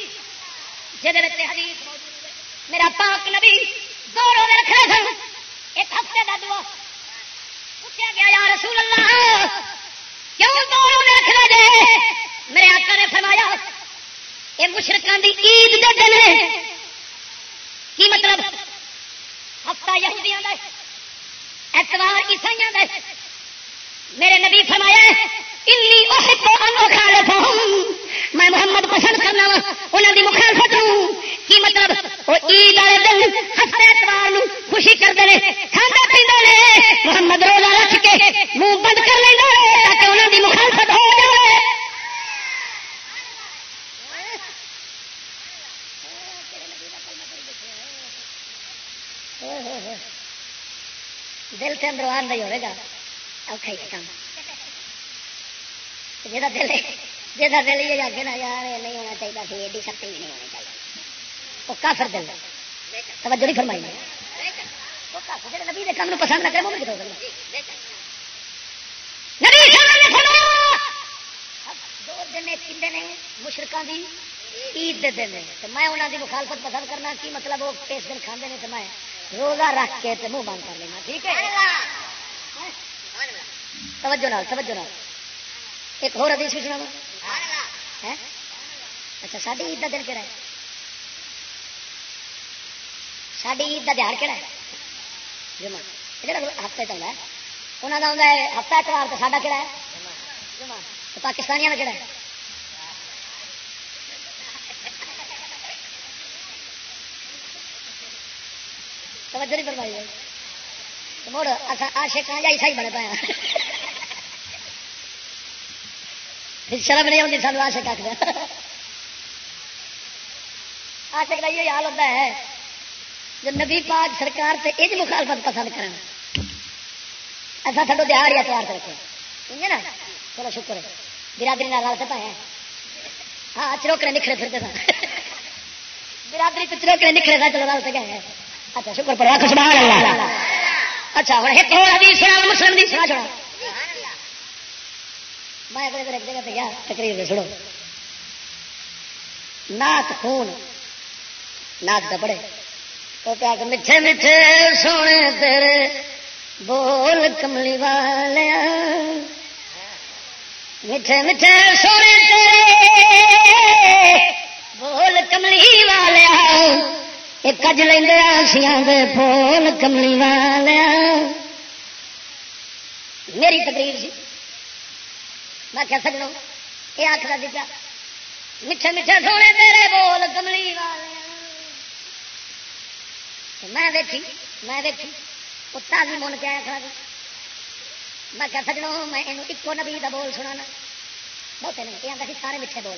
جدے حدیث میرا پاک نبی دو روزے رکھنے سن۔ ایک ہفتے کا دعا۔ پوچھا گیا، یا رسول اللہ، کیوں دو روزے رکھنا جائے میرے آقا نے فرمایا یہ مشرقان دی عید دے دن۔ کی مطلب؟ ہفتہ یہودیاں دا اتوار عیسائی دے۔ میرے نبی فرمایا میں محمد پسند کرنا وا انہوں کی مخالفت ہوں کی مطلب؟ وہ عید والے دن ہفتے اتوار خوشی کرتے ہیں کھانا پہ محمد روزہ رکھ کے منہ بند کر لیں تاکہ انہوں کی مخالفت ہو جائے۔ Oh, oh, oh. دل کے اندر آن نہیں ہوئے گا۔ اور کام۔ جی جا دل جا جی دل یہ آگے نا یار نہیں ہونا چاہیے سی ایڈی سختی بھی نہیں ہونی چاہیے۔ وہ کافر دل توجہ نہیں فرمائی۔ نبی کے کام پسند نہ کرے، وہ کتوں دو دن کھے نے مشرقہ کی عید دے دن۔ میں انہوں کی مخالفت پسند کرنا، کی مطلب وہ اس دن کھانے نے؟ تو میں روزہ رکھ کے منہ بند کر لینا، ٹھیک ہے؟ توجہ نال توجہ نال۔ ایک اور ادیش بھی سنا اچھا ساری عید کا دن کہڑا ہے؟ ساری عید کا دہار کہڑا ہے؟ جمع ہفتے چلتا ہے انہوں کا آتا ہے، ہفتہ اتوار تو ساڈا کہڑا ہے؟ پاکستانیاں کا کہڑا ہے؟ توجہ نہیں فرمائی مڑ آشے کہاں جائی سائی بنے پایا شرم نہیں آتی سانو آشک آخر آشک کا جی، یہ حال ہوتا ہے جو نبی پاک سرکار سے یہ مخالفت پسند کرنا ایسا تھوڑا دہاڑ یا تیار رکھے۔ سمجھے نا؟ چلو شکر ہے۔ برادری نال سے پایا ہاں چروکڑے نکھڑے پھرتے تھا برادری تو چروکڑے نکھڑے تھا چلو رل سے گئے اچھا شکر پڑا سبحان اللہ۔ اچھا ہوں ایک اور حدیث ہے مسلم دی۔ سنا چھوڑا میں اگلے دن ایک جگہ پہ گیا، تقریر میں سنو۔ نات خون نات کا پڑے تو کیا کہ میٹھے میٹھے سونے تیرے بول کملی والے میٹھے میٹھے سونے تیرے بول کملی والے کج لیا دے پھول کملی والیا میری تقریر سی میں کیا سکوں یہ آخر دیا میٹھے میٹھے سونے تیرے بول کملی والے میں دیکھی میں دیکھی کتا بھی من کے آیا کھڑا میں کیا سکوں میں ایک نبی کا بول سنا بہت نہیں یہ آتا سارے میٹھے بول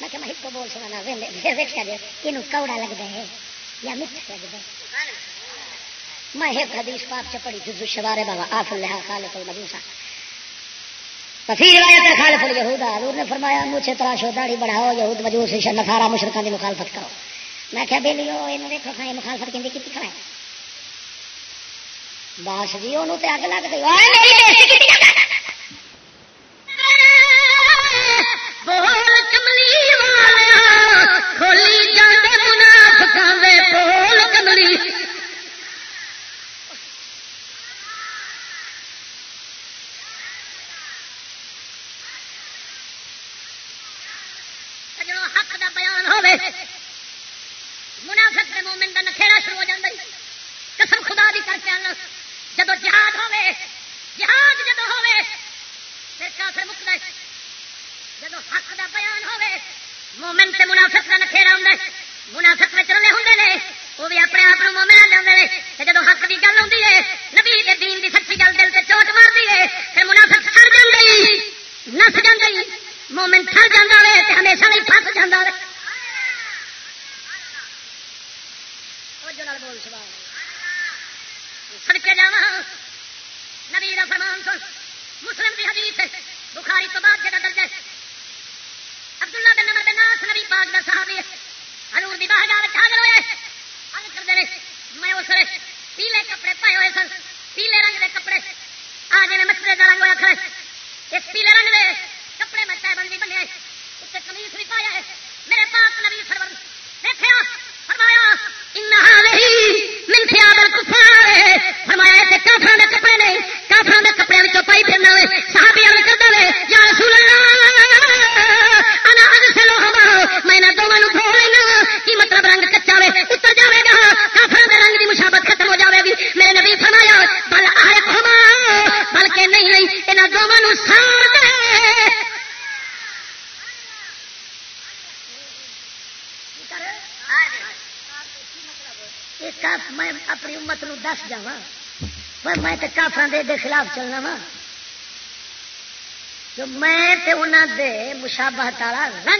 میں کہ میں ایک بول سنا ویکیا جی یہ کوڑا لگتا ہے یا میٹھا لگتا میں ایک حدیث پاک چ پڑھی، جزو شوارے بابا آف اللہ خالق المجوسا فی روایت خالف الیہود، حضور نے فرمایا، مجھے تراشو داڑھی بڑھاؤ، یہود مجوس نصارا مشرکان دی مخالفت کرو۔ میں کہا، بے لیو، انہوں دیکھو کھائے مخالفت کیندی، کیتی کھڑا ہے۔ باس جی انہوں تے اگ لگ گئی۔ اوئے میری بےزتی کیتی مشابہ مشابہت رنگ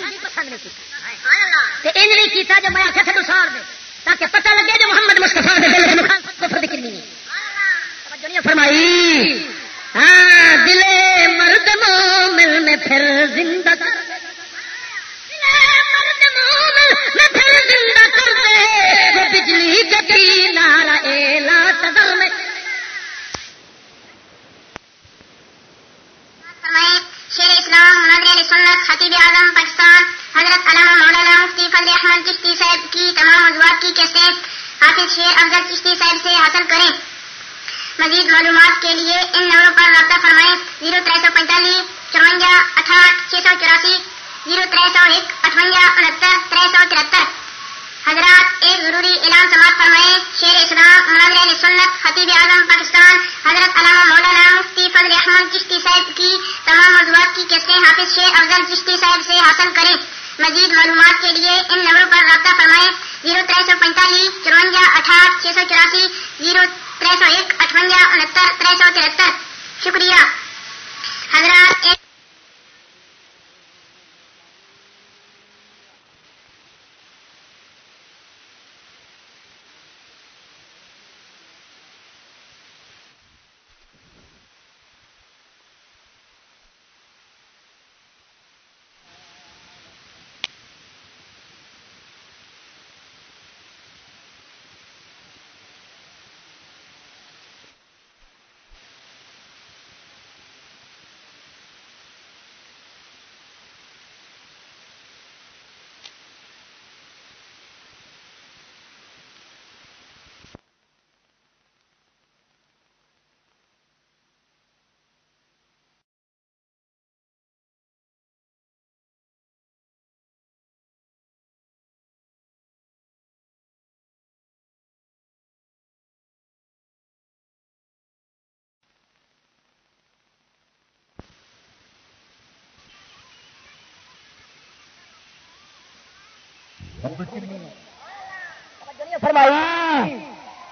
فرمائی۔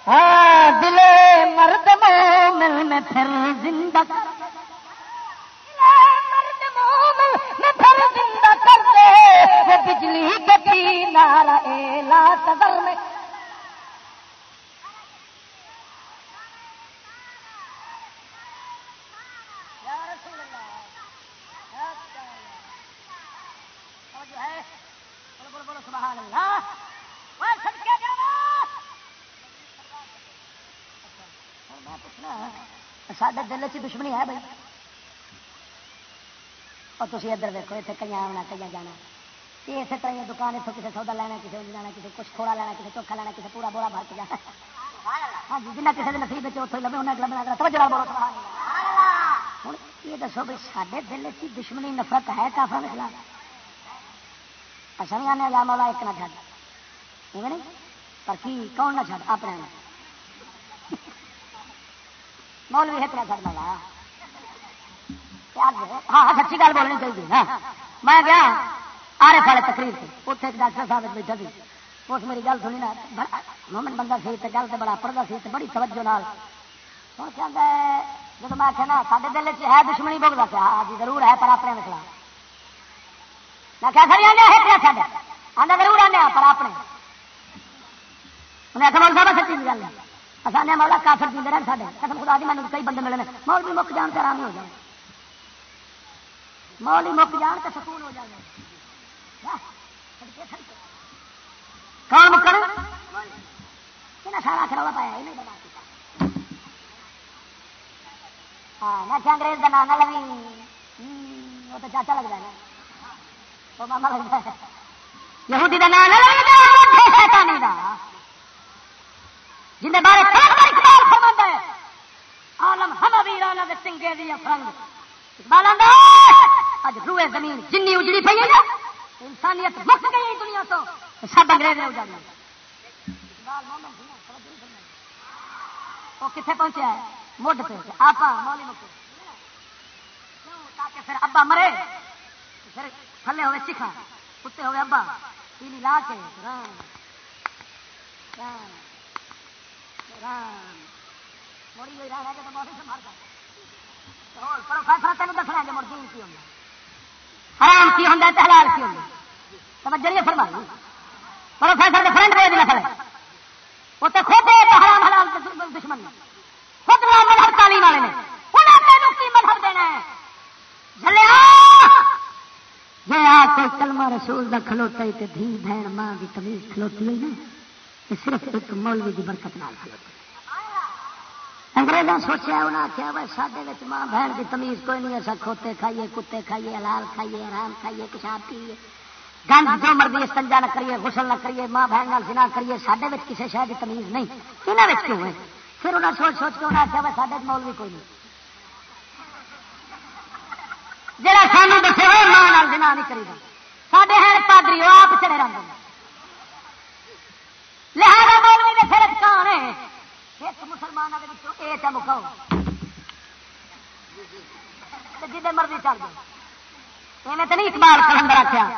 ہاں، دل مرد مومن میں پھر زندہ مرد مومن میں پھر زندہ کر دے۔ وہ بجلی کٹی نارا اے لا صدر میں سبحان اللہ سڈے دل چ دشمنی ہے بھائی۔ اور تھی ادھر دیکھو اتنے کئی آنا کئی جانا۔ یہ اسی طرح دکان اتوں کسی سودا لینا کسی جانا کسی کچھ تھوڑا لینا کسی چوکھا لینا کسی پورا بولا بھر کے جانا۔ ہاں جی جنہیں کسی نصیب اتوں لبے انہیں لبنا توجہ بولو۔ ہوں یہ دسو بھائی سارے دل چ دشمنی، نفرت ہے کافر کے خلاف؟ اصل آنے جا مولا ایک نہ چڑھ نہیں؟ پر کی، کون نہ چڑھ اپنے مول بھی ایک نہ چڑھ ہاں سچی گل بولنی چاہیے ہاں میں گیا آرے پالے تقریر سے اتنے ایک ڈاکٹر صاحب بیٹھا سی۔ اس میری گل سنی نا مومن بندہ سی تو گل تو بڑا پڑھتا سی تو بڑی توجہ نال۔ ہوں کہہ جب میں آخیا نا سارے دل چ ہے دشمنی بگتا پیا ہاں جی ضرور ہے پر اپنے نکلا میں کیا کری آنے ہے سارے آنے ضرور آنے پر اپنے۔ انہیں آخر مول سچی جی گل ہے۔ اچھا اصل مولا کافر پیندے رہے سارے قسم خدا دی میں کئی بندے ملے مول بھی مک جان سے آرام ہو جائے۔ مول ہی مک جان تو سکون ہو جائے۔ کام کر سارا کھڑا پایا ہی نہیں ہاں میں کیا انگریز کا نام نہ لگی وہ تو چاچا لگتا ہے۔ وہ ماما لگتا ہے۔ یہودی کا نام نہ لگتا جن بارے اقبال فرماتا ہے عالم ہم ویرانا دے سنگے دی فرنگ اقبال آندا اج روئے زمین جنی اجڑی پئی ہے انسانیت مک گئی دنیا تو۔ سب انگریز نے اجاڑ اقبال محمد وہ کتنے پہنچا ہے مڈ پہ۔ آپ مولی مکے۔ تاکہ پھر ابا مرے۔ پھر تھلے ہوئے چکھا کتے ہوئے ابا۔ پیلی لا کے۔ رام۔ رام۔ مڑی ہوئی سے پروفیسر تین دسنا کہ مردین کی ہوں حرام کی ہوں حلال کی ہوں توجہ نہیں فرمائی پروفیسر کے فرنٹ ہوئے وہ تو خود حرام حلال دشمن خود مذہب تعلیم والے نے انہیں تینوں کی مذہب دینا ہے جی آ کوئی کلمہ رسول دا کھلوتا ہے دھی بہن ماں کی تمیز کھلوتی ہوئی نا۔ صرف ایک مولوی کی برکت نال کھلوتی انگریزوں سوچا انہیں آخیا بھائی سڈے ماں بہن کی تمیز کوئی نہیں ایسا کھوتے کھائیے کتے کھائیے حلال کھائیے آرام کھائیے پیشاب پیے گند جو مرضی استنجا نہ کریے غسل نہ کریے ماں بہن سنا کریے سڈے کسی شہر کی تمیز نہیں یہاں کیوں ہے پھر انہیں سوچ سوچ کے انہیں آخیا بھائی سڈے مول بھی کوئی نہیں جہاں سانو دسے ہوئے ماں جنا نہیں کری سڈے ہے پادری وہ آپ چڑے رنگ لہذا مولوی سر ایک مسلمان جی مرضی چل جائے میں تو نہیں اقبال کلندر آخیا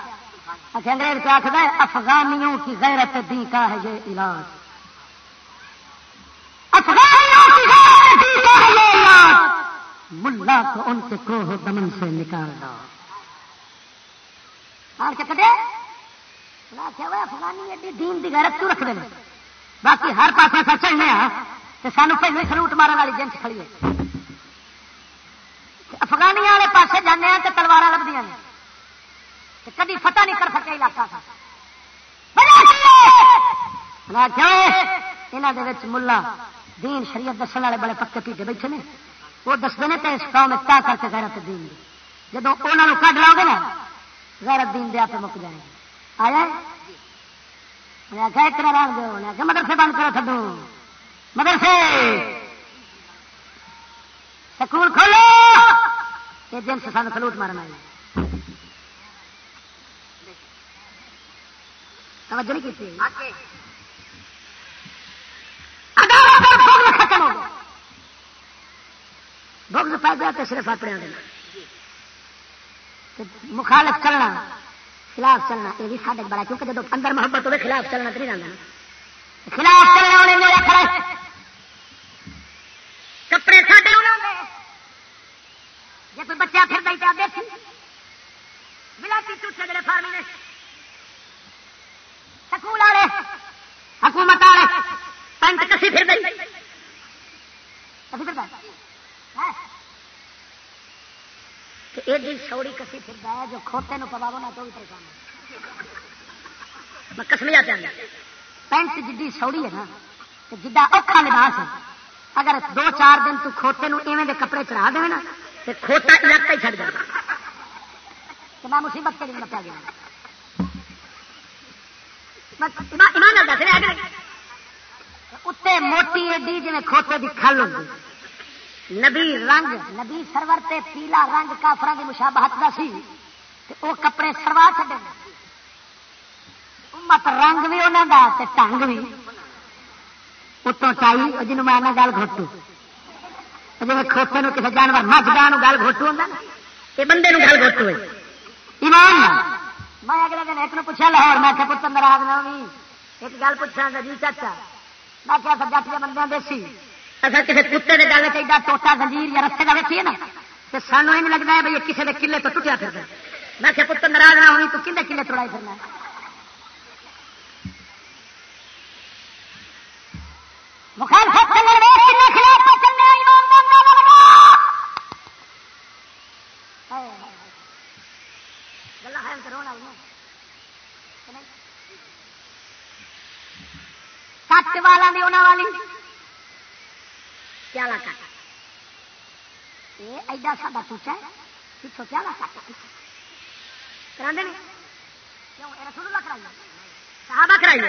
اچھا انگریز کیا آخر افغانیوں کی غیرت دی کا ہے یہ علاج۔ افغانیوں کی غیرت دی کا ہے یہ علاج۔ ملا کو ان کے کروہ دمن سے نکال دو۔ اور کیا افغانی ایڈی دین دی غیرت کیوں رکھ دیں باقی ہر پاس ایسا چلنے تو سانو پہلے سلوٹ مارن والی جنس کھڑی ہے افغانی والے پاس جانے تو تلوار لبدی کدی فتح نہیں کر سکے علاقہ کا یہاں ملا دین شریعت دسن والے بڑے پکے پیٹے بیٹھے نے۔ وہ دستے ہیں تو اس قوم تا کر کے غیرت دین جب انہوں کھ لاؤ گے نا، غیرت دین دیا پہ مک جائے گا آیا انہیں آخیا ایک ران دو انہیں آخیا مدرسے بند کرو تھڈو مدرسے! سکول کھولو! یہ دن سے سانو سلوٹ مارنا ہے توجہ نہیں کی ختم ہو بغض پہ گیا تو صرف اپنے مخالف چلنا۔ خلاف چلنا، یہ بھی سارے بڑا کیونکہ جب اندر محبت ہوئے، خلاف چلنا تو نہیں رہتا خلاف چلنا کپڑے ساڈے جی کوئی بچہ پھر گئی تو دیکھی ملاٹی ٹوٹے جڑے فارمی نے۔ سکول والے حکومت والے پینٹ کسی پھر گئی کسی پھر ایڈی سوڑی کسی پھر ہے جو کھوتے نو پوا نہ تو بھی پریشان میں کسمیا پہ پینٹ جی سوڑی ہے نا جا اوکھا لباس ہے اگر دو چار دن تو کھوتے نو ایویں دے کپڑے چڑھا دے نا تو کھوتا علاقہ ہی چڑھ جائے تو میں مصیبت کے دن پیا گیا اتنے موٹی ایڈی جی کھوتے کی کھل ہوتی نبی رنگ نبی سرور تے پیلا رنگ کافر کی مشابہت کا سی وہ کپڑے سروا چڈے مت رنگ بھی انہوں کا ٹنگ بھی اتوں ٹائی جنوب میں گل گھوٹو جی کھوتے کسی جانور مجھ گاہ گل گھوٹو ہوتا نا۔ یہ بندے گل گھوٹو ہے ایمان میں اگلے دن ایک پوچھا لاہور میں کہ پتر ناراض نہ ہوئی۔ ایک گل پوچھا جی چاچا۔ میں کیا سر جٹ بندے دیسی اصل کسی کتے کے گل چاہیے ٹوٹا گنجیر یا رستے کا ویکھیے نا، تو سانو یہ لگتا ہے بھائی کسی کے کلے تو ٹوٹیا پھر میں کہ پتر ناراض نہ ہونی، تو کھے کلے توڑائی پھرنا مخالفت والا بھی ہونا والی۔ پیالہ کٹ یہ ایڈا سا سوچا ہے پچھو پیالہ کٹ کرا دیں کیوں رسول اللہ کرائی صحابہ کرائی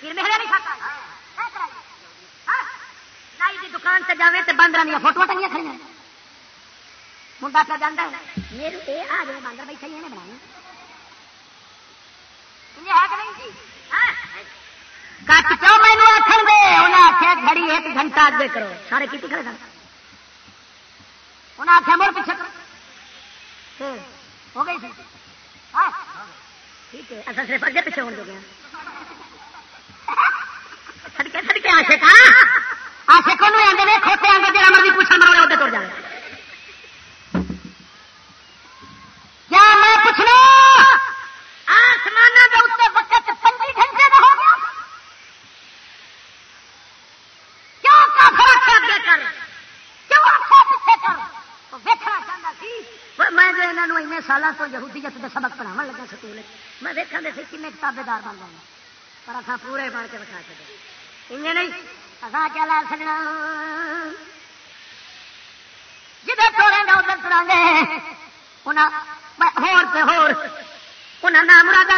پھر میرے نہیں کھاتا نائی کی دکان سے جاوے تو باندر دیا فوٹو ٹنگیا کھڑی منڈا پہ جانا میرے آ جائے باندر بیٹھے ہی بنایا کٹ کیوں مینو آخر دے؟ انہیں آخیا گھڑی ایک گھنٹہ اگے کرو۔ سارے کی کھڑے سن؟ انہیں آخیا مڑ پیچھے کرو۔ ہو گئی سی۔ ٹھیک ہے۔ اصل صرف اگے پیچھے ہو گیا سڑکے سڑکے آشے کا آشے کو آدھے کھوتے آدھے جا مرضی پوچھا مرا ادھر تر جائے کیا میں پوچھنا آسمان کے اتنے وقت پنجی گھنٹے کا ہو گیا کیوں کافر آخر اگے کر کیوں آخر پیچھے کر ویکنا چاہتا سی میں جو یہاں این سالوں تو یہودیت کے سبق پڑھاو لگا سکول میں دیکھا دے سی کن کتابے دار بن جانا پر اصا پورے بن کے بکھا چکے انجے نہیں اصا کیا لا سکنا جدھر توڑے گا ادھر توڑا گے مراد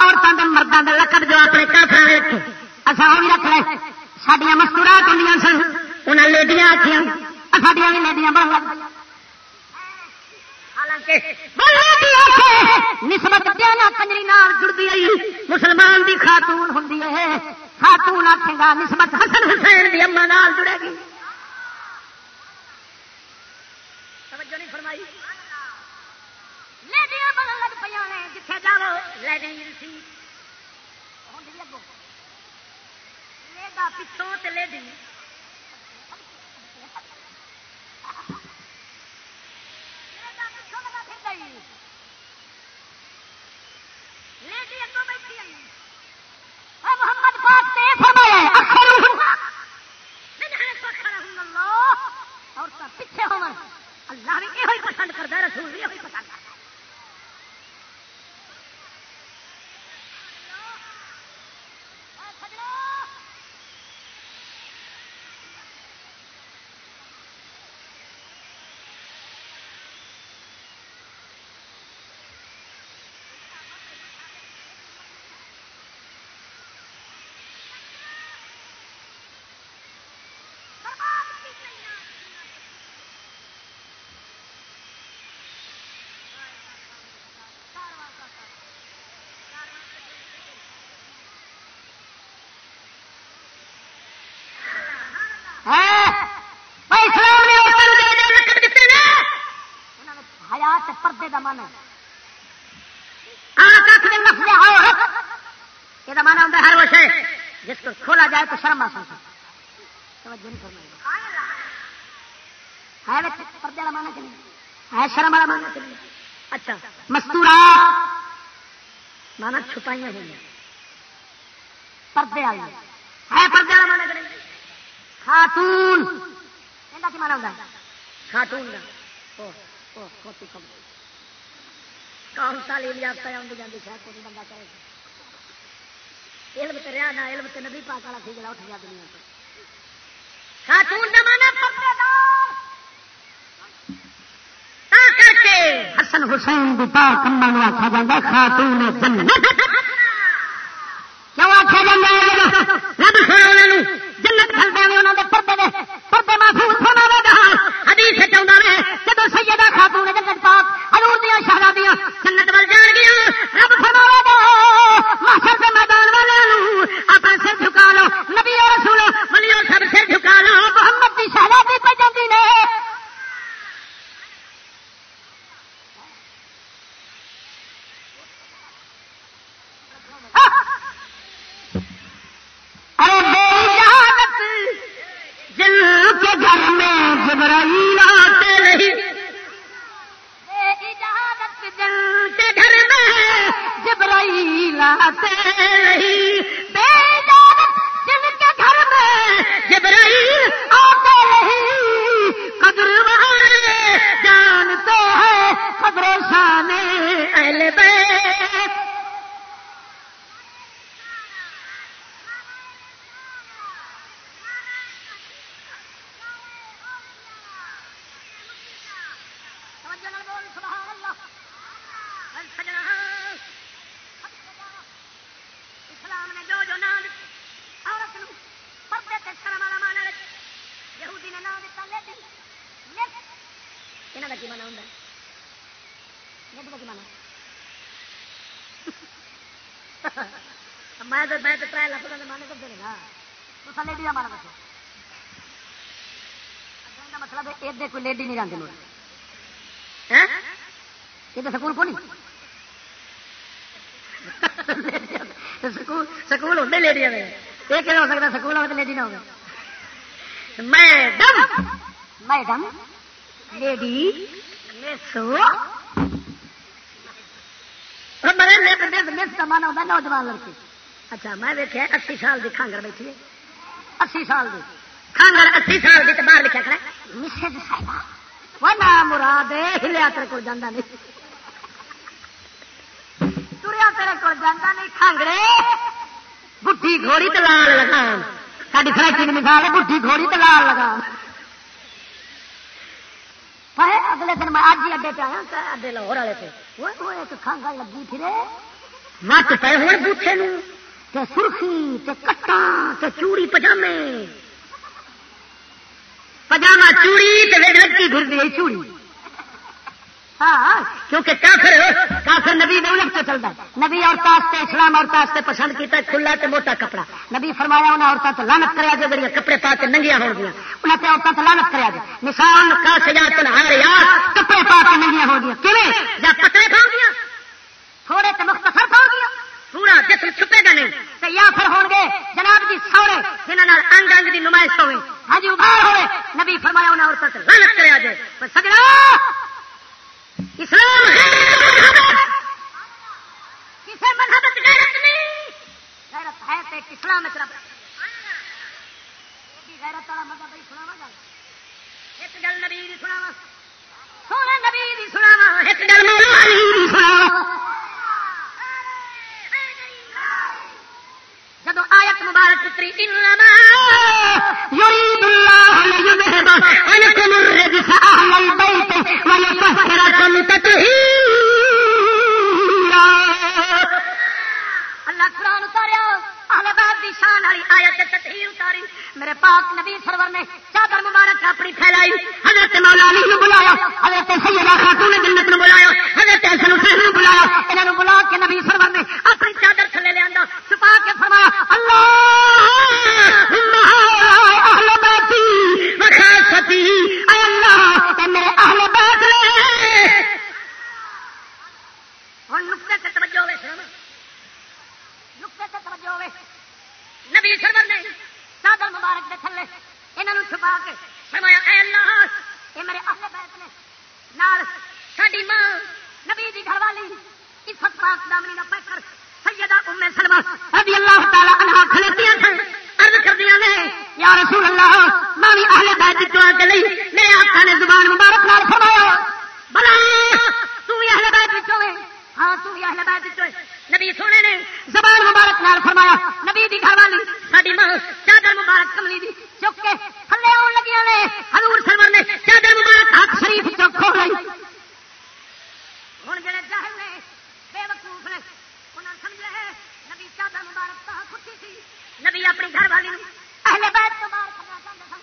عورتوں کے مردوں کے لقب جو اپنے کافر رکھے اصا وہ بھی رکھ لے۔ سڈیا مستورات ہوں سن انہیں لیڈیاں آخیا سڈیا بھی لیڈیاں بن لگ نسبت دینا کنجری نال جڑتی آئی۔ مسلمان دی خاتون ہوں خاتون آخے گا، نسبت حسن حسین دی اما نال جڑے گی۔ توجہ نہیں فرمائی۔ لیڈیاں بنن لگ پہ جتنے جاؤ لیڈی پچھوں لیڈی۔ محمد پاک نے فرمایا اور پیچھے ہو اللہ بھی یہ پسند کرتا رسول بھی یہ پسند کرتا پردے کا من ہے۔ یہ من آتا ہر وش جس کو کھولا جائے تو شرم محسوس ہے۔ پردے والا مانا چلیے ہے شرم والا مانا چلیے اچھا مستورا۔ مانا چھپائیاں ہوئی ہیں۔ پردے والی۔ ہے پردے والا مانا چلیے خاتون۔ کی مانا ہوتا ہے؟ خاتون کا کام تعلیم یافتہ آدھی جاتی شاید کوئی بندہ چاہے علم تو رہا نہ علم تو نبی پاک والا سی جڑا اٹھ گیا دنیا سے خاتون زمانہ حسن حسین کی پاک کما آخا جا خاتون جنت کیوں آخیا جا رب سونا جنت کھلتے ہیں انہوں نے پردے پردے محفوظ ہونا حدیث چاہتا ہے جب سیدہ خاتون جنت پاک حضور دیا شہزادیاں جنت وال جان گیا رب فرما گا محشر کے میدان والے اپنے سر جھکا لو نبی رسول ولیوں سب سے جھکا لو محمد کی شہزادی پہ جاتی نے ارے بے جانت جن کے گھر میں جبرائیل آتے نہیں گھر میں جبرائیل آتے نہیں بے جن کے گھر میں جبرائیل آتے نہیں قدر والے جانتے ہیں قدر شان اہل بیت اسلام نے جو جو نام عورت پردے سے شرم والا مانا یہودی نے نام دیتا لیڈی یہاں کا کی مانا ہوں لیڈی کا کی مانا میں تو میں تو تر لفظ مانے تو دے گا تو لیڈی کا مانا دسو کوئی لیڈی نہیں رہتی مجھے یہ تو سکول کو نہیں سکول ہوتے لیڈیا میں یہ کہنا ہو سکتا سکول ہو تو لیڈی نہ ہوگا میڈم۔ میڈم؟ لیڈی کا مانا ہوتا نوجوان لڑکی۔ اچھا میں دیکھا اسی سال کی کھانگر بیٹھی ہے۔ اسی سال کی کھانگر اسی سال کی باہر لکھا کرا مسز صاحبہ۔ وہ نام مراد ہلیا تیرے کو جانا نہیں۔ تریا تیرے کو جانا نہیں، کھانگڑے۔ بڈھی گھوڑی دلال لگان۔ ساری فریٹی کی مثال ہے، بڈھی گھوڑی دلال لگان۔ اگلے دن میں اج ہی اڈے پہ آیا اڈے لاہور والے پہ وہ ایک کھانگا لگی پھرے۔ مت پے ہوئے بوٹے سرخی، تے کٹا تے چوڑی پجامے۔ پجامہ چوڑی تے لڑکی گھر دی چوڑی۔ ہاں کیونکہ کافر کافر نبی نے الگ سے چلتا نبی عورت اسلام عورت پسند کیتا کھلا تے موٹا کپڑا۔ نبی فرمایا انہیں عورتوں تو لانت کرا جائے جی کپڑے پا کے ننگیا ہو گیا انہیں تے عورتوں تو لانت کرا جائے۔ مثال کا سجا تنہار یار کپڑے پا کے ننگیا ہو گیا کیون یا پتلے پاؤ گیا تھوڑے تو مختصر پاؤ گیا پورا جسم چھپے گا نہیں۔ تو یا پھر ہو گے جناب جی سورے جنہوں انگ انگ کی نمائش ہوئے۔ ہاں جی ابھار ہوئے۔ نبی فرمایا انہیں عورتوں سے لانت کرا جائے۔ سجنا، اسلام کسی مذہب غیرت نہیں۔ غیرت ہے تو اسلام غیرت والا مذہب ہی سناوا گا ایک گل نبی سناوا۔ سونے نبی سناوا۔ ایک گل سناوا۔ جدو آیت مبارک اتری، انما یرید اللہ ليذهب عنکم الرجس أهل البيت ويطهركم تطهيرا اللہ قرآن اتاریا اہل بیت دی شان والی آیت تطہیر اتاری۔ میرے پاک نبی سرور نے چادر مبارک اپنی پھیلائی۔ حضرت مولا علی نے بلایا، حضرت سیدہ خاتون جنت نے بلایا، حضرت حسن حسین نے بلایا۔ انہوں نے بلا کے نبی سرور نے اپنی چادر تھلے لے آندا، چھپا کے فرمایا، اللہ اہل بیتی وخاصتی، اے اللہ، اے میرے اہل بیت نے ہن نقطے تے توجہ ہوے سنا نقطے تے توجہ ہوے نبی سرور نے چادر مبارک دے تھلے انہوں چھپا کے فرمایا، اے اللہ یہ میرے اہل بیت نے، نال ماں نبی دی گھر والی عزت پاک دامنی نہ پے کر سیدہ ام سلمہ رضی اللہ تعالی عنہا کھلتیاں تھیں عرض کردیاں نے، یا رسول اللہ، میں بھی اہل بیت کے لئی میرے آقا نے زبان مبارک نال فرمایا، بلا، تو اہل بیت وچوں ہے ہاں تو بھی اہل بیت وچوں ہے نبی سونے نے زبان مبارک نال فرمایا، نبی دی گھر والی ساڈی ماں چادر مبارک کملی دی چک کے تھلے آن لگیاں نے۔ حضور سرور نے چادر مبارک ہاتھ شریف چ کھول لئی جڑے نے بے وقوف نے سمجھ نبی چادر مبارک کہاں کھٹی نبی اپنی گھر والی اہل بیت تو باہر کرنا چاہندے سن۔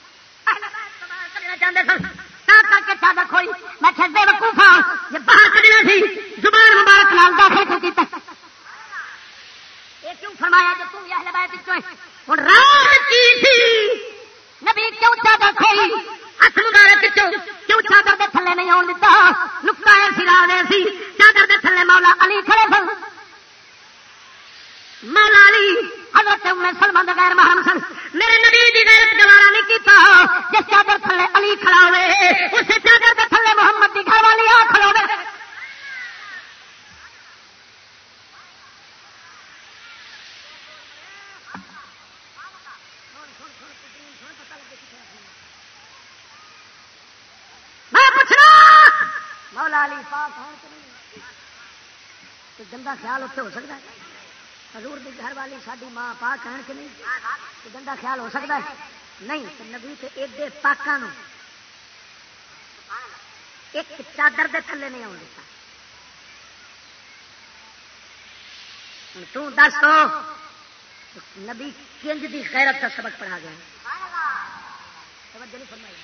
اہل بیت تو باہر کرنا سن۔ کے چادر کھوئی۔ میں بے وقوفا ہاں، یہ باہر کڈنا سی۔ زبان مبارک نال داخل کر یہ کیوں فرمایا تم بیت وچوں ہن رات کی تھی۔ نبی کیوں چادر ہاتھ مبارک وچوں کیوں چادر دے تھلے نہیں نقطہ دے سی۔ چادر دے تھلے مولا علی کھڑے سن۔ مولا علی، حضرت ام سلمہ دے غیر محرم سن۔ میرے نبی دی غیرت گوارا نہیں کیتا۔ جس چادر تھلے علی کھڑا ہوئے اس چادر دے تھلے محمد دی گھر والی آ کھڑوے پوچھنا مولا علی پاک ہون کہ نہیں؟ گندا خیال اتنے ہو سکتا ہے؟ حضور دی گھر والی ساری ماں پاک کہن کہ نہیں؟ تو گندا خیال ہو سکتا ہے؟ نہیں، تو نبی تے ایڈے پاکاں نو ایک چادر دے تھلے نہیں آن دیتا۔ ہن تو، نبی کنج دی غیرت کا سبق پڑھا گیا۔ توجہ نہیں فرمائی۔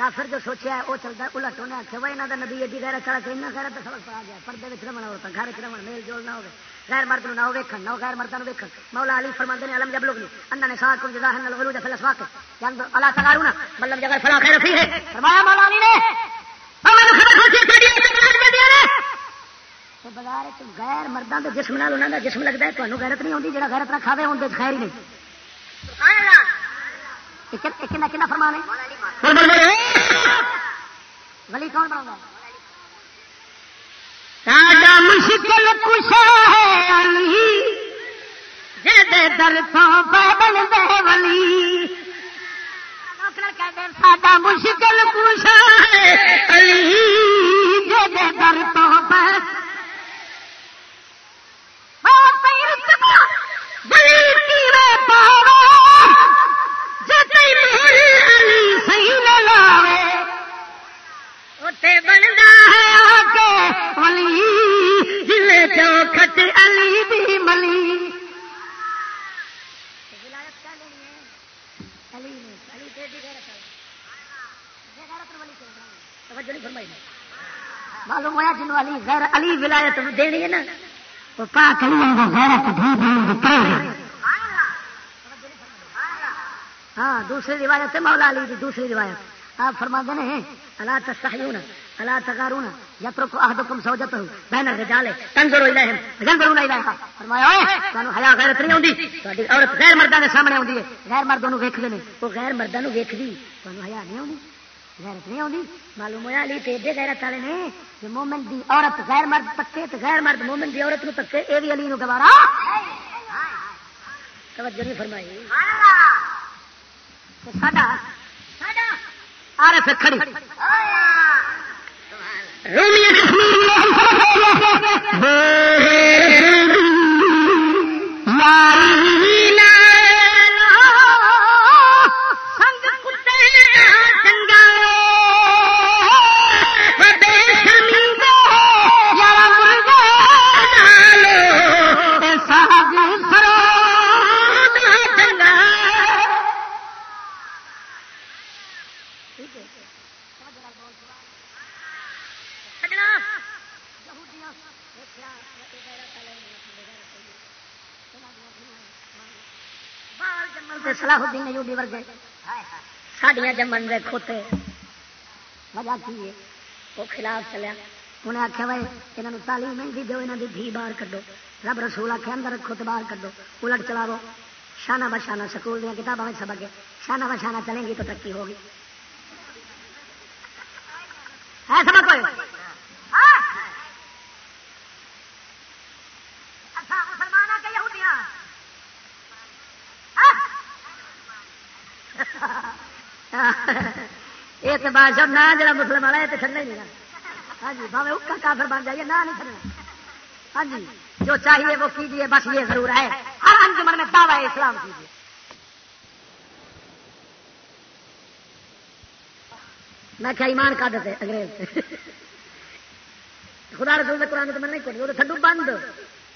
کافر جو سوچا ہے وہ چلتا الٹ انہیں آخیا بھائی یہاں کا نبی ایڈی غیرت چڑھا کے انہیں غیرت کا سبق پڑھا گیا پردے میں رمن ہوتا گھر رمن میل جول نہ ہوگا غیر مرد نہ ہو ویکن نہ غیر مردوں ویکن مولا علی فرماندے نے علم جب لوگ انہوں نے ساتھ کن جزاہن الغلو جفل اسواق جان اللہ تعالی نا مطلب جگہ فلا خیر فی ہے فرمایا مولا علی نے فرمایا خبر سوچی تھوڑی بازار میں دیا نے بازار غیر مردوں کے جسم نال انہوں کا جسم لگتا ہے تمہیں غیرت نہیں آتی جہاں غیرت نہ کھاوے ان خیر ہی نہیں سبحان اللہ کنا کنا فرمانے ولی کون بنا مشکل کشا ہے علی جے در تو بن دے ولی ساڈا مشکل کشا ہے علی جے در تو بلی کی پاوا علی صحیح نہ لاوے بنتا ہے آ کے ملی جلے چوکھٹ علی دی ملی معلوم ہوا جنوب علی غیر علی ولایت دینی ہے نا وہ پاک ہاں دوسری روایت ہے مولا علی دوسری روایت۔ آپ فرما دے اللہ تستحیون اللہ تغارون یترک احدکم سوجتہ بین الرجال تنظر الیہم تنظرون الیہا فرمایا اوے تانوں حیا غیرت نہیں ہوندی۔ تہاڈی عورت غیر مرداں دے سامنے ہوندی ہے۔ غیر مردوں نو ویکھدے نے او غیر مرداں نو ویکھدی، تانوں حیا نہیں ہوندی۔ غیرت نہیں ہوندی معلوم ہویا علی تے دے غیرت والے نے۔ کہ مومن دی عورت غیر مرد تکے تے غیر مرد مومن دی عورت نو تکے اے وی علی نو گوارا۔ توجہ نہیں فرمائی۔ سبحان ساڈا عارف کھڑی۔ صلاح الدین ایوبی ورگے۔ ساڈیاں جمن دے کھوتے۔ وجہ کی ہے؟ وہ خلاف چلیا۔ انہیں آخیا بھائی یہاں تعلیم مہنگی دو یہاں کی دھی باہر کڈو۔ رب رسول آخیا اندر رکھو تو باہر کڈو۔ الٹ چلاو شانہ بشانہ سکول دیا کتابوں میں سبق شانہ بشانہ چلیں گی تو ترقی ہوگی۔ ہے سبق کوئی تو بادشاہ، نہ جڑا مسلم والا یہ تو چلنا ہی نہیں ہاں جی بھاوے اکا کافر بن جائیے، نہ نہیں چلنا ہاں جی جو چاہیے وہ کیجیے، بس یہ ضرور ہے۔ ہر انجمن میں دعوی اسلام کیجیے۔ میں کیا ایمان کا دیتے انگریز۔ خدا رسول میں قرآن تو میں نہیں پڑھی وہ تو تھڈو بند۔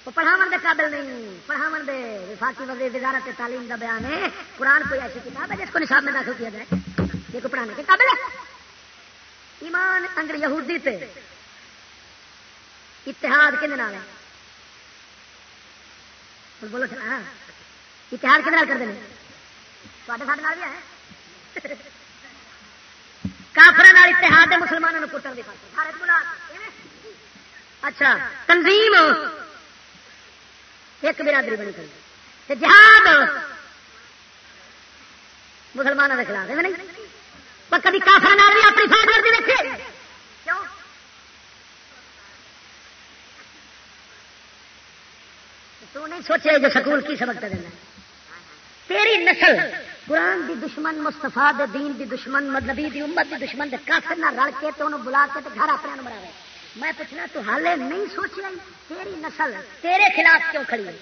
وہ پڑھاو دے قابل نہیں پڑھاو دے وفاقی وزیر وزارت تعلیم کا بیان ہے۔ قرآن کوئی ایسی کتاب ہے جس کو نصاب میں داخل کیا جائے یہ کو پڑھانے کے قابل ہے؟ ایمان اندر یہودی تے۔ اتحاد کھنے نال ہے؟ بولو چلا ہاں۔ اتحاد کھنے کر دیں سارے ساتھ بھی ہے۔ کافر اتحاد مسلمانوں کو کٹن کی اچھا تنظیم۔ ایک برادری بنی کر جہاد۔ مسلمانوں کے خلاف، ہے نہیں؟ کبھی کافر نال بھی اپنی سائڈ کر دیکھے تو نہیں سوچے جو سکول کی سبق دینا تیری نسل قرآن دی دشمن مستفا دے دین دی دشمن، نبی دی امت دی دشمن دے کافر نہ رل کے تو انہوں بلا کے تو گھر اپنے مرا میں پوچھنا، تو حالے نہیں سوچا تیری نسل تیرے خلاف کیوں کھڑی ہوئی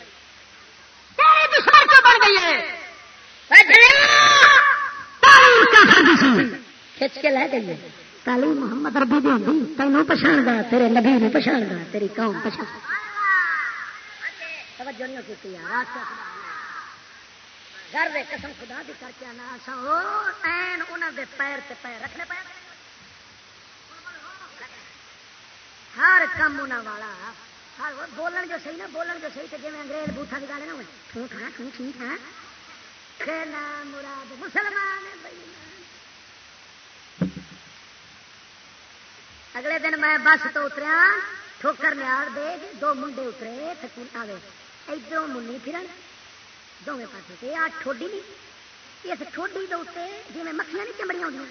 تیری دشمن کیوں بن گئی ہے؟ ہاں۔ کھچ کے لے گئی تعلیم محمد ربی دی ہوندی۔ تینوں پچھان تیرے نبی نے پچھان تیری قوم پچھان توجہ نہیں گھر دے قسم خدا دی کر کے این دے پیر تے پیر رکھنے ہر کام والا، ہر بولن جو صحیح نا بولن جو صحیح جی انگریز بوٹا کی گل نا ہاں ٹھیک ہاں۔ مراد مسلمان اگلے دن میں بس تو اتریا، ٹھوکر نیار دے دو منڈے اترے، تھکون آئے ادھر منی پھرن، دونوں پاس آ ٹھوڈی نہیں۔ اس ٹھوڈی کے اتنے جی میں مکھیاں نہیں چمڑیاں ہوئی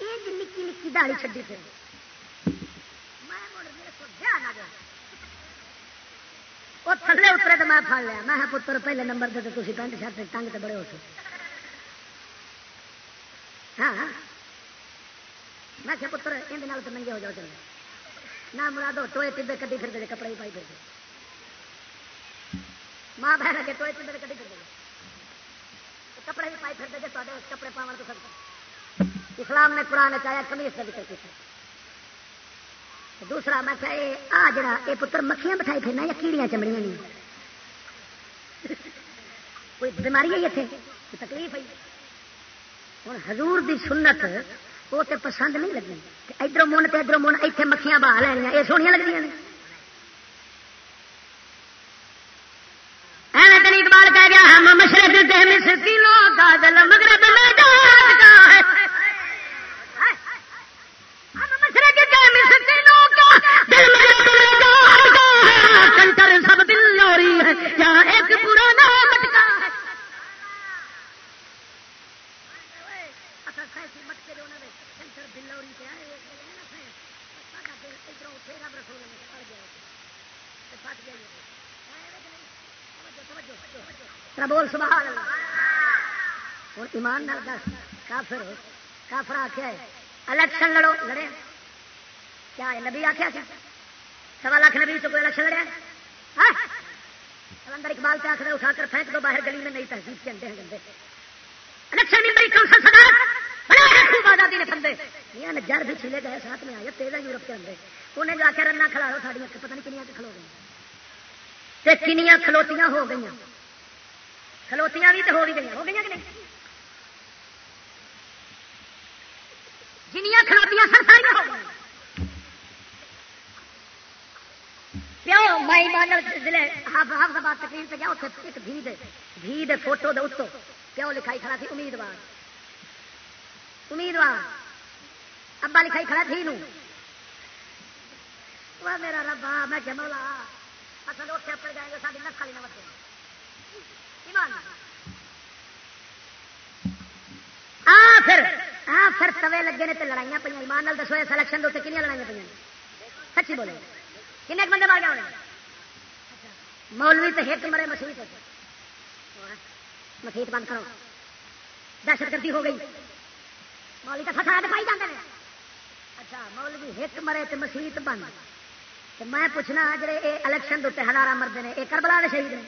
یہ نکی نکی داڑی چڈی پھر وہ تھلے اترے تو میں پڑ لیا۔ میں پتر، پہلے نمبر دے تو تھی پینٹ شرٹ ٹنگ تو بڑے ہو سکتے ہاں۔, ہاں۔ میں کیا پتر یہ تو ننگے ہو جاؤ چلے نہ مراد ٹوئے ٹبے کدی پھر دے کپڑے ہی پائی پھر ماں بہن کے ٹوئے ٹبے کدی پھر دے کپڑے بھی پائی پھر دے تے کپڑے پاون تو سکتے اسلام نے قرآن چاہیا کمیز کا ذکر کیا دوسرا میں کہ آ جڑا یہ پتر، مکھیاں بٹھائی پھرنا یا کیڑیاں چمڑیاں نہیں کوئی بیماری ہے اتنے تکلیف ہے؟ ہوں حضور دی سنت وہ تو پسند نہیں لگی ادھر من تو ادھر من اتنے مکھیاں بہا لینیا یہ سویا لگی اقبال کہہ گیا، ہم مشرق کے مسکینوں کا دل مغرب میں ڈالتا ہے۔ ہم مشرق کے مسکینوں کا دل مغرب میں ڈالتا ہے۔ کنٹر سب دل لوری ہے۔ کیا ایک پرانا مٹکا ہے بول سبحان اللہ ہوں ایمان نال دس کافر کافر آخیا الیکشن لڑو لڑے کیا ہے نبی آخیا کیا سوا لاکھ نبی تو کوئی الیکشن لڑیا کلندر اقبال پہ آخر اٹھا کر پھینک دو باہر گلی میں نہیں تہذیب کے اندے ہیں گندے الیکشن میں بڑی کونسل صدارت آزادی نے بندے یہ نجر بھی چھلے گئے ساتھ میں آئے تیزا یورپ کے اندر انہیں جو آخر رنا کھڑا ہو ساڑی پتہ نہیں کنیاں کھلو گئی کنیاں کھلوتیاں ہو گئی کھلوتیاں بھی تو ہو بھی گئی ہو گئی کہ نہیں جنیاں کھلوتیاں سر ساری ہو گئی پیو مائی مانل ضلع حافظ تقریر پہ گیا اتنے ایک دھی دے دھی دے فوٹو دے اتو پیو لکھائی کھڑا تھی امیدوار امیدوار ابا لکھائی کھڑا تھی نو میرا ربا میں کہ مولا اصل اتنے اپنے جائیں گے ساری نسل نہ بچے پھر پھر توے لگے نے لڑائیاں پہ ایمان نال دسو سلیکشن دے کنیا لڑائیاں پہ سچی بولے کن بندے مار گیا مولوی تو ہٹ مرے مسیح مسیح بند کرو دہشت گردی ہو گئی مولوی کا فساد پائی جاتے ہیں اچھا مولوی ہٹ مرے تو مسیح بند میں پوچھنا جڑے یہ الیکشن دے ہزار مرد نے یہ کربلا شہید نے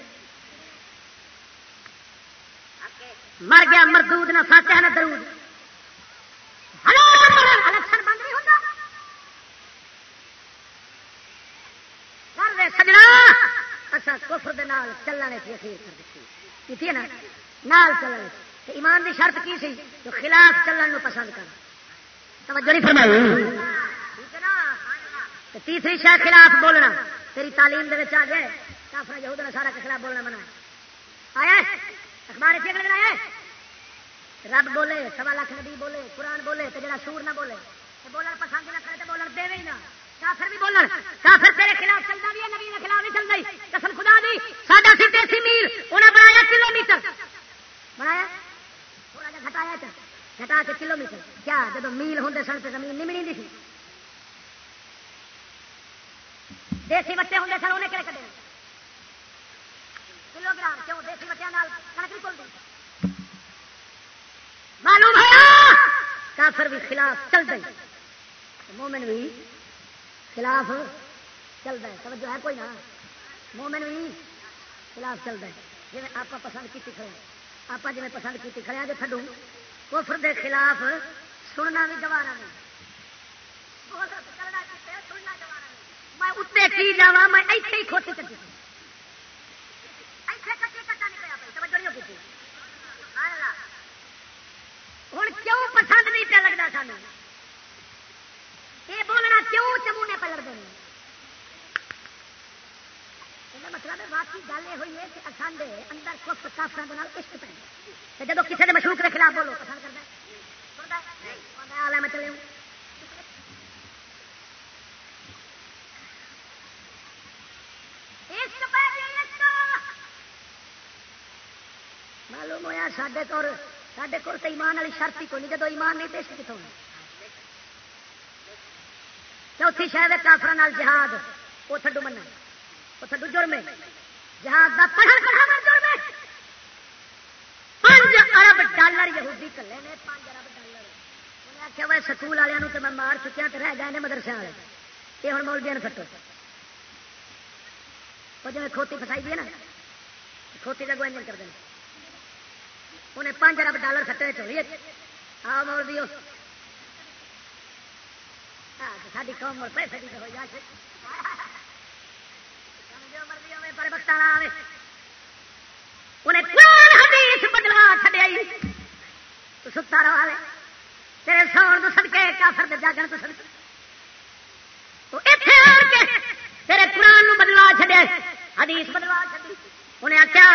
مر گیا مردود نہ فاتحہ نہ درود الیکشن بند نہیں ہوتا سجنا کفر دے نال چلنے کی اخیر کر دیتی نا نال چلنے ایمان دی شرط کی سی؟ جو خلاف چلن نو پسند کر۔ توجہ نہیں فرمائی؟ تیسری شاید خلاف بولنا؟ تیری تعلیم دے آ گئے کافر یہود نے سارا کے خلاف بولنا منع۔ آیا اخبار سے رب بولے، سوا لاکھ نبی بولے، قرآن بولے تو جڑا سور نہ بولے بولن پسند نہ کرے تو بولن دے ہی نہ۔ کافر بھی بولن، کافر تیرے خلاف چلتا بھی ہے، نبی کے خلاف نہیں قسم خدا دی، ساڈا سی دیسی میل انہیں بنایا کلو میٹر بنایا؟ تھوڑا جا گھٹا کے کلو میٹر کیا جب میل ہوں سن تو زمین نہیں ملی سی دیسی بچے ہوں سن انہیں کہڑے کٹے کلو گرام کیوں دیسی بچوں کنک نہیں کھولتی معلوم ہے کافر بھی خلاف چل رہی مومن بھی خلاف چل رہا ہے توجہ ہے کوئی نہ؟ مومن بھی خلاف چل رہا ہے جی آپ پسند کی کھڑے آپ جی پسند کی کھڑے جو جی تھڈو کفر دے خلاف سننا بھی گوارا نہیں میں اتنے کی جا میں ایسے ہی کھوتی کٹی ہوں کیوں پسند نہیں پہ لگتا سان یہ بولنا کیوں چمونے پہ لڑتے ہیں مطلب باقی گل یہ ہوئی ہے کہ اصل اندر کچھ کافر عشق پہ جب کسی نے مشروق کے خلاف بولو پسند کرتا میں چلے ہوں معلوم ہوا سڈے کو سڈے کو ایمان والی شرط ہی کوئی نہیں جب ایمان نہیں دیش کتوں چوتھی شہر کافر جہاد وہ تھڈو من وہ تھڈو جرم جہاد کا پڑھن پڑھا جرم پانچ ارب ڈالر یہودی کلے نے، پانچ ارب ڈالر۔ انہیں آخیا وہ سکول والوں تو میں مار چکیا تو رہ گئے مدرسے والے۔ یہ ہوں مولبیا سٹو۔ وہ جی کھوتی فسائی دی نا، کھوتی کا گوئن کر دیں انہیں پانچ ارب ڈالر سٹے چولی آ مول بھی ساری قوم مر پیسے بھی ہو جائے پر بکتا انہیں حدیث بدلوا چڈیا ستا رہا تیرے ساؤن تو سڑکے کافر دے جاگن تو سڑکے تو اتنے کے تیرے قرآن نو چڈیا حدیث بدلوا چڑی انہیں آخیا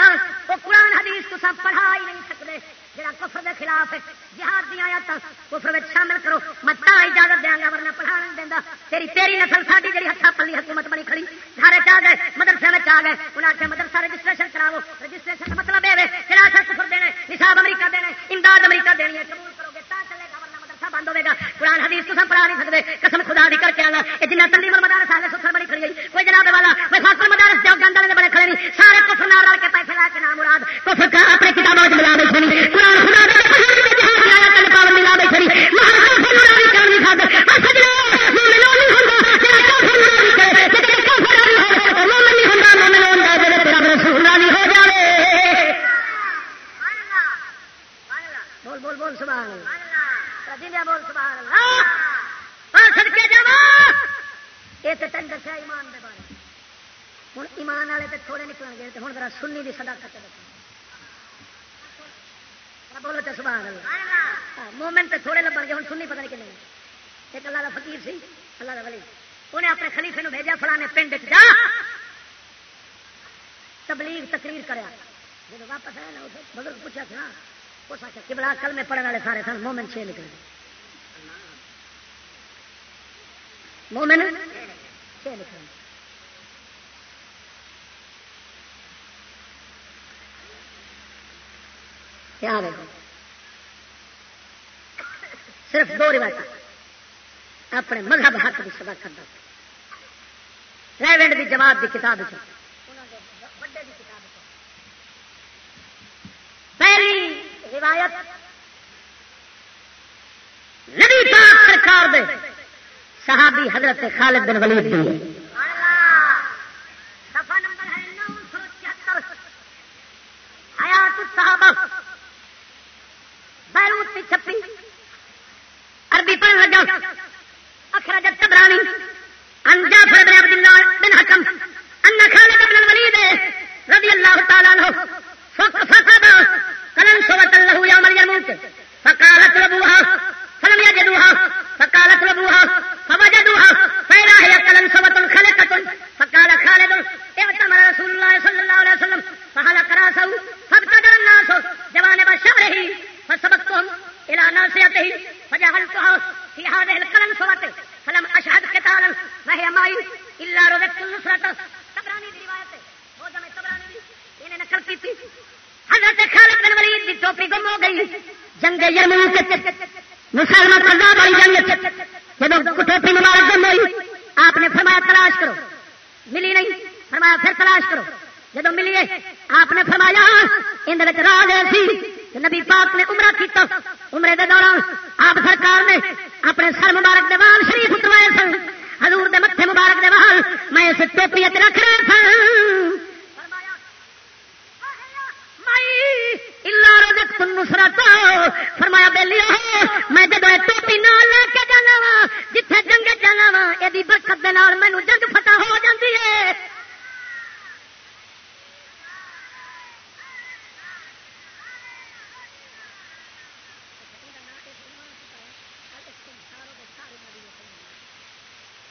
وہ قرآن حدیث تو سب پڑھا ہی نہیں سکتے جہاں کفر دے خلاف ہے، جہاد دیا آیات کفر میں شامل کرو، میں تا اجازت دیا گا ورنہ پڑھا نہیں دینا تیری تیری نسل ساری جی ہاتھ پلی حکومت بنی کھڑی سارے چاہ گئے، مدرسے میں آ گئے انہیں آخیا مدرسہ رجسٹریشن کراو رجسٹریشن کا مطلب یہ ہے کفر دینے نصاب امریکہ دینے امداد امریکہ دینی ہے، قبول کرو گے تا چلے گا ورنہ مدرسہ بند ہوے گا۔ قرآن حدیث تو پڑھا نہیں سکتے۔ قسم خدا دی کر کے آنا۔ یہ جنہیں مل مدارس آگے ستر بڑی کھڑی گئی کوئی جناب والا میں فاصل مدارس جاؤ گند والے بڑے کھڑے نہیں۔ سارے کفر نہ رل کے پیسے لا کے نام مراد۔ کفر کا اپنے کتابوں ملا بیٹھے قرآن خدا پابندی لا بول بول بول سبحان اللہ۔ جی بول سبحان اللہ۔ سڑکے جا یہ تو تین دسیا ایمان دے بارے۔ ہوں ایمان والے تو تھوڑے نکل گئے ہوں ذرا سنی کی صداقت بولو تو سبحان اللہ۔ مومنٹ تو تھوڑے لبن گے ہوں سنی پتہ نہیں کہ ایک اللہ کا فقیر سی، اللہ کا ولی۔ انہیں اپنے خلیفے نو بھیجا، فلانے پنڈ جا۔ تبلیغ تقریر کریا۔ جب واپس آیا نا بزرگ پوچھا تھا اس آخر کبلا کل میں پڑھنے والے سارے سن، مومن چھ نکلے۔ مومن چھ نکلے۔ کیا صرف دو روایت اپنے مذہب حق کی سدا کرتا ریونڈ کی جماعت کی کتاب پہلی روایت، نبی پاک سرکار دے صحابی حضرت خالد بن ولید دی صفحہ نمبر ہے نو سو چہتر حیات الصحابہ، بیروت کی چھپی، عربی پڑھنے لگا۔ جعفر بن عبد الله بن حكم ان خالد بن الوليد رضي الله تعالى عنه فقد قلن صوت له يوم اليرموك فقالت لبوها فلم يجدوها، فقالت لبوها فوجدوها، فإذا هي قلن صوت خلقة فقال خالد، اعتمر رسول الله صلى الله عليه وسلم فحلق راسه فابتدر الناس جوانب شعره فسبقتهم الى ناصيته، فجعلتها في هذه القلم صوت، فلم اشهد قتالا وهي معي الا رزقت النصرة. تبرانی دی روایت ہے وہ جمع تبرانی دی انہیں نقل کی تھی حضرت خالد بن ولید دی ٹوپی گم ہو گئی۔ جنگ یرموک مسلمان کذاب والی جنگ جب ٹوپی مبارک گم ہوئی، آپ نے فرمایا تلاش کرو۔ ملی نہیں، فرمایا پھر تلاش کرو۔ جب ملیے آپ نے فرمایا اندر راج ایسی نبی پاک نے عمرہ کیتا۔ عمرے دے دوران آپ سرکار نے اپنے سر مبارک دے وال شریف اتروائے سن۔ حضور دے متھے مبارک دے وال۔ میں اس ٹوپی رکھ رہا سن فرمایا بہلی میں جب ٹوپی نہ لے کے جانا وا جتھے جنگ جانا وا یہ برکت مینو جنگ فتح ہو جاتی ہے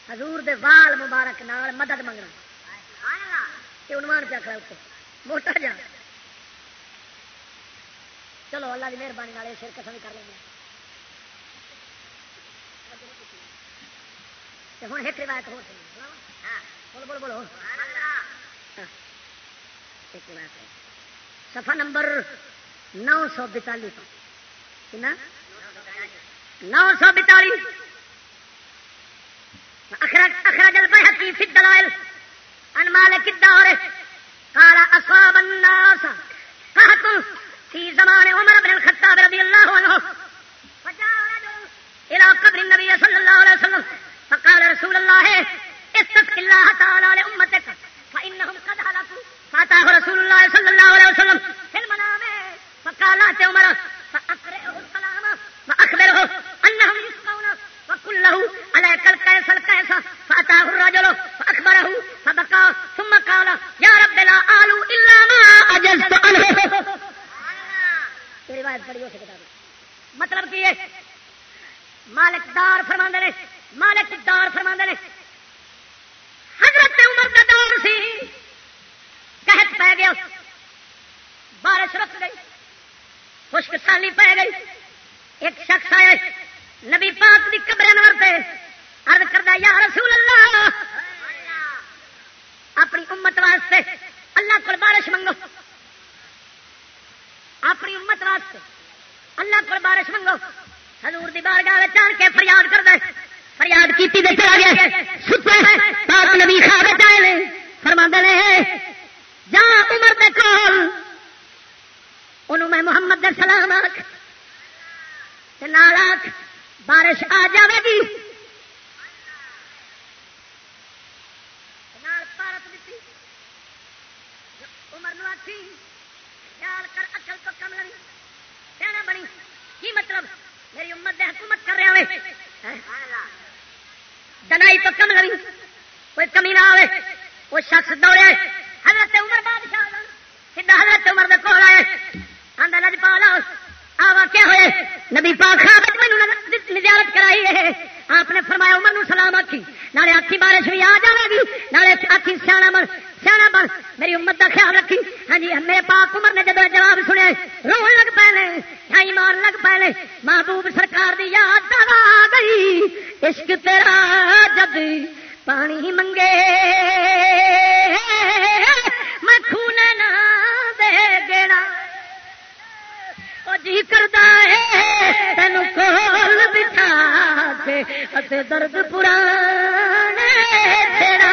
حضور دے وال مبارک نال مدد منگنا یہ عنوان پہ آخر اتنے موٹا جا چلو اللہ کی مہربانی کر لیں ہوں ایک روایت ہو بولو بولو بولو ایک روایت سفا نمبر نو سو بتالی تو نو سو بتالی اخرج البيهقي في الدلائل عن مالك الدار۔ قال اصاب الناس۔ قهط في زمان عمر بن الخطاب رضي الله عنه. فجاء رجل الى قبر النبي صلى الله عليه وسلم، فقال رسول الله استسق الله تعالى لامتك فانهم قد هلكوا. فاتاه رسول الله صلى الله عليه وسلم في المنام، فقال عمر فاقرئه السلام واخبره انهم يسقون وقل له عليك الكيس الكيس فأتاه الرجل، فأخبره فبقى ثم قال، يا رب لا آلوا إلا ما أجزت عنه. روایت پڑھی ہو سکتا مطلب کہ فرما نے مالک دار فرما نے حضرت عمر کا دور سی قحط پی گیا بارش رک گئی خشک سالی پی گئی ایک شخص آئے نبی پاک کی قبر نور پہ ارد کردہ یا رسول اللہ اپنی امت واسطے اللہ کو بارش منگو۔ اپنی امت واسطے۔ اللہ کو بارش منگو۔ حضور دی بار گاہ چان کے فریاد کر دے فریاد کی پاک نبی خواب آئے فرما دے جا عمر دے کول انہوں میں محمد دے سلام آخ آخ بارش آ جائے گی۔ خیال کر اکل تو کم لگی۔ سیاح بنی۔ کی مطلب؟ میری امت حکومت کر رہا ہاں؟ دنائی تو کم لگی۔ کوئی کمی نہ آئے وہ شخص دوڑے۔ حضرت عمر بادشاہ سیدھا حضرت عمر دے کول آئے۔ آدھا لج پا لو آوا کیا ہوئے؟ نبی پاک خواب میں زیارت کرائی ہے آپ نے فرمایا، عمر نو سلام آخی نالے آخی بارش بھی آ جائے گی۔ نالے آخی سیاح بن سیاح بن، میری امت کا خیال رکھی۔ ہاں جی میرے پاک عمر نے جب جواب سنیا رو لگ پے چھائی مار لگ پے محبوب سرکار دی یاد آ گئی۔ عشق تیرا جب پانی منگے۔ میں خون نہ دے گیڑا جی کرتا ہے تین کول بٹھا کے درد پرانے تیرا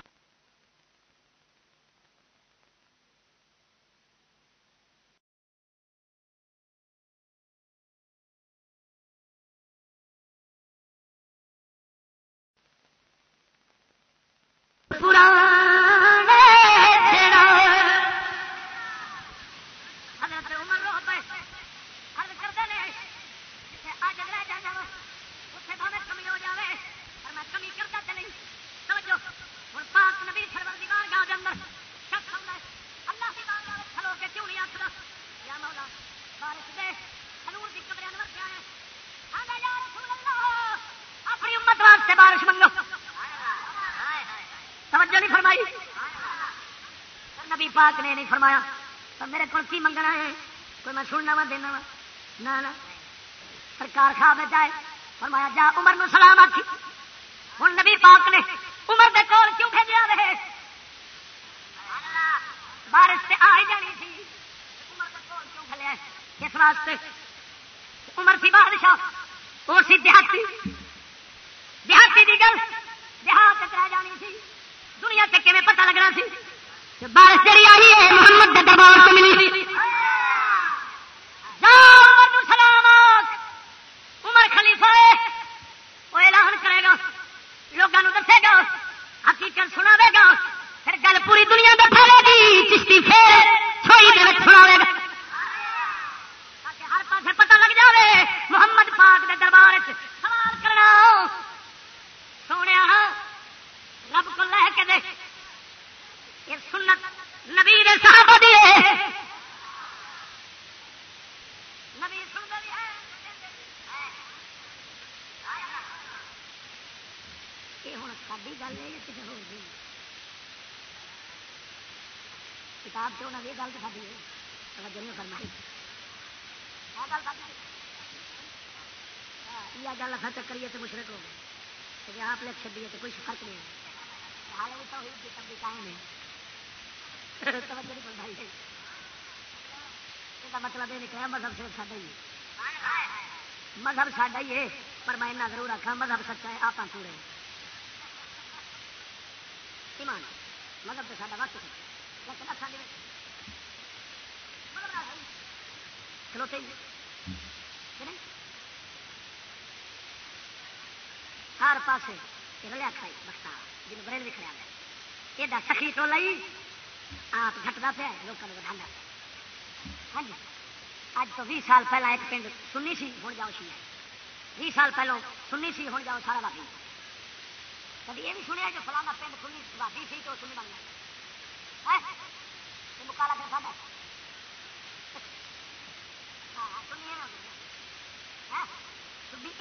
پاک نے نہیں فرمایا۔ تو میرے کو کی منگنا ہے؟ کوئی میں سننا وا، دینا وا۔ نہ سرکار کھا بے جائے۔ فرمایا، جا عمر نو سلام آخی ہوں نبی پاک نے عمر دے کول کیوں بھیجا رہے بارش سے آ ہی جانی تھی۔ عمر دے کول کیوں کھلیا اس واسطے؟ عمر سی بادشاہ وہ سی دیہاتی۔ دیہاتی کی گل، دیہات رہ جانی تھی۔ دنیا سے کیون پتہ لگنا سی؟ بارش جڑی آئی ہے محمد دربار سے ملی سلام عمر خلیفہ وہ اعلان کرے گا لوگوں دسے گا حقیقت سنا گا پھر گل پوری دنیا میں پھیلے گی چشتی پھر چھوئی دے سنا گا ہر پاسے پتہ لگ جائے محمد پاک کے دربار سوال کرنا سونے رب کو لے کے دیکھ سنت نبی صحابہ دی ہے نبی یہ ہوں ساری گل ہے کسی ہو گئی کتاب چ یہ گل تو جی ساری ہے توجہ نہیں فرمائی۔ یہ گل اصل چکری ہے تو مشرق ہو گئے۔ آپ لکھ چی ہے تو کوئی فرق نہیں ہے۔ حال تو ہوئی تب بھی کام ہے۔ مطلب یہ نکلا مذہب صرف ساڈا ہی مذہب ساڈا ہی ہے، پر میں ضرور رکھا مذہب سچا ہے آپ پورے ایمان مذہب تو ساڈا وقت ہے۔ چلو ہر پاسے رلیا کھائی بختا جن بریل بھی کھڑا یہ سخی تو لائی آپ گھٹتا پیا لوگوں کو بڑھانا ہاں جی۔ اج تو بھی سال پہلے ایک پنڈ سنی سی ہوں جاؤ سی بھی سال پہلو سنی سی ہوں جاؤ سارا بابی کبھی یہ بھی سنیا جو فلانا پنڈ سنی بابی سی تو سنی بن گیا۔ مکالا پھر ساڈا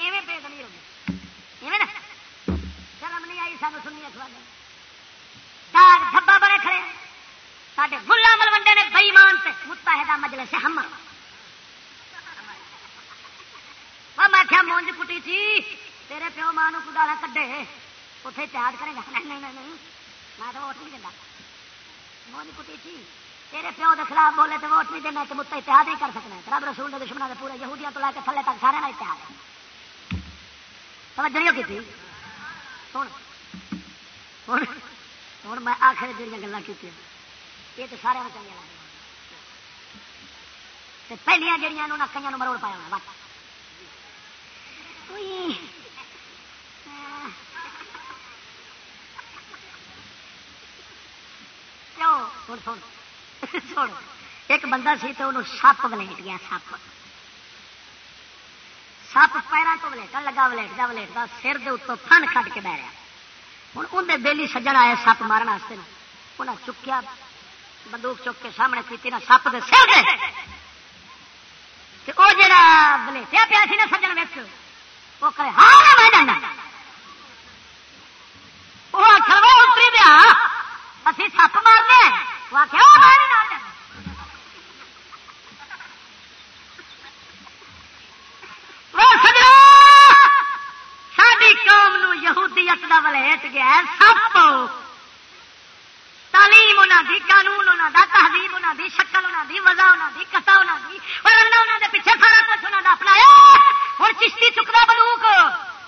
ایویں بے زمیر ہو ایویں نا شرم نہیں آئی سانو سنی اخبار داغ دھبا بڑے کھڑے سارے گلا ملوڈے نے بئیمان سے متحدہ مجلے سے ہم میں کیا مونج کٹی تھی تیرے پیو ماں کو گالا کڈے اتنے اتحاد کرے گا نہیں نہیں نہیں میں تو ووٹ نہیں دینا مونج کٹی تھی تیرے پیو کے خلاف بولے تو ووٹ نہیں دینا تو مت اتحاد نہیں کر سکنا رب رسول دشمنوں کے پورے یہودیاں تو لے کے تھلے تک سارے اتحاد ہے توجہ نہیں کی ہوں میں آخر جہاں گلیں کی یہ تو سارے چنگے لگے پہلے جہاں کئی مروڑ پایا ہونا، بس۔ ہوں سن سن۔ ایک بندہ سی تو انہوں سپ ولیٹ گیا، سپ۔ سپ پیروں تو ولیٹن لگا ولیٹتا ولیٹتا سر دے اتوں فن کٹ کے بہ رہا ہوں اندر بہلی سجن آئے سپ مارن واسطے انہیں چکیا، بندوق چک کے سامنے کی نا سپ دے سر وہ جا بلیٹیا پیا سی نا سجن وچ وہ کرے ہاں میں جانا وہ آخر وہ اتری دیا اسی سپ مارنے وہ آخر ساری قوم نو یہودیت کا ولیٹ گیا سپ تعلیم انہوں دی، قانون انہوں دا، تہذیب انہوں دی، شکل انہوں دی وزا انہوں دی کتا انہوں دی۔ اور انہوں انہوں دے پیچھے سارا کچھ انہوں دا اپنایا ہوں چشتی چکتا بندوق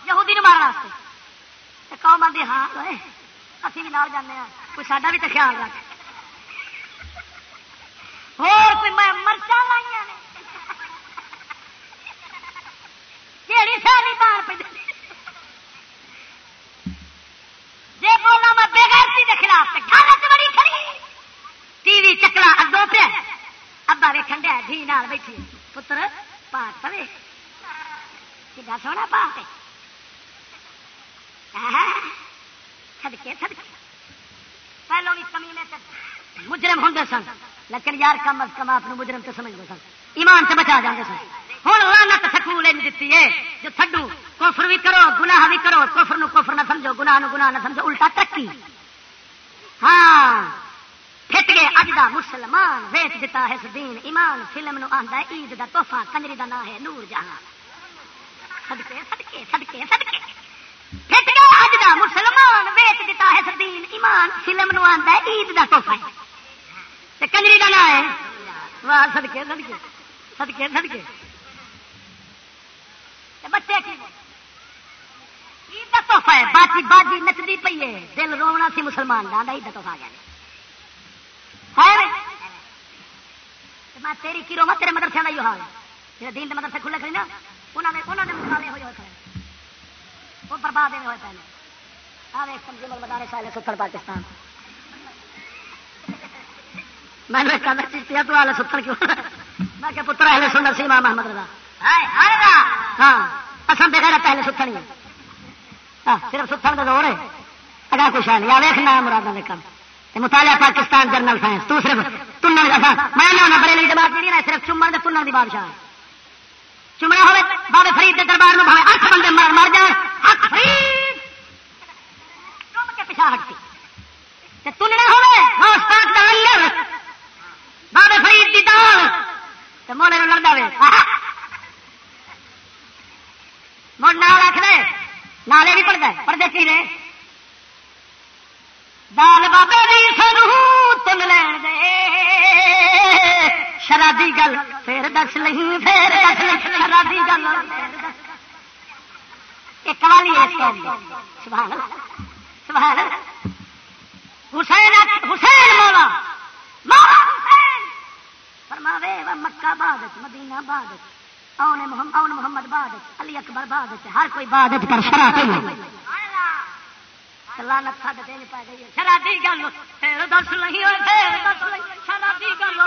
یہودی نو مارنا قوم آدھی ہاں اسی بھی نال جانے ہاں۔ کوئی ساڈا بھی تو خیال رکھ۔ اور کوئی میں مرچا لائی کہڑی ساری بار پہ جی بےغیرتی کے خلاف بڑی کھڑی۔ ٹی وی چکلا اگوں پہ ابا ویکن دیا دھی نال بیٹھی۔ پتر پاٹ پوے کھا سونا پاٹ سدکے سدکے پہلو بھی کمی میں مجرم ہوں سن۔ لیکن یار کم از کم آپ مجرم تو سمجھتے سن۔ ایمان سے بچا جاتے سن۔ ہوں لانت سکول دیتی ہے جو تھڈو کوفر بھی کرو گناہ بھی کرو کوفر نو کوفر نہ سمجھو گناہ نو گناہ نہ سمجھو الٹا تکی ہاں پھٹ گئے اج دا مسلمان ویچ دیتا ہے دین ایمان فلم نو آندا ہے عید دا تحفہ کنجری دا نام ہے نور جہاں صدقے صدقے صدقے صدقے پھٹ گئے اج دا مسلمان ویچ دیتا ہے دین ایمان فلم نو آندا ہے عید دا تحفہ تے کنجری دا نام ہے واہ صدقے صدقے صدقے صدقے بچے کی تحفہ ہے باجی باجی نچتی پی ہے۔ دل رونا سی مسلمان کا عید تحفہ گیا میں تیری کی رو تیرے مدرسے کا یہ حال ہے۔ جی دین کے مدرسے کھلے کھڑے نا انہوں نے انہوں نے مقابلے ہوئے ہوئے کھڑے وہ برباد ہوئے پہلے۔ ہاں ایک کنزیومر مدارے سالے ستر پاکستان۔ میں نے کہا چیتی تو آلے ستر کیوں؟ میں کہ پتر اہل سنر سی امام محمد رضا۔ ہاں اصل بغیر پہلے ستھن ہی ہاں، صرف ستھن کا دور ہے۔ اگا کچھ ہے نہیں۔ ویخ نہ مراد کم مطالعہ پاکستان جرنل سائنس، تو صرف تنن کا میں نہ بڑے لیے بات نہیں صرف چومن کے تنن کی بادشاہ چمنا ہوئے بابے فرید کے دربار میں بھاوے اٹھ بندے مر مر جان۔ اٹھ فرید! چم کے پیچھا ہٹتی۔ تننا ہوئے روس پاک کا اندر۔ بابے فرید کی دال تو موڑے لڑتا وے مڑ نال رکھ دے نالے بھی پڑھتا ہے پڑھتے کی رہے دال بابے بھی سنو تم لین دے۔ شرادی گل، پھر دس نہیں پھر دس شرادی گل۔ ایک والی سبحان سبحان حسین حسین مولا مولا حسین! فرماوے مکہ بعد مدینہ بعد محمد آن محمد بعد علی اکبر بعد ہر کوئی بعد پر گئی شرابی گل دس نہیں ہوئے شرابی گل۔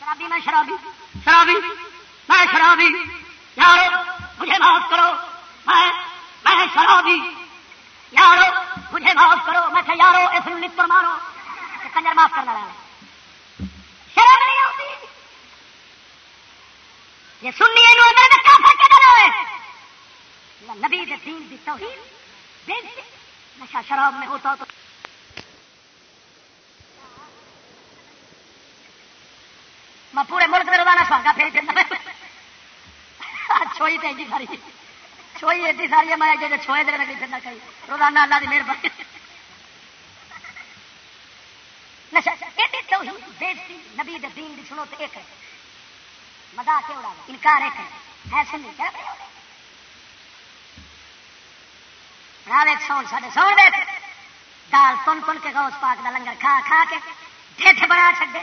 شرابی، میں شرابی شرابی، میں شرابی۔ یارو، مجھے معاف کرو۔ میں میں شرابی۔ یارو، مجھے معاف کرو، میں کہ یارو، اس لکھ پر مارو۔ کنجر معاف کرنا رہا شرم نہیں آتی۔ یہ سننی ہے نبی دین دی توحید۔ نشا شراب میں ہوتا تو۔ میں پورے ملک میں روزانہ سواگا پھر دینا۔ چھوئی تو ساری چھوئی ایڈی ساری ہے، میں جی چھوئے دے لگی پھرنا چاہیے روزانہ اللہ کی مہربانی۔ نبی دین دی سنو تو ایک ہے۔ کے اڑا انکار ایک ہے۔ ایسے نہیں کیا سون سو دے۔ دال تن تن کے گوس پاک کا لنگر کھا کھا کے ڈیٹ بنا چکے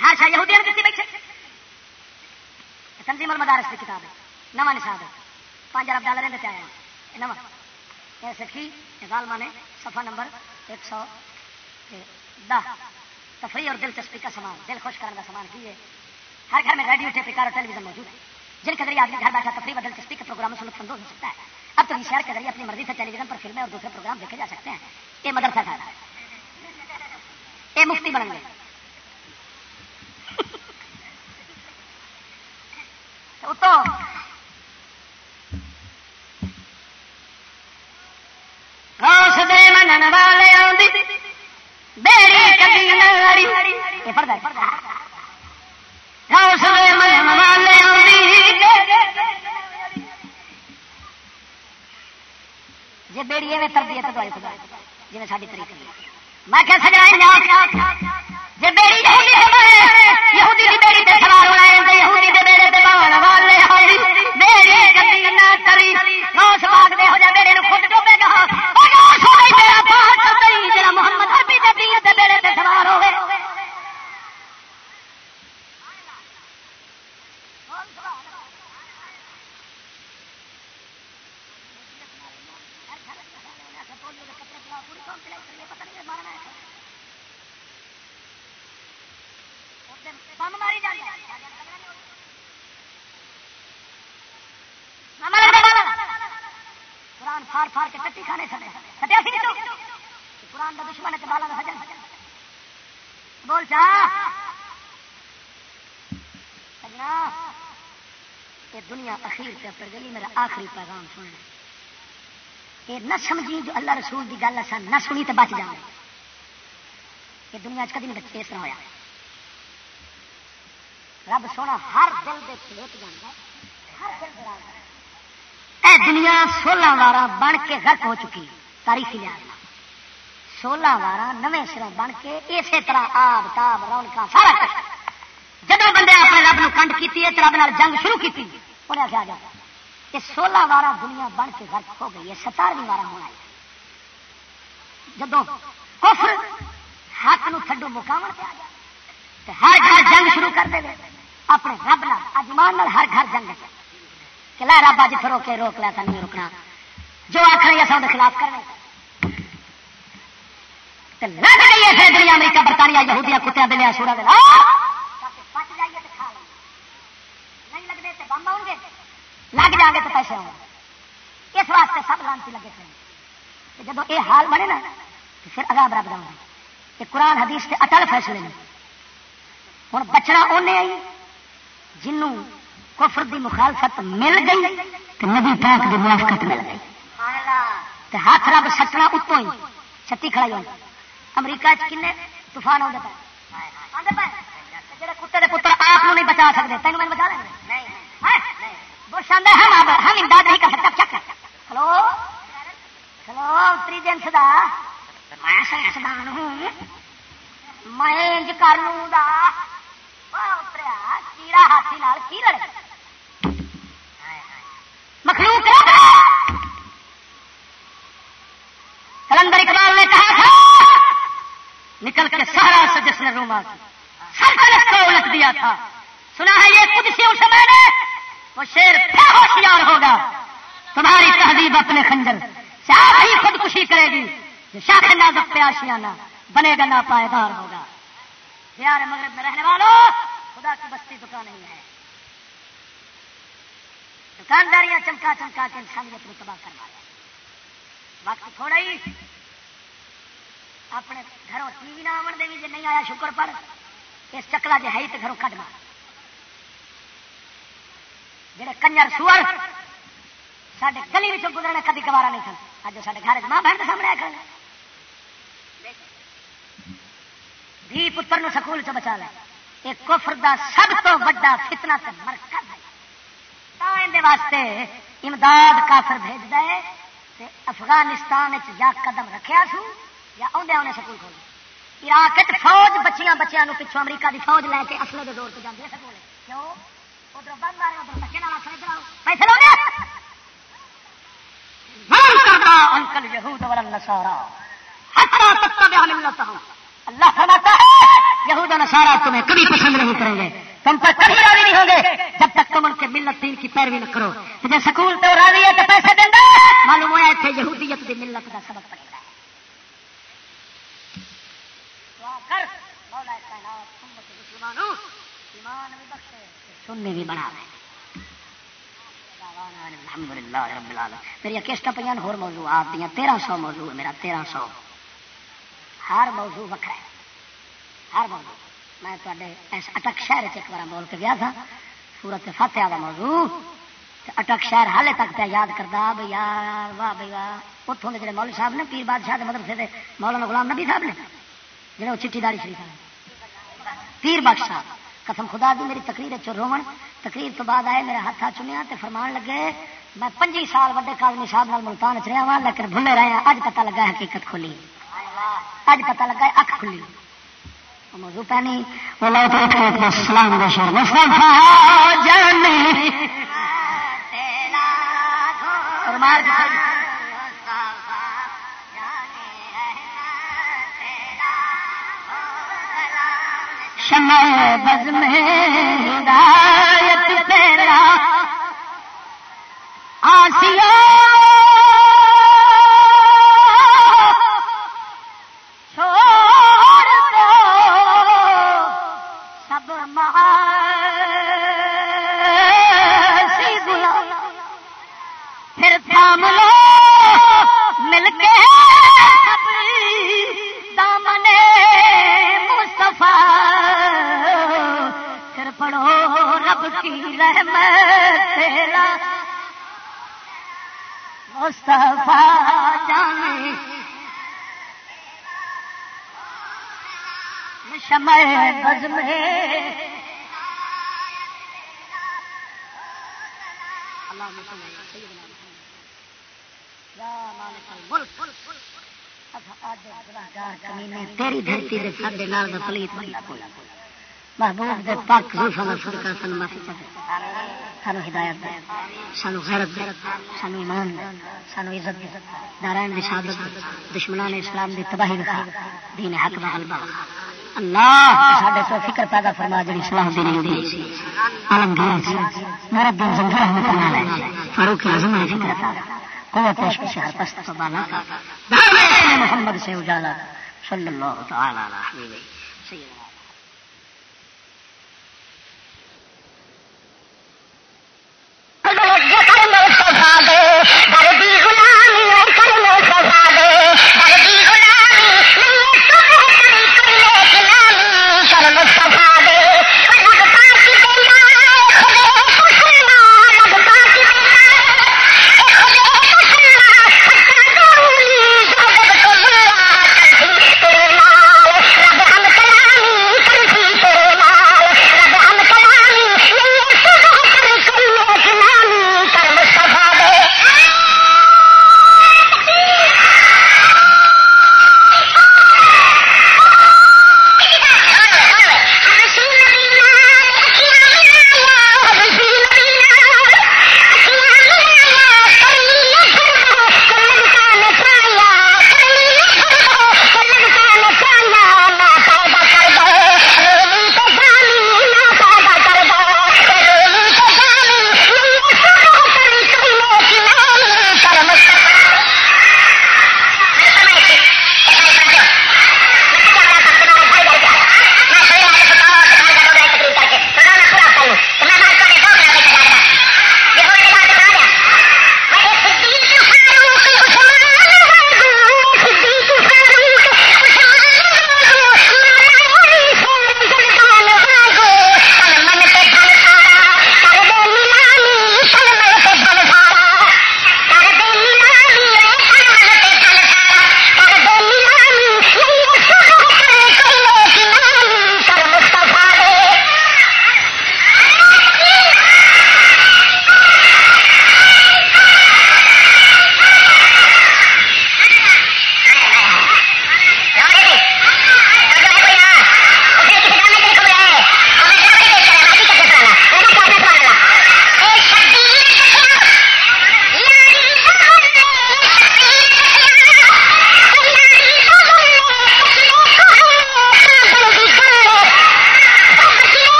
ہر شاہ یہودی کی بیٹھے۔ تنظیم المدارس کی کتاب ہے، نواں نصاب ہے۔ پانچ ارب ڈالر دیتے آیا یہ سکھی غالما نے صفحہ نمبر ایک سو دہ تفریح اور دلچسپی کا سامان، دل خوش کرنے کا سامان۔ کی ہے ہر گھر میں ریڈیو ٹیپ ریکارڈ اور ٹیلی ویژن موجود ہے جن کے ذریعے آدمی گھر بیٹھا تفریح اور دلچسپی کے پروگرام سے لطف اندوز ہو سکتا ہے۔ اب تو شہر کے ذریعے اپنی مرضی سے ٹیلی ویژن پر فلمیں اور دوسرے پروگرام دیکھے جا سکتے ہیں۔ یہ مدرسہ تھا۔ یہ مفتی بن گئے تو دے والے بیڑی کبھی پڑھتا پڑھتا روس دے من والے جی بیڑی میں تربیت دوائی خدا جی ساری طریقے میں کیا سجنا جی بیڑی یہودی بیڑی تے سوار ہونا ہے یہودی دے بیڑے تے باون والے ہاں بیڑی کبھی نہ کری نو سواگ دے ہو جا بیڑے نو خود ڈوبے گا او جو سوئی میرا پاس تے جڑا محمد عربی دے دین تے بیڑے تے سوار ہوے قرآن فار کے ٹٹی کھانے سٹے سٹیا سی قرآن کا دشمن ہے بالا کا حجم بول چا یہ دنیا اخیر سے پر گئی میرا آخری پیغام سن۔ یہ نہ سمجھی جو اللہ رسول کی گل اصل نہ سنی تو بچ جائے یہ دنیا کدی نہیں بچے اس طرح ہوا رب سونا ہر دل دے کھلوت جانا ہر دل اے دنیا سولہ وارا بن کے غرق ہو چکی تاریخی لحاظ سولہ وارا نویں سر بن کے اسی طرح آب، تاب رونق سارا کچھ۔ جب بندے اپنے رب نو کنڈ کی رب نال جنگ شروع کی انہیں آخیا جاتا یہ سولہ وارا دنیا بن کے غرق ہو گئی ہے، ستارویں وارا ہونا ہے۔ جدو کفر حق نو تھڈو مقام پہ ہر گھر جنگ شروع کر دے اپنے رب نال، اجمان ہر گھر جنگ کہ لا رب اج روکے روک لیا تھا نہیں روکنا جو آخر گے سب خلاف کرنا لگ گئی ہے دنیا امریکہ برطانیہ یہودیاں کتیا دلیا سورا دلا نہیں لگتے تو بم آؤ گے۔ لگ جائیں گے تو پیسے آؤ اس واسطے سب لانتی لگے تھے جب یہ حال بنے نا تو پھر اگا برابر آؤں کہ قرآن حدیث کے اٹل فیصلے نے۔ ہوں بچنا انہیں آئی جنوں کفر دی مخالفت مل گئی تو نبی پاک دی موافقت مل گئی۔ تو ہاتھ رب سٹنا اتوں ہی چھتی کھڑائی ہوئی امریکہ کن طوفان آتے کتے کے پتر آپ نہیں بچا سکتے تین میں بچا لیں بش آدھا ہم ہم امداد نہیں کر سکتا ہلو؟ ہلو اتری جنس دا میں سائنسدان ہوں۔ میں کر لوں گا کیڑا ہاتھی لڑے مخلوق کلندر اقبال نے کہا تھا، نکل کے سہارا سے جس نے روما سلطنت کو الٹ دیا تھا۔ سنا ہے یہ خود سے اس میں نے، وہ شیر پھر ہوشیار ہوگا۔ تمہاری تہذیب اپنے خنجر سے آپ ہی خودکشی کرے گی۔ شاخ نازک پہ آشیانہ بنے گا نا پائیدار ہوگا۔ بہار مغرب میں رہنے والوں خدا کی بستی دکان نہیں ہے۔ دکانداریاں چمکا چمکا کے انسانیت کو تباہ کروا وقت تھوڑا ہی اپنے گھروں ٹی وی نہ آن دے جی نہیں آیا شکر پر، اس چکلا جی ہے تو گھروں کٹ مار۔ جڑے کنجر سور سارے گلی میں گزرنے کدی گوارا نہیں سن۔ اج سارے گھر ماں بہن کے سامنے آ کر دھی پتر نو سکول چ بچا لے۔ یہ کفر دا سب تو وا فتنا تے مرکز ہے۔ واسطے امداد کافر بھیج دے تے افغانستان یا قدم رکھیا سو یا آدھے انہیں سکول کھول عراق فوج بچیاں بچیاں پچھوں امریکہ دی فوج لے کے اصل کے دور سے جاتی ہے سکول۔ کیوں؟ ادھر بند مارے ادھر بچے پیسے لو انکل یہود والا نسارا اللہ فرماتا ہے، یہود نسارا تمہیں کبھی پسند نہیں کریں گے۔ تم پر کبھی راضی نہیں ہوں گے۔ جب تک تم ان کے ملت دین کی پیروی نہ کرو جب سکول تو راضی ہے تو پیسے دیں گے معلوم ہوا اتنے یہودیت کی ملت کا سبق پڑے گا سننے بھی بنا رہے میری کیسٹ پہ ہو موضوع، آپ دیا تیرہ سو موضوع ہے، میرا تیرہ سو۔ ہر موضوع وکر ہے۔ ہر موضوع۔ میں اٹک شہر ایک بار بول کے گیا تھا، سورت فاتحہ کا موضوع۔ اٹک شہر حالے تک تے یاد کرتا بھائی یار، واہ بھائی واہ۔ اتوں کے جڑے مول صاحب نے، پیر بادشاہ کے مدرسے سے مولانا غلام نبی صاحب نے، جڑے وہ چٹھی داری شریف پیر بخش صاحب قسم خدا دی، میری تقریر چ رومن۔ تقریر تو بعد آئے، میرے ہاتھ چنیا تے فرمان لگے، میں پنجی سال وڈے کالمی صاحب نال ملتان چ رہا لیکن بھولے رہے ہیں اج پتہ لگا حقیقت کھلی۔ اج پتہ لگا اکھ کھلی۔ موضوع پہنی السلام شمع بز میں ہدایت تیرا۔ رحمت تیرا مصطفیٰ جانے شمع بز میں تیری دھرتی دے سارے نال پلیت محبوب دے پاک زلفا دا صدقہ سانو معافی چاہتے سانو ہدایت دے۔ سانو غیرت دے۔ سانو ایمان دے۔ سانو عزت دے۔ نارائن دی شہادت دشمنان اسلام دی تباہی دے۔ دین حق دا غلبہ اللہ ساڈے تو فکر پیدا فرما، جڑی صلاح دی نہیں دی عالمگیر میرا دل زنگا رحمت اللہ علیہ فاروق اعظم نے فکر تھا قوت عشق سے ہر پست بالا محمد سے اجالا۔ صلی اللہ تعالی علیہ وسلم۔